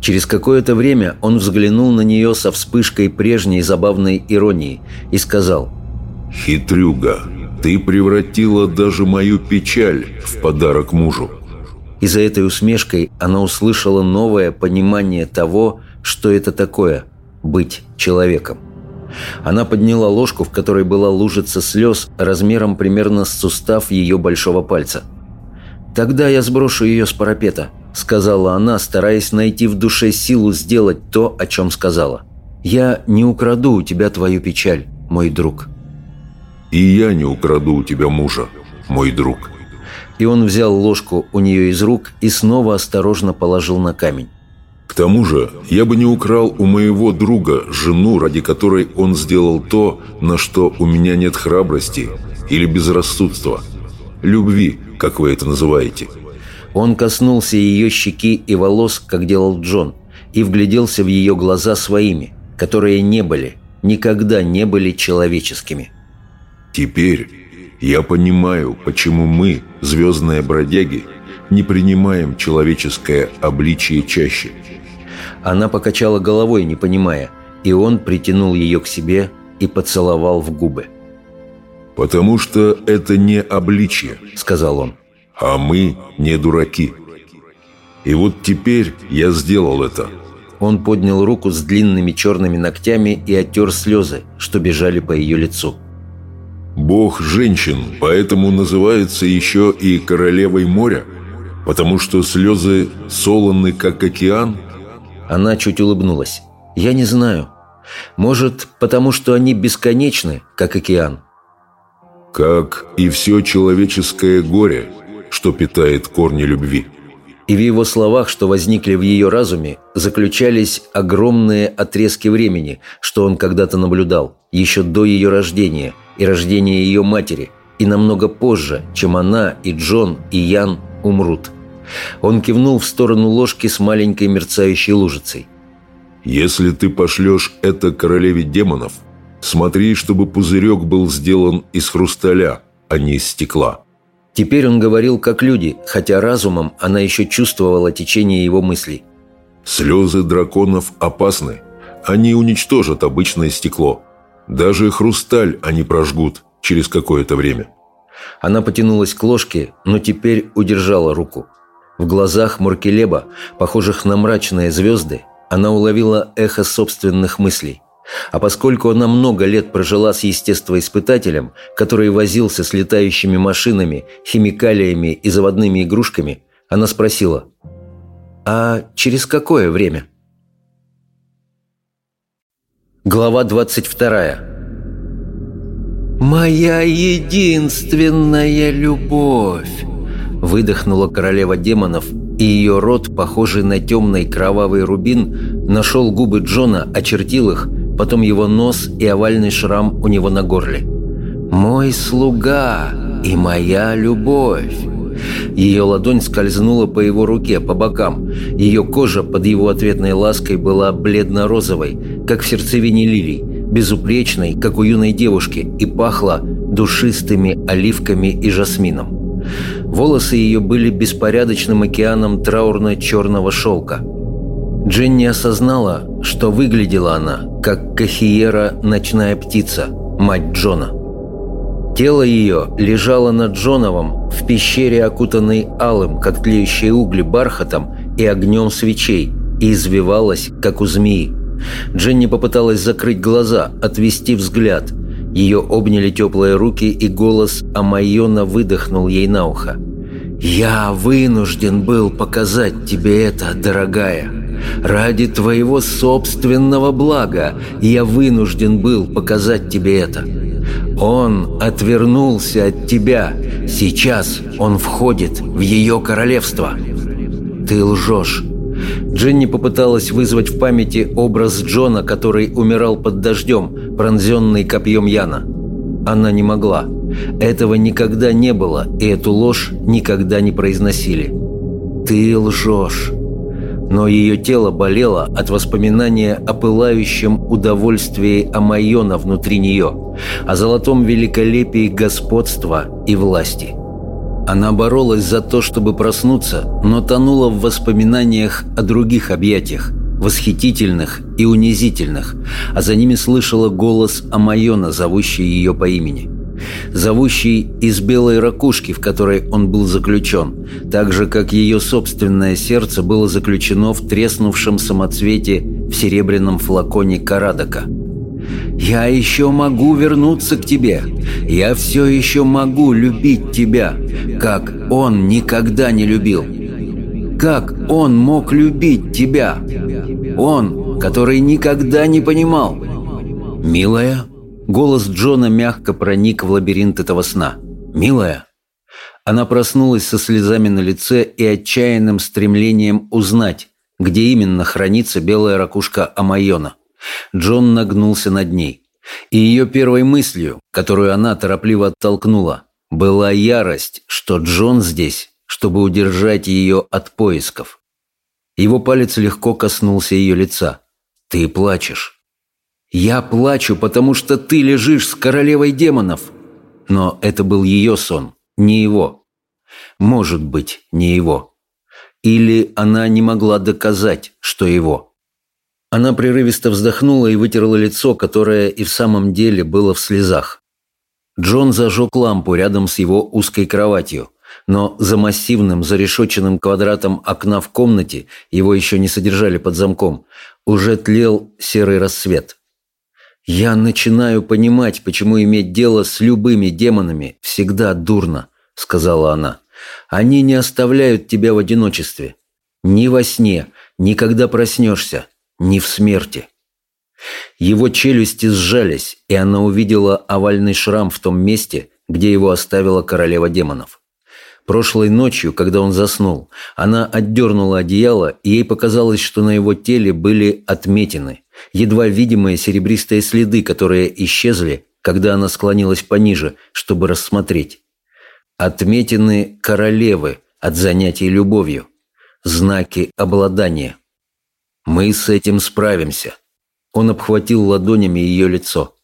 Через какое-то время он взглянул на нее со вспышкой прежней забавной иронии и сказал «Хитрюга, ты превратила даже мою печаль в подарок мужу. И за этой усмешкой она услышала новое понимание того, что это такое – быть человеком. Она подняла ложку, в которой была лужица слез, размером примерно с сустав ее большого пальца. «Тогда я сброшу ее с парапета», – сказала она, стараясь найти в душе силу сделать то, о чем сказала. «Я не украду у тебя твою печаль, мой друг». И я не украду у тебя мужа, мой друг». И он взял ложку у нее из рук и снова осторожно положил на камень. К тому же, я бы не украл у моего друга жену, ради которой он сделал то, на что у меня нет храбрости или безрассудства. Любви, как вы это называете. Он коснулся ее щеки и волос, как делал Джон, и вгляделся в ее глаза своими, которые не были, никогда не были человеческими. Теперь я понимаю, почему мы, звездные бродяги, не принимаем человеческое обличие чаще. Она покачала головой, не понимая, и он притянул ее к себе и поцеловал в губы. «Потому что это не обличие», — сказал он, — «а мы не дураки. И вот теперь я сделал это». Он поднял руку с длинными черными ногтями и оттер слезы, что бежали по ее лицу. Бог женщин, поэтому называется еще и королевой моря, потому что слезы солоны, как океан. Она чуть улыбнулась. Я не знаю. Может, потому что они бесконечны, как океан. Как и все человеческое горе, что питает корни любви. И в его словах, что возникли в ее разуме, заключались огромные отрезки времени, что он когда-то наблюдал, еще до ее рождения – и рождения ее матери, и намного позже, чем она и Джон и Ян умрут. Он кивнул в сторону ложки с маленькой мерцающей лужицей. «Если ты пошлешь это королеве демонов, смотри, чтобы пузырек был сделан из хрусталя, а не из стекла». Теперь он говорил как люди, хотя разумом она еще чувствовала течение его мыслей. «Слезы драконов опасны. Они уничтожат обычное стекло. Даже хрусталь они прожгут через какое-то время. Она потянулась к ложке, но теперь удержала руку. В глазах Муркелеба, похожих на мрачные звезды, она уловила эхо собственных мыслей. А поскольку она много лет прожила с естествоиспытателем, который возился с летающими машинами, химикалиями и заводными игрушками, она спросила, «А через какое время?» Глава 22 «Моя единственная любовь!» Выдохнула королева демонов, и ее рот, похожий на темный кровавый рубин, нашел губы Джона, очертил их, потом его нос и овальный шрам у него на горле. «Мой слуга и моя любовь!» Ее ладонь скользнула по его руке, по бокам. Ее кожа под его ответной лаской была бледно-розовой, как в сердцевине лилий, безупречной, как у юной девушки, и пахла душистыми оливками и жасмином. Волосы ее были беспорядочным океаном траурно-черного шелка. Дженни осознала, что выглядела она, как Кахиера «Ночная птица», мать Джона. Тело ее лежало над Джоновым в пещере, окутанной алым, как тлеющие угли, бархатом и огнем свечей, и извивалось, как у змеи. Дженни попыталась закрыть глаза, отвести взгляд. Ее обняли теплые руки, и голос Амайона выдохнул ей на ухо. «Я вынужден был показать тебе это, дорогая. Ради твоего собственного блага я вынужден был показать тебе это. Он отвернулся от тебя. Сейчас он входит в ее королевство. Ты лжешь». Дженни попыталась вызвать в памяти образ Джона, который умирал под дождем, пронзенный копьем Яна. Она не могла. Этого никогда не было, и эту ложь никогда не произносили. «Ты лжешь». Но ее тело болело от воспоминания о пылающем удовольствии Амайона внутри нее, о золотом великолепии господства и власти. Она боролась за то, чтобы проснуться, но тонула в воспоминаниях о других объятиях, восхитительных и унизительных, а за ними слышала голос Амайона, зовущий ее по имени. Зовущий из белой ракушки, в которой он был заключен, так же, как ее собственное сердце было заключено в треснувшем самоцвете в серебряном флаконе Карадока. «Я еще могу вернуться к тебе. Я все еще могу любить тебя, как он никогда не любил. Как он мог любить тебя?» Он, который никогда не понимал. «Милая?» Голос Джона мягко проник в лабиринт этого сна. «Милая?» Она проснулась со слезами на лице и отчаянным стремлением узнать, где именно хранится белая ракушка Амайона. Джон нагнулся над ней. И ее первой мыслью, которую она торопливо оттолкнула, была ярость, что Джон здесь, чтобы удержать ее от поисков. Его палец легко коснулся ее лица. «Ты плачешь». «Я плачу, потому что ты лежишь с королевой демонов». Но это был ее сон, не его. Может быть, не его. Или она не могла доказать, что его. Она прерывисто вздохнула и вытерла лицо, которое и в самом деле было в слезах. Джон зажег лампу рядом с его узкой кроватью, но за массивным зарешоченным квадратом окна в комнате его еще не содержали под замком, уже тлел серый рассвет. «Я начинаю понимать, почему иметь дело с любыми демонами всегда дурно», — сказала она. «Они не оставляют тебя в одиночестве. Ни во сне, ни когда проснешься, ни в смерти». Его челюсти сжались, и она увидела овальный шрам в том месте, где его оставила королева демонов. Прошлой ночью, когда он заснул, она отдернула одеяло, и ей показалось, что на его теле были отметины, едва видимые серебристые следы, которые исчезли, когда она склонилась пониже, чтобы рассмотреть. Отметины королевы от занятий любовью, знаки обладания. «Мы с этим справимся». Он обхватил ладонями ее лицо.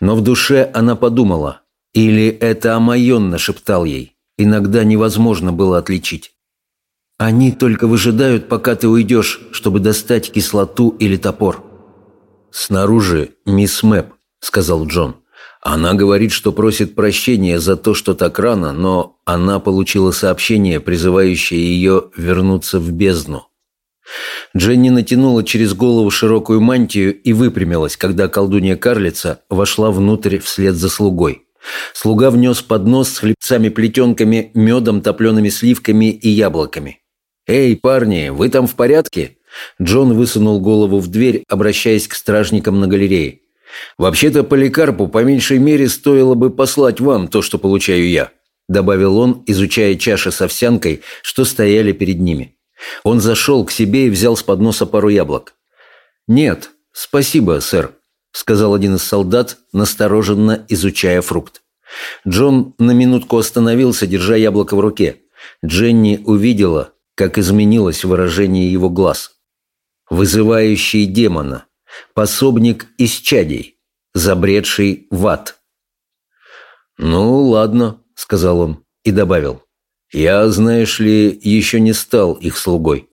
Но в душе она подумала, или это Амайон нашептал ей – иногда невозможно было отличить. Они только выжидают, пока ты уйдешь, чтобы достать кислоту или топор. «Снаружи мисс Мэп», — сказал Джон. «Она говорит, что просит прощения за то, что так рано, но она получила сообщение, призывающее ее вернуться в бездну». Дженни натянула через голову широкую мантию и выпрямилась, когда колдунья-карлица вошла внутрь вслед за слугой. Слуга внес поднос с хлебцами-плетенками, медом, топлеными сливками и яблоками. «Эй, парни, вы там в порядке?» Джон высунул голову в дверь, обращаясь к стражникам на галерее. «Вообще-то Поликарпу по меньшей мере стоило бы послать вам то, что получаю я», добавил он, изучая чаши с овсянкой, что стояли перед ними. Он зашел к себе и взял с подноса пару яблок. «Нет, спасибо, сэр», сказал один из солдат, настороженно изучая фрукт. Джон на минутку остановился, держа яблоко в руке. Дженни увидела, как изменилось выражение его глаз. Вызывающий демона, пособник из чадей, забредший в ад. «Ну, ладно», — сказал он и добавил. «Я, знаешь ли, еще не стал их слугой».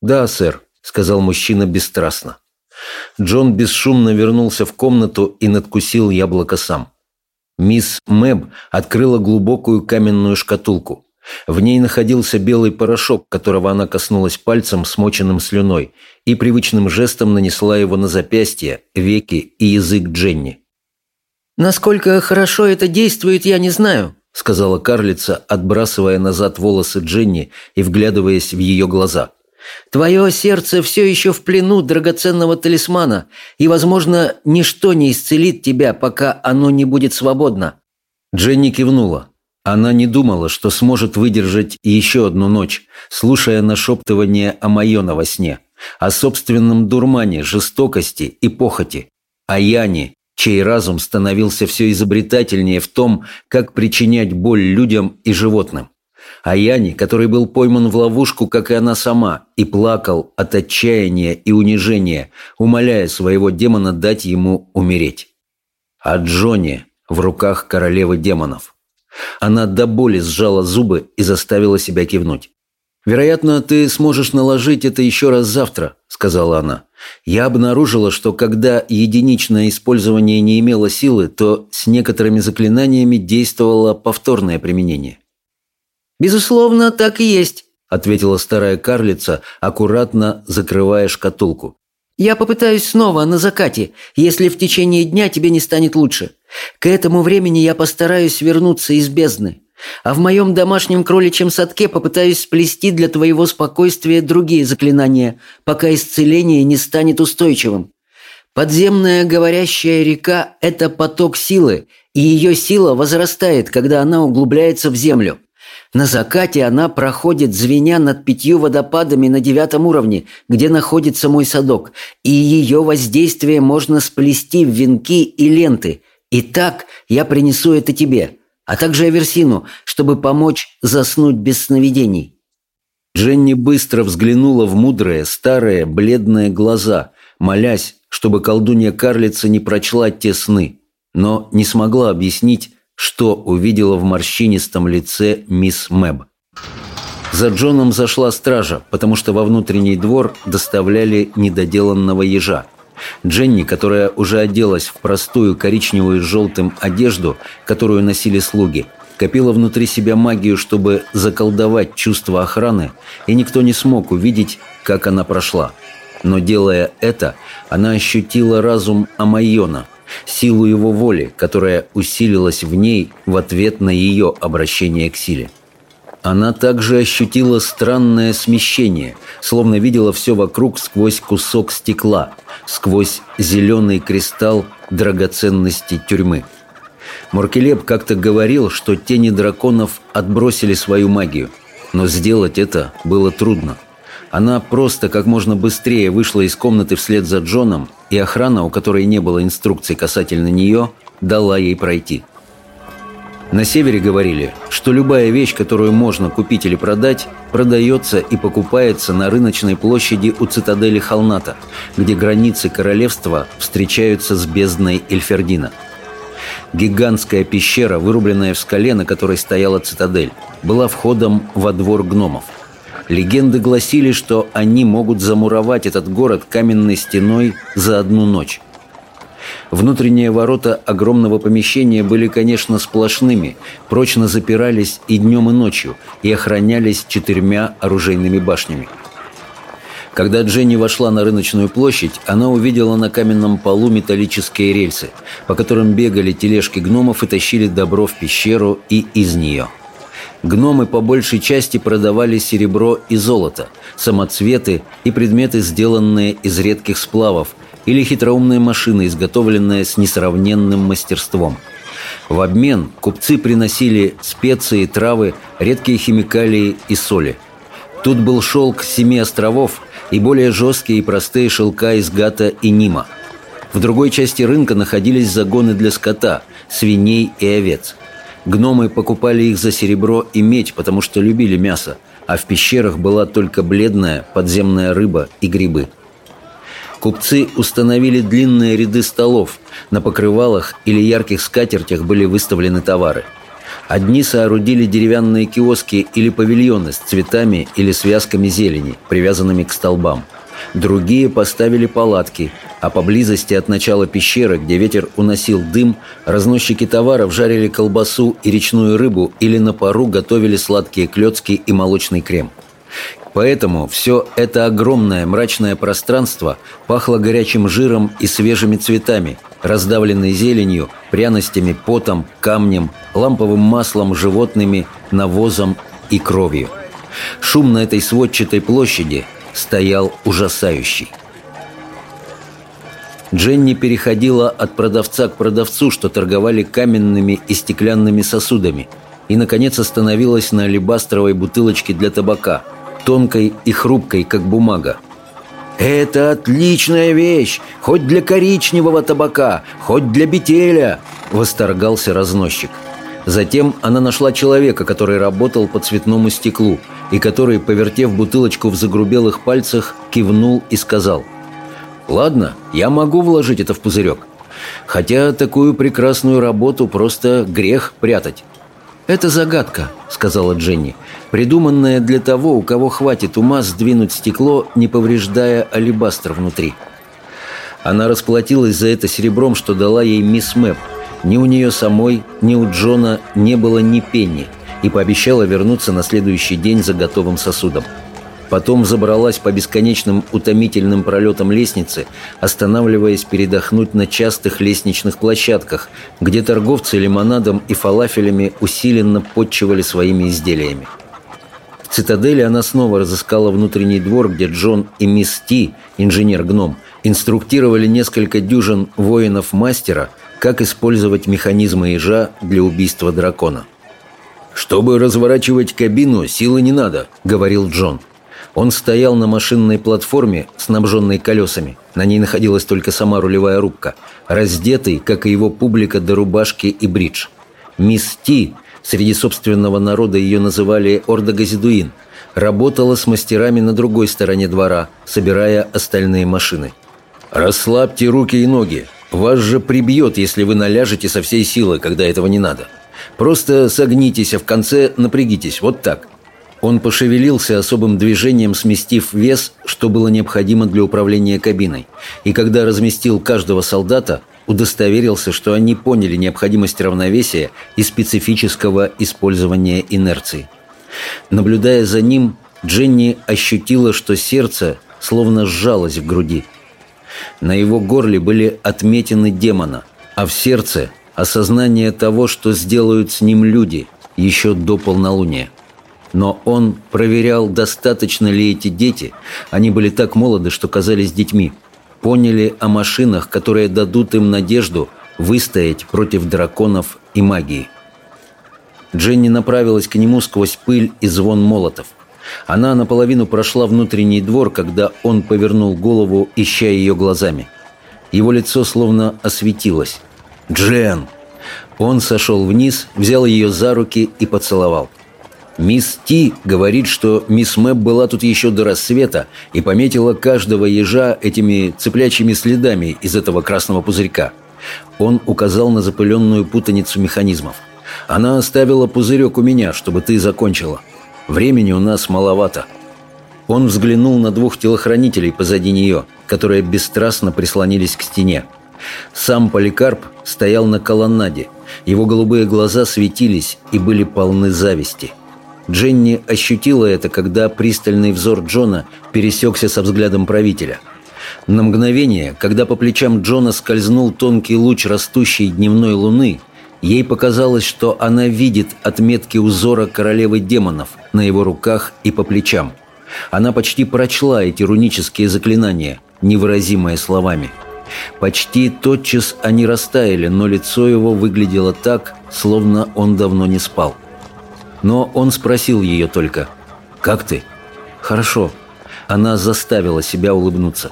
«Да, сэр», — сказал мужчина бесстрастно. Джон бесшумно вернулся в комнату и надкусил яблоко сам. Мисс Мэб открыла глубокую каменную шкатулку. В ней находился белый порошок, которого она коснулась пальцем, смоченным слюной, и привычным жестом нанесла его на запястье, веки и язык Дженни. «Насколько хорошо это действует, я не знаю», сказала карлица, отбрасывая назад волосы Дженни и вглядываясь в ее глаза. «Твое сердце все еще в плену драгоценного талисмана, и, возможно, ничто не исцелит тебя, пока оно не будет свободно». Дженни кивнула. Она не думала, что сможет выдержать еще одну ночь, слушая нашептывание о Майона во сне, о собственном дурмане, жестокости и похоти, о Яне, чей разум становился все изобретательнее в том, как причинять боль людям и животным. О Яне, который был пойман в ловушку, как и она сама, и плакал от отчаяния и унижения, умоляя своего демона дать ему умереть. О Джоне в руках королевы демонов – она до боли сжала зубы и заставила себя кивнуть. «Вероятно, ты сможешь наложить это еще раз завтра», — сказала она. «Я обнаружила, что когда единичное использование не имело силы, то с некоторыми заклинаниями действовало повторное применение». «Безусловно, так и есть», — ответила старая карлица, аккуратно закрывая шкатулку. «Я попытаюсь снова на закате, если в течение дня тебе не станет лучше. К этому времени я постараюсь вернуться из бездны. А в моем домашнем кроличьем садке попытаюсь сплести для твоего спокойствия другие заклинания, пока исцеление не станет устойчивым. Подземная говорящая река – это поток силы, и ее сила возрастает, когда она углубляется в землю. На закате она проходит, звеня над пятью водопадами на девятом уровне, где находится мой садок, и ее воздействие можно сплести в венки и ленты – Итак, я принесу это тебе, а также Аверсину, чтобы помочь заснуть без сновидений». Дженни быстро взглянула в мудрые, старые, бледные глаза, молясь, чтобы колдунья-карлица не прочла те сны, но не смогла объяснить, что увидела в морщинистом лице мисс Мэб. За Джоном зашла стража, потому что во внутренний двор доставляли недоделанного ежа – Дженни, которая уже оделась в простую коричневую с желтым одежду, которую носили слуги, копила внутри себя магию, чтобы заколдовать чувство охраны, и никто не смог увидеть, как она прошла. Но делая это, она ощутила разум Амайона, силу его воли, которая усилилась в ней в ответ на ее обращение к силе. Она также ощутила странное смещение, словно видела все вокруг сквозь кусок стекла, сквозь зеленый кристалл драгоценности тюрьмы. Моркелеб как-то говорил, что тени драконов отбросили свою магию, но сделать это было трудно. Она просто как можно быстрее вышла из комнаты вслед за Джоном, и охрана, у которой не было инструкций касательно нее, дала ей пройти – на севере говорили, что любая вещь, которую можно купить или продать, продается и покупается на рыночной площади у цитадели Халната, где границы королевства встречаются с бездной Эльфердина. Гигантская пещера, вырубленная в скале, на которой стояла цитадель, была входом во двор гномов. Легенды гласили, что они могут замуровать этот город каменной стеной за одну ночь. Внутренние ворота огромного помещения были, конечно, сплошными, прочно запирались и днем, и ночью, и охранялись четырьмя оружейными башнями. Когда Дженни вошла на рыночную площадь, она увидела на каменном полу металлические рельсы, по которым бегали тележки гномов и тащили добро в пещеру и из нее. Гномы по большей части продавали серебро и золото, самоцветы и предметы, сделанные из редких сплавов, или хитроумная машина, изготовленная с несравненным мастерством. В обмен купцы приносили специи, травы, редкие химикалии и соли. Тут был шелк семи островов и более жесткие и простые шелка из гата и нима. В другой части рынка находились загоны для скота, свиней и овец. Гномы покупали их за серебро и медь, потому что любили мясо, а в пещерах была только бледная подземная рыба и грибы – Купцы установили длинные ряды столов. На покрывалах или ярких скатертях были выставлены товары. Одни соорудили деревянные киоски или павильоны с цветами или связками зелени, привязанными к столбам. Другие поставили палатки, а поблизости от начала пещеры, где ветер уносил дым, разносчики товаров жарили колбасу и речную рыбу или на пару готовили сладкие клетки и молочный крем – Поэтому все это огромное мрачное пространство пахло горячим жиром и свежими цветами, раздавленный зеленью, пряностями, потом, камнем, ламповым маслом, животными, навозом и кровью. Шум на этой сводчатой площади стоял ужасающий. Дженни переходила от продавца к продавцу, что торговали каменными и стеклянными сосудами, и, наконец, остановилась на алебастровой бутылочке для табака, тонкой и хрупкой, как бумага. «Это отличная вещь! Хоть для коричневого табака, хоть для бетеля!» – восторгался разносчик. Затем она нашла человека, который работал по цветному стеклу, и который, повертев бутылочку в загрубелых пальцах, кивнул и сказал – Ладно, я могу вложить это в пузырек. Хотя такую прекрасную работу просто грех прятать. «Это загадка», — сказала Дженни, «придуманная для того, у кого хватит ума сдвинуть стекло, не повреждая алебастр внутри». Она расплатилась за это серебром, что дала ей мисс Мэп. Ни у нее самой, ни у Джона не было ни пенни, и пообещала вернуться на следующий день за готовым сосудом. Потом забралась по бесконечным утомительным пролетам лестницы, останавливаясь передохнуть на частых лестничных площадках, где торговцы лимонадом и фалафелями усиленно подчивали своими изделиями. В цитадели она снова разыскала внутренний двор, где Джон и мисс Ти, инженер-гном, инструктировали несколько дюжин воинов-мастера, как использовать механизмы ежа для убийства дракона. «Чтобы разворачивать кабину, силы не надо», — говорил Джон. Он стоял на машинной платформе, снабженной колесами. На ней находилась только сама рулевая рубка. Раздетый, как и его публика, до рубашки и бридж. Мисс Ти, среди собственного народа ее называли Ордогазидуин, работала с мастерами на другой стороне двора, собирая остальные машины. «Расслабьте руки и ноги. Вас же прибьет, если вы наляжете со всей силы, когда этого не надо. Просто согнитесь, а в конце напрягитесь. Вот так. Он пошевелился особым движением, сместив вес, что было необходимо для управления кабиной. И когда разместил каждого солдата, удостоверился, что они поняли необходимость равновесия и специфического использования инерции. Наблюдая за ним, Дженни ощутила, что сердце словно сжалось в груди. На его горле были отметины демона, а в сердце – осознание того, что сделают с ним люди еще до полнолуния. Но он проверял, достаточно ли эти дети, они были так молоды, что казались детьми, поняли о машинах, которые дадут им надежду выстоять против драконов и магии. Дженни направилась к нему сквозь пыль и звон молотов. Она наполовину прошла внутренний двор, когда он повернул голову, ища ее глазами. Его лицо словно осветилось. «Джен!» Он сошел вниз, взял ее за руки и поцеловал. Мисс Ти говорит, что мисс Мэб была тут еще до рассвета и пометила каждого ежа этими цыплячьими следами из этого красного пузырька. Он указал на запыленную путаницу механизмов. «Она оставила пузырек у меня, чтобы ты закончила. Времени у нас маловато». Он взглянул на двух телохранителей позади нее, которые бесстрастно прислонились к стене. Сам Поликарп стоял на колоннаде. Его голубые глаза светились и были полны зависти – Дженни ощутила это, когда пристальный взор Джона пересекся со взглядом правителя. На мгновение, когда по плечам Джона скользнул тонкий луч растущей дневной луны, ей показалось, что она видит отметки узора королевы демонов на его руках и по плечам. Она почти прочла эти рунические заклинания, невыразимые словами. Почти тотчас они растаяли, но лицо его выглядело так, словно он давно не спал. Но он спросил ее только «Как ты?» «Хорошо». Она заставила себя улыбнуться.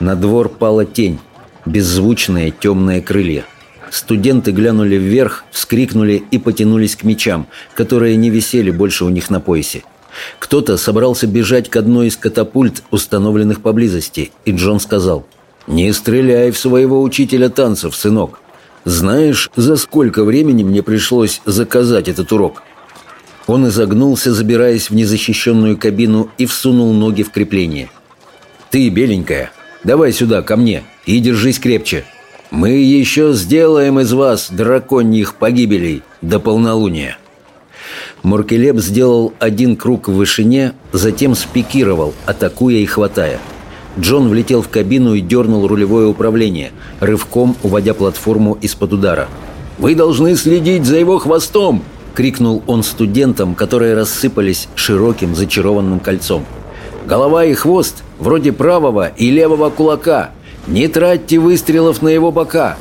На двор пала тень, беззвучные темные крылья. Студенты глянули вверх, вскрикнули и потянулись к мечам, которые не висели больше у них на поясе. Кто-то собрался бежать к одной из катапульт, установленных поблизости, и Джон сказал «Не стреляй в своего учителя танцев, сынок. Знаешь, за сколько времени мне пришлось заказать этот урок?» Он изогнулся, забираясь в незащищенную кабину и всунул ноги в крепление. «Ты, беленькая, давай сюда, ко мне, и держись крепче. Мы еще сделаем из вас драконьих погибелей до полнолуния». Муркелеп сделал один круг в вышине, затем спикировал, атакуя и хватая. Джон влетел в кабину и дернул рулевое управление, рывком уводя платформу из-под удара. «Вы должны следить за его хвостом!» — крикнул он студентам, которые рассыпались широким зачарованным кольцом. «Голова и хвост вроде правого и левого кулака. Не тратьте выстрелов на его бока.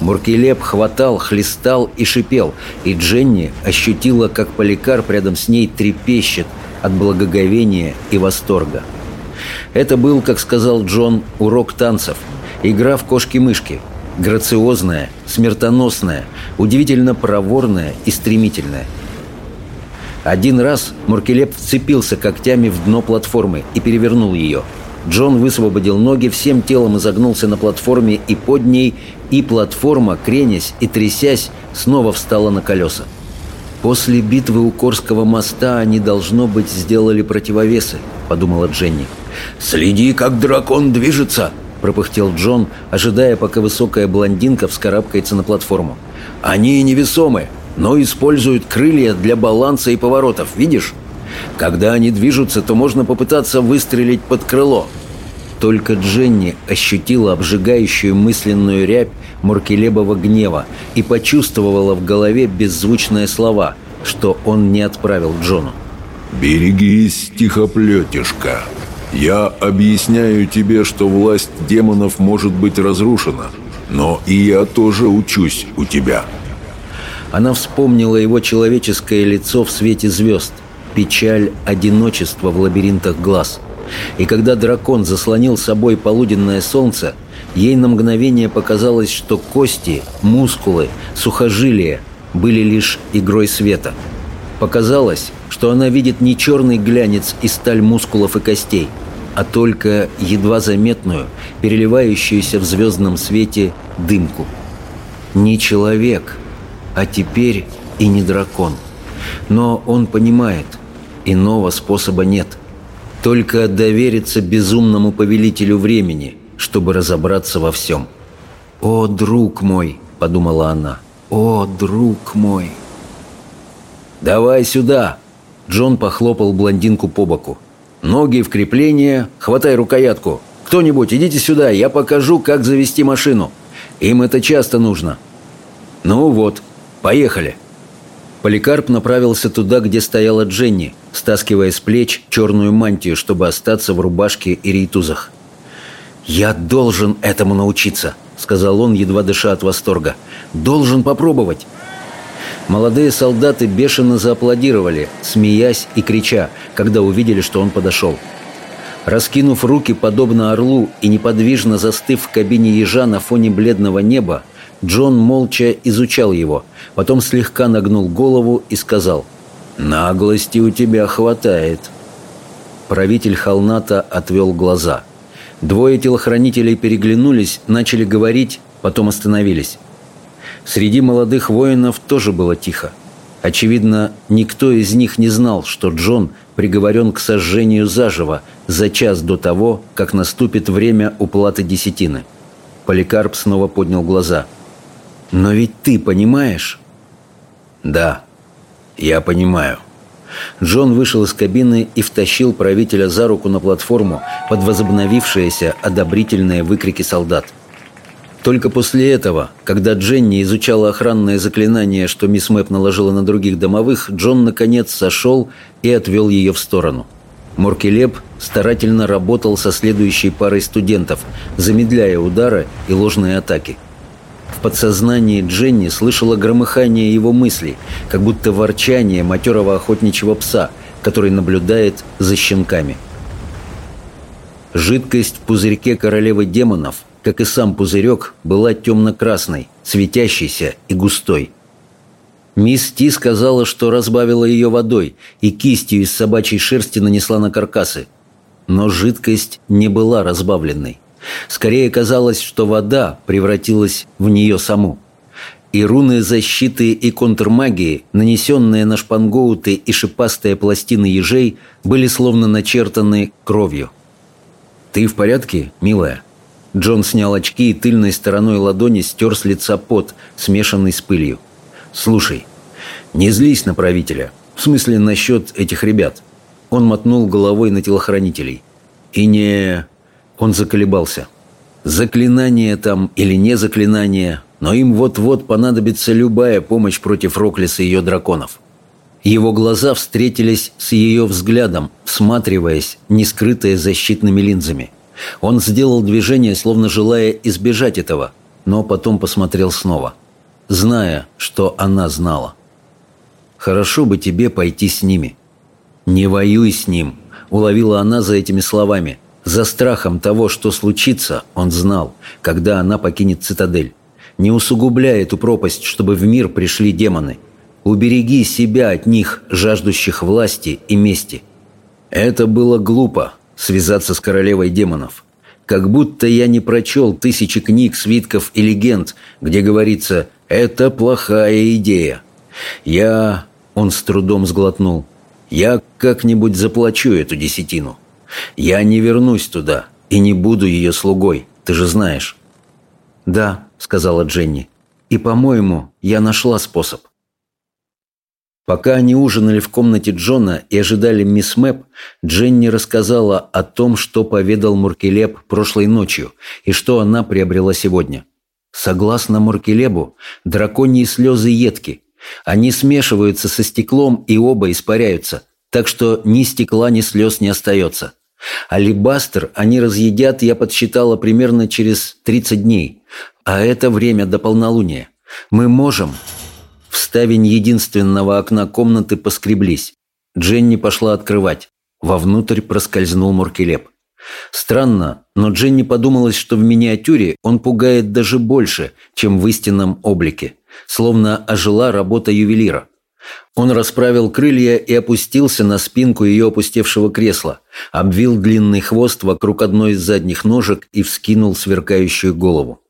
Муркелеп хватал, хлестал и шипел, и Дженни ощутила, как поликарп рядом с ней трепещет от благоговения и восторга. Это был, как сказал Джон, урок танцев, игра в кошки-мышки, грациозная, смертоносная, удивительно проворная и стремительная. Один раз Муркелеп вцепился когтями в дно платформы и перевернул ее – Джон высвободил ноги, всем телом изогнулся на платформе и под ней, и платформа, кренясь и трясясь, снова встала на колеса. «После битвы у Корского моста они, должно быть, сделали противовесы», — подумала Дженни. «Следи, как дракон движется!» — пропыхтел Джон, ожидая, пока высокая блондинка вскарабкается на платформу. «Они невесомы, но используют крылья для баланса и поворотов, видишь? Когда они движутся, то можно попытаться выстрелить под крыло. Только Дженни ощутила обжигающую мысленную рябь Муркелебова гнева и почувствовала в голове беззвучные слова, что он не отправил Джону. «Берегись, тихоплетишка. Я объясняю тебе, что власть демонов может быть разрушена, но и я тоже учусь у тебя». Она вспомнила его человеческое лицо в свете звезд, печаль одиночества в лабиринтах глаз. И когда дракон заслонил собой полуденное солнце, ей на мгновение показалось, что кости, мускулы, сухожилия были лишь игрой света. Показалось, что она видит не черный глянец и сталь мускулов и костей, а только едва заметную, переливающуюся в звездном свете дымку. Не человек, а теперь и не дракон. Но он понимает – Иного способа нет. Только довериться безумному повелителю времени, чтобы разобраться во всем. «О, друг мой!» — подумала она. «О, друг мой!» «Давай сюда!» Джон похлопал блондинку по боку. «Ноги в крепление, хватай рукоятку. Кто-нибудь, идите сюда, я покажу, как завести машину. Им это часто нужно». «Ну вот, поехали!» Поликарп направился туда, где стояла Дженни, стаскивая с плеч черную мантию, чтобы остаться в рубашке и рейтузах. «Я должен этому научиться», — сказал он, едва дыша от восторга. «Должен попробовать». Молодые солдаты бешено зааплодировали, смеясь и крича, когда увидели, что он подошел. Раскинув руки, подобно орлу, и неподвижно застыв в кабине ежа на фоне бледного неба, Джон молча изучал его, потом слегка нагнул голову и сказал «Наглости у тебя хватает». Правитель Халната отвел глаза. Двое телохранителей переглянулись, начали говорить, потом остановились. Среди молодых воинов тоже было тихо. Очевидно, никто из них не знал, что Джон приговорен к сожжению заживо за час до того, как наступит время уплаты десятины. Поликарп снова поднял глаза – но ведь ты понимаешь? Да, я понимаю. Джон вышел из кабины и втащил правителя за руку на платформу под возобновившиеся одобрительные выкрики солдат. Только после этого, когда Дженни изучала охранное заклинание, что мисс Мэп наложила на других домовых, Джон наконец сошел и отвел ее в сторону. Моркелеп старательно работал со следующей парой студентов, замедляя удары и ложные атаки – подсознании Дженни слышала громыхание его мыслей, как будто ворчание матерого охотничьего пса, который наблюдает за щенками. Жидкость в пузырьке королевы демонов, как и сам пузырек, была темно-красной, светящейся и густой. Мисс Ти сказала, что разбавила ее водой и кистью из собачьей шерсти нанесла на каркасы. Но жидкость не была разбавленной. Скорее казалось, что вода превратилась в нее саму. И руны защиты и контрмагии, нанесенные на шпангоуты и шипастые пластины ежей, были словно начертаны кровью. «Ты в порядке, милая?» Джон снял очки и тыльной стороной ладони стер с лица пот, смешанный с пылью. «Слушай, не злись на правителя. В смысле, насчет этих ребят». Он мотнул головой на телохранителей. «И не... Он заколебался. Заклинание там или не заклинание, но им вот-вот понадобится любая помощь против Роклиса и ее драконов. Его глаза встретились с ее взглядом, всматриваясь, не скрытые защитными линзами. Он сделал движение, словно желая избежать этого, но потом посмотрел снова, зная, что она знала. «Хорошо бы тебе пойти с ними». «Не воюй с ним», — уловила она за этими словами. За страхом того, что случится, он знал, когда она покинет цитадель. Не усугубляй эту пропасть, чтобы в мир пришли демоны. Убереги себя от них, жаждущих власти и мести. Это было глупо, связаться с королевой демонов. Как будто я не прочел тысячи книг, свитков и легенд, где говорится «это плохая идея». Я... Он с трудом сглотнул. Я как-нибудь заплачу эту десятину. Я не вернусь туда и не буду ее слугой, ты же знаешь». «Да», — сказала Дженни. «И, по-моему, я нашла способ». Пока они ужинали в комнате Джона и ожидали мисс Мэп, Дженни рассказала о том, что поведал Муркелеб прошлой ночью и что она приобрела сегодня. Согласно Муркелебу, драконьи слезы едки, они смешиваются со стеклом и оба испаряются, так что ни стекла, ни слез не остается. Алибастер они разъедят, я подсчитала, примерно через 30 дней. А это время до полнолуния. Мы можем... В единственного окна комнаты поскреблись. Дженни пошла открывать. Вовнутрь проскользнул Муркелеп. Странно, но Дженни подумалось, что в миниатюре он пугает даже больше, чем в истинном облике словно ожила работа ювелира. Он расправил крылья и опустился на спинку ее опустевшего кресла, обвил длинный хвост вокруг одной из задних ножек и вскинул сверкающую голову.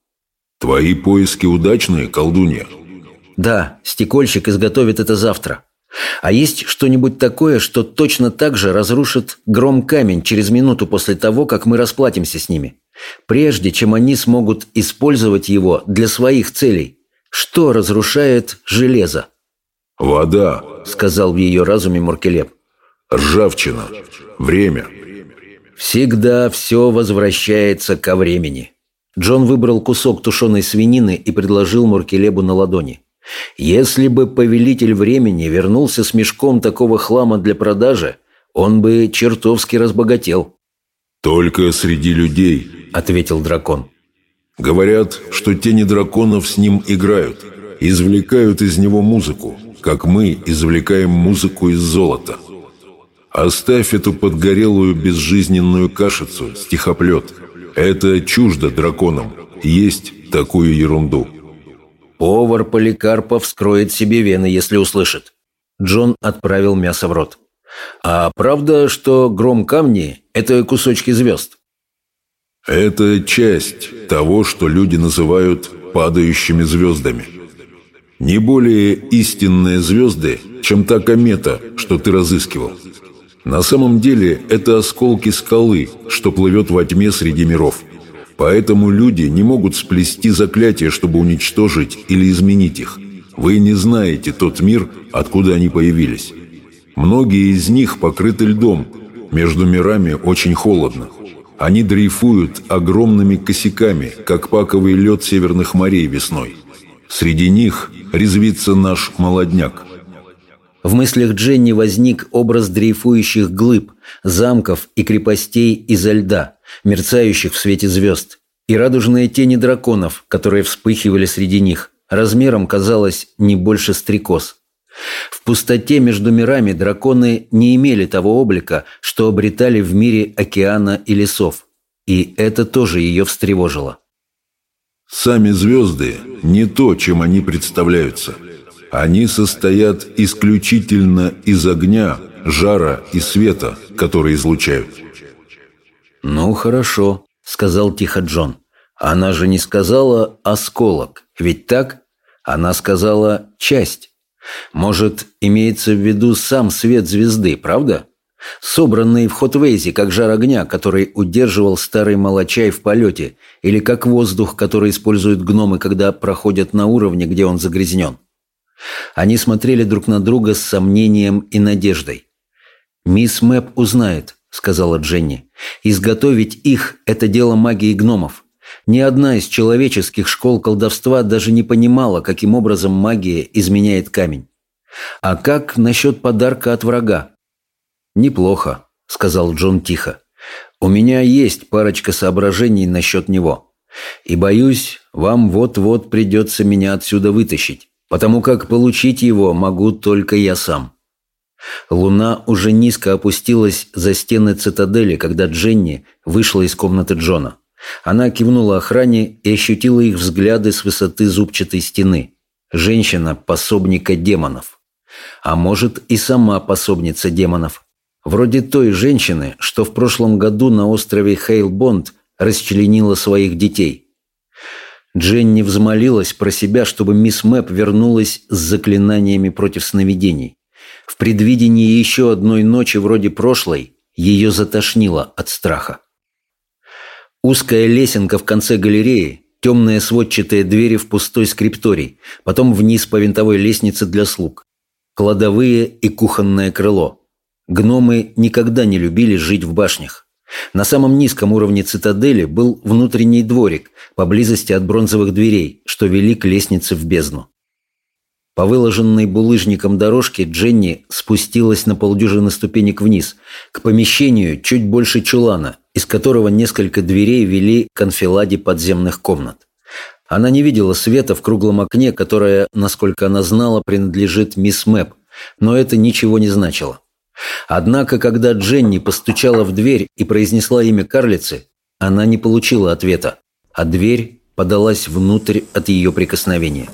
«Твои поиски удачные, колдунья?» «Да, стекольщик изготовит это завтра. А есть что-нибудь такое, что точно так же разрушит гром камень через минуту после того, как мы расплатимся с ними, прежде чем они смогут использовать его для своих целей?» Что разрушает железо? «Вода», — сказал в ее разуме Муркелеп. «Ржавчина. Время». «Всегда все возвращается ко времени». Джон выбрал кусок тушеной свинины и предложил Муркелебу на ладони. «Если бы повелитель времени вернулся с мешком такого хлама для продажи, он бы чертовски разбогател». «Только среди людей», — ответил дракон. Говорят, что тени драконов с ним играют, извлекают из него музыку, как мы извлекаем музыку из золота. Оставь эту подгорелую безжизненную кашицу, стихоплет. Это чуждо драконам, есть такую ерунду. Повар Поликарпов вскроет себе вены, если услышит. Джон отправил мясо в рот. А правда, что гром камни – это кусочки звезд? Это часть того, что люди называют падающими звездами. Не более истинные звезды, чем та комета, что ты разыскивал. На самом деле это осколки скалы, что плывет во тьме среди миров. Поэтому люди не могут сплести заклятия, чтобы уничтожить или изменить их. Вы не знаете тот мир, откуда они появились. Многие из них покрыты льдом. Между мирами очень холодно. Они дрейфуют огромными косяками, как паковый лед северных морей весной. Среди них резвится наш молодняк. В мыслях Дженни возник образ дрейфующих глыб, замков и крепостей изо льда, мерцающих в свете звезд, и радужные тени драконов, которые вспыхивали среди них, размером, казалось, не больше стрекоз. В пустоте между мирами драконы не имели того облика, что обретали в мире океана и лесов. И это тоже ее встревожило. Сами звезды не то, чем они представляются. Они состоят исключительно из огня, жара и света, которые излучают. «Ну, хорошо», — сказал тихо Джон. «Она же не сказала «осколок», ведь так? Она сказала «часть». Может, имеется в виду сам свет звезды, правда? Собранный в Хотвейзе, как жар огня, который удерживал старый молочай в полете, или как воздух, который используют гномы, когда проходят на уровне, где он загрязнен. Они смотрели друг на друга с сомнением и надеждой. «Мисс Мэп узнает», — сказала Дженни. «Изготовить их – это дело магии гномов. Ни одна из человеческих школ колдовства даже не понимала, каким образом магия изменяет камень. А как насчет подарка от врага?» «Неплохо», – сказал Джон тихо. «У меня есть парочка соображений насчет него. И, боюсь, вам вот-вот придется меня отсюда вытащить, потому как получить его могу только я сам». Луна уже низко опустилась за стены цитадели, когда Дженни вышла из комнаты Джона. Она кивнула охране и ощутила их взгляды с высоты зубчатой стены. Женщина – пособника демонов. А может, и сама пособница демонов. Вроде той женщины, что в прошлом году на острове Хейлбонд расчленила своих детей. Дженни взмолилась про себя, чтобы мисс Мэп вернулась с заклинаниями против сновидений. В предвидении еще одной ночи вроде прошлой ее затошнило от страха. Узкая лесенка в конце галереи, темные сводчатые двери в пустой скрипторий, потом вниз по винтовой лестнице для слуг, кладовые и кухонное крыло. Гномы никогда не любили жить в башнях. На самом низком уровне цитадели был внутренний дворик, поблизости от бронзовых дверей, что вели к лестнице в бездну. По выложенной булыжником дорожке Дженни спустилась на полдюжины ступенек вниз, к помещению чуть больше чулана, из которого несколько дверей вели к анфиладе подземных комнат. Она не видела света в круглом окне, которое, насколько она знала, принадлежит мисс Мэп, но это ничего не значило. Однако, когда Дженни постучала в дверь и произнесла имя карлицы, она не получила ответа, а дверь подалась внутрь от ее прикосновения.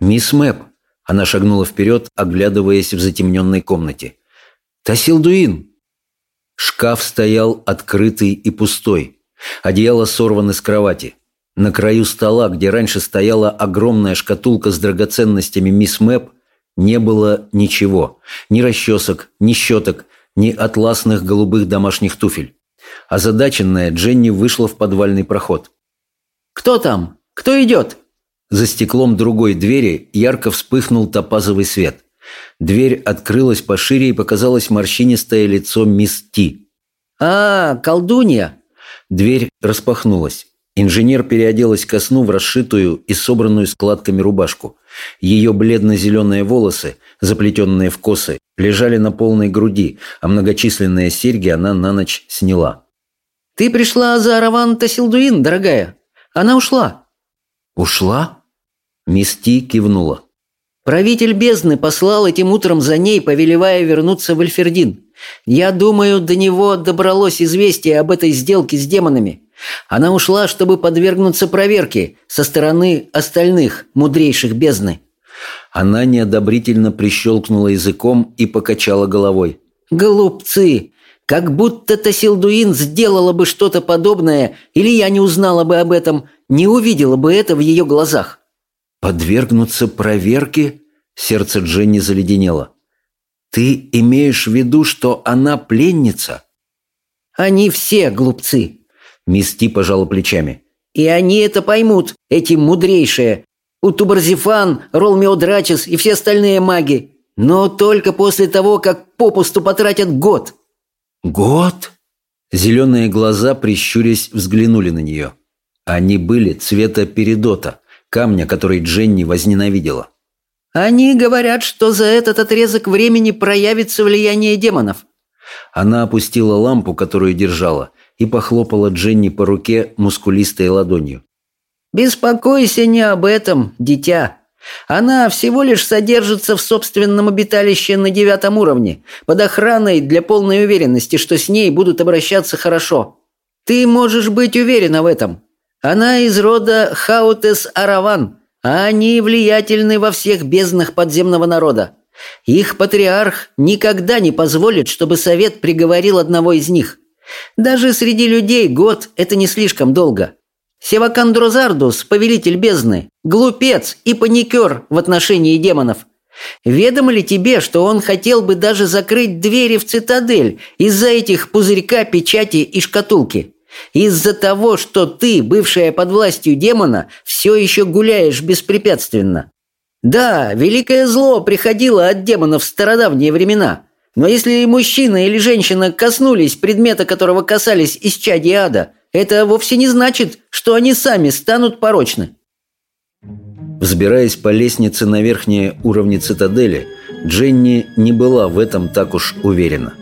«Мисс Мэп!» Она шагнула вперед, оглядываясь в затемненной комнате. «Тасилдуин!» Шкаф стоял открытый и пустой. Одеяло сорвано с кровати. На краю стола, где раньше стояла огромная шкатулка с драгоценностями мисс Мэп, не было ничего. Ни расчесок, ни щеток, ни атласных голубых домашних туфель. Озадаченная Дженни вышла в подвальный проход. «Кто там? Кто идет?» За стеклом другой двери ярко вспыхнул топазовый свет. Дверь открылась пошире и показалось морщинистое лицо мисс Ти. «А, колдунья!» Дверь распахнулась. Инженер переоделась ко сну в расшитую и собранную складками рубашку. Ее бледно-зеленые волосы, заплетенные в косы, лежали на полной груди, а многочисленные серьги она на ночь сняла. «Ты пришла за Араван Тасилдуин, дорогая. Она ушла». «Ушла?» Мисс Ти кивнула. «Правитель бездны послал этим утром за ней, повелевая вернуться в Эльфердин. Я думаю, до него добралось известие об этой сделке с демонами. Она ушла, чтобы подвергнуться проверке со стороны остальных, мудрейших бездны». Она неодобрительно прищелкнула языком и покачала головой. «Голубцы! Как будто Тасилдуин сделала бы что-то подобное, или я не узнала бы об этом, не увидела бы это в ее глазах. «Подвергнуться проверке?» Сердце Дженни заледенело. «Ты имеешь в виду, что она пленница?» «Они все глупцы!» Мисс Ти пожала плечами. «И они это поймут, эти мудрейшие. Утубарзифан, Ролмеодрачес и все остальные маги. Но только после того, как попусту потратят год». «Год?» Зеленые глаза, прищурясь, взглянули на нее. Они были цвета передота, камня, который Дженни возненавидела. «Они говорят, что за этот отрезок времени проявится влияние демонов». Она опустила лампу, которую держала, и похлопала Дженни по руке мускулистой ладонью. «Беспокойся не об этом, дитя. Она всего лишь содержится в собственном обиталище на девятом уровне, под охраной для полной уверенности, что с ней будут обращаться хорошо. Ты можешь быть уверена в этом. Она из рода Хаутес-Араван, а они влиятельны во всех безднах подземного народа. Их патриарх никогда не позволит, чтобы совет приговорил одного из них. Даже среди людей год – это не слишком долго. Севакандрозардус, повелитель бездны, глупец и паникер в отношении демонов. Ведомо ли тебе, что он хотел бы даже закрыть двери в цитадель из-за этих пузырька, печати и шкатулки? Из-за того, что ты, бывшая под властью демона, все еще гуляешь беспрепятственно. Да, великое зло приходило от демонов в стародавние времена. Но если мужчина или женщина коснулись предмета, которого касались из чади ада, это вовсе не значит, что они сами станут порочны. Взбираясь по лестнице на верхние уровни цитадели, Дженни не была в этом так уж уверена.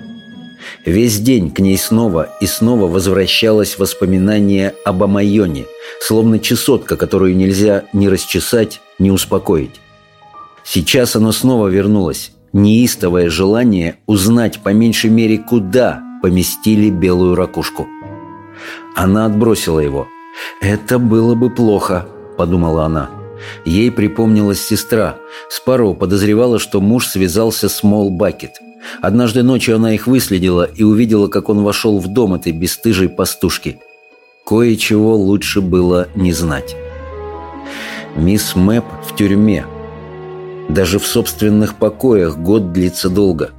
Весь день к ней снова и снова возвращалось воспоминание об Амайоне, словно чесотка, которую нельзя ни расчесать, ни успокоить. Сейчас оно снова вернулось, неистовое желание узнать по меньшей мере, куда поместили белую ракушку. Она отбросила его. «Это было бы плохо», — подумала она. Ей припомнилась сестра. Спарроу подозревала, что муж связался с Мол Бакет. Однажды ночью она их выследила и увидела, как он вошел в дом этой бесстыжей пастушки. Кое-чего лучше было не знать. Мисс Мэп в тюрьме. Даже в собственных покоях год длится долго.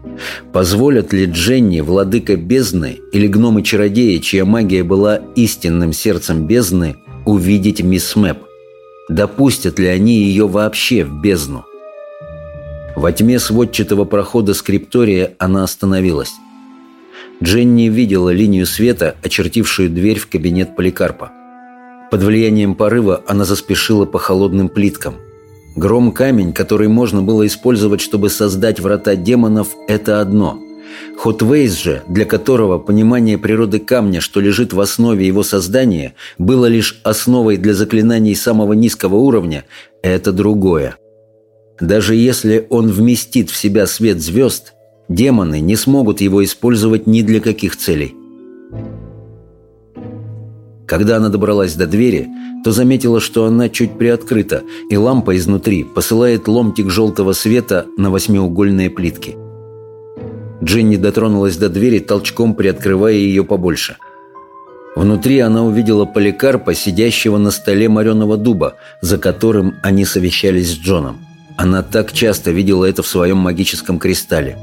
Позволят ли Дженни, владыка бездны, или гномы-чародеи, чья магия была истинным сердцем бездны, увидеть мисс Мэп? Допустят ли они ее вообще в бездну? Во тьме сводчатого прохода скриптория она остановилась. Дженни видела линию света, очертившую дверь в кабинет Поликарпа. Под влиянием порыва она заспешила по холодным плиткам. Гром-камень, который можно было использовать, чтобы создать врата демонов, это одно – Хотвейс же, для которого понимание природы камня, что лежит в основе его создания, было лишь основой для заклинаний самого низкого уровня, это другое. Даже если он вместит в себя свет звезд, демоны не смогут его использовать ни для каких целей. Когда она добралась до двери, то заметила, что она чуть приоткрыта, и лампа изнутри посылает ломтик желтого света на восьмиугольные плитки – Дженни дотронулась до двери, толчком приоткрывая ее побольше. Внутри она увидела Поликарпа, сидящего на столе мореного дуба, за которым они совещались с Джоном. Она так часто видела это в своем магическом кристалле.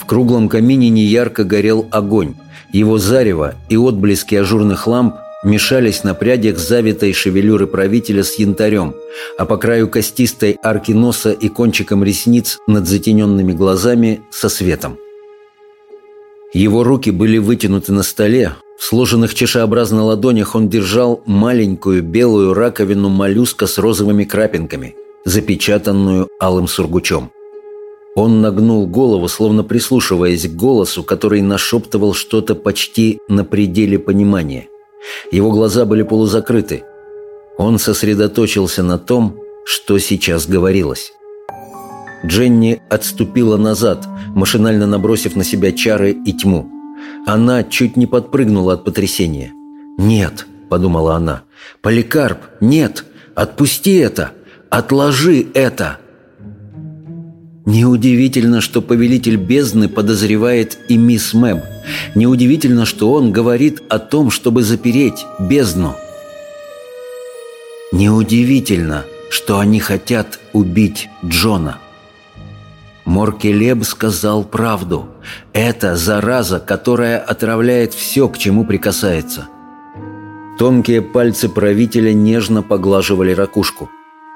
В круглом камине неярко горел огонь. Его зарево и отблески ажурных ламп мешались на прядях завитой шевелюры правителя с янтарем, а по краю костистой арки носа и кончиком ресниц над затененными глазами со светом. Его руки были вытянуты на столе. В сложенных чешеобразно ладонях он держал маленькую белую раковину моллюска с розовыми крапинками, запечатанную алым сургучом. Он нагнул голову, словно прислушиваясь к голосу, который нашептывал что-то почти на пределе понимания. Его глаза были полузакрыты. Он сосредоточился на том, что сейчас говорилось. Дженни отступила назад, машинально набросив на себя чары и тьму. Она чуть не подпрыгнула от потрясения. «Нет», — подумала она, — «Поликарп, нет! Отпусти это! Отложи это!» Неудивительно, что повелитель бездны подозревает и мисс Мэб. Неудивительно, что он говорит о том, чтобы запереть бездну. Неудивительно, что они хотят убить Джона. Моркелеб сказал правду. Это зараза, которая отравляет все, к чему прикасается. Тонкие пальцы правителя нежно поглаживали ракушку.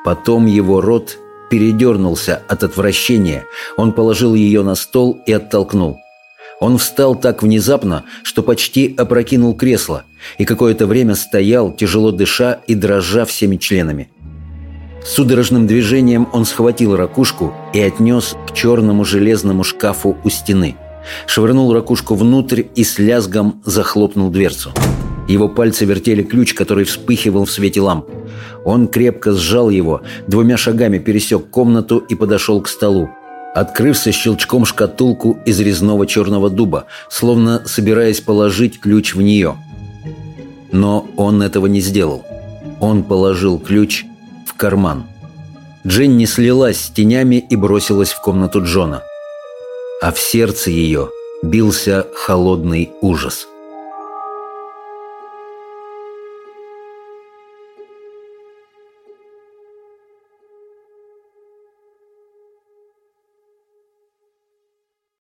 Потом его рот передернулся от отвращения. Он положил ее на стол и оттолкнул. Он встал так внезапно, что почти опрокинул кресло, и какое-то время стоял, тяжело дыша и дрожа всеми членами. Судорожным движением он схватил ракушку и отнес к черному железному шкафу у стены. Швырнул ракушку внутрь и с лязгом захлопнул дверцу. Его пальцы вертели ключ, который вспыхивал в свете ламп. Он крепко сжал его, двумя шагами пересек комнату и подошел к столу. Открыв со щелчком шкатулку из резного черного дуба, словно собираясь положить ключ в нее. Но он этого не сделал. Он положил ключ карман. Дженни слилась с тенями и бросилась в комнату Джона. А в сердце ее бился холодный ужас –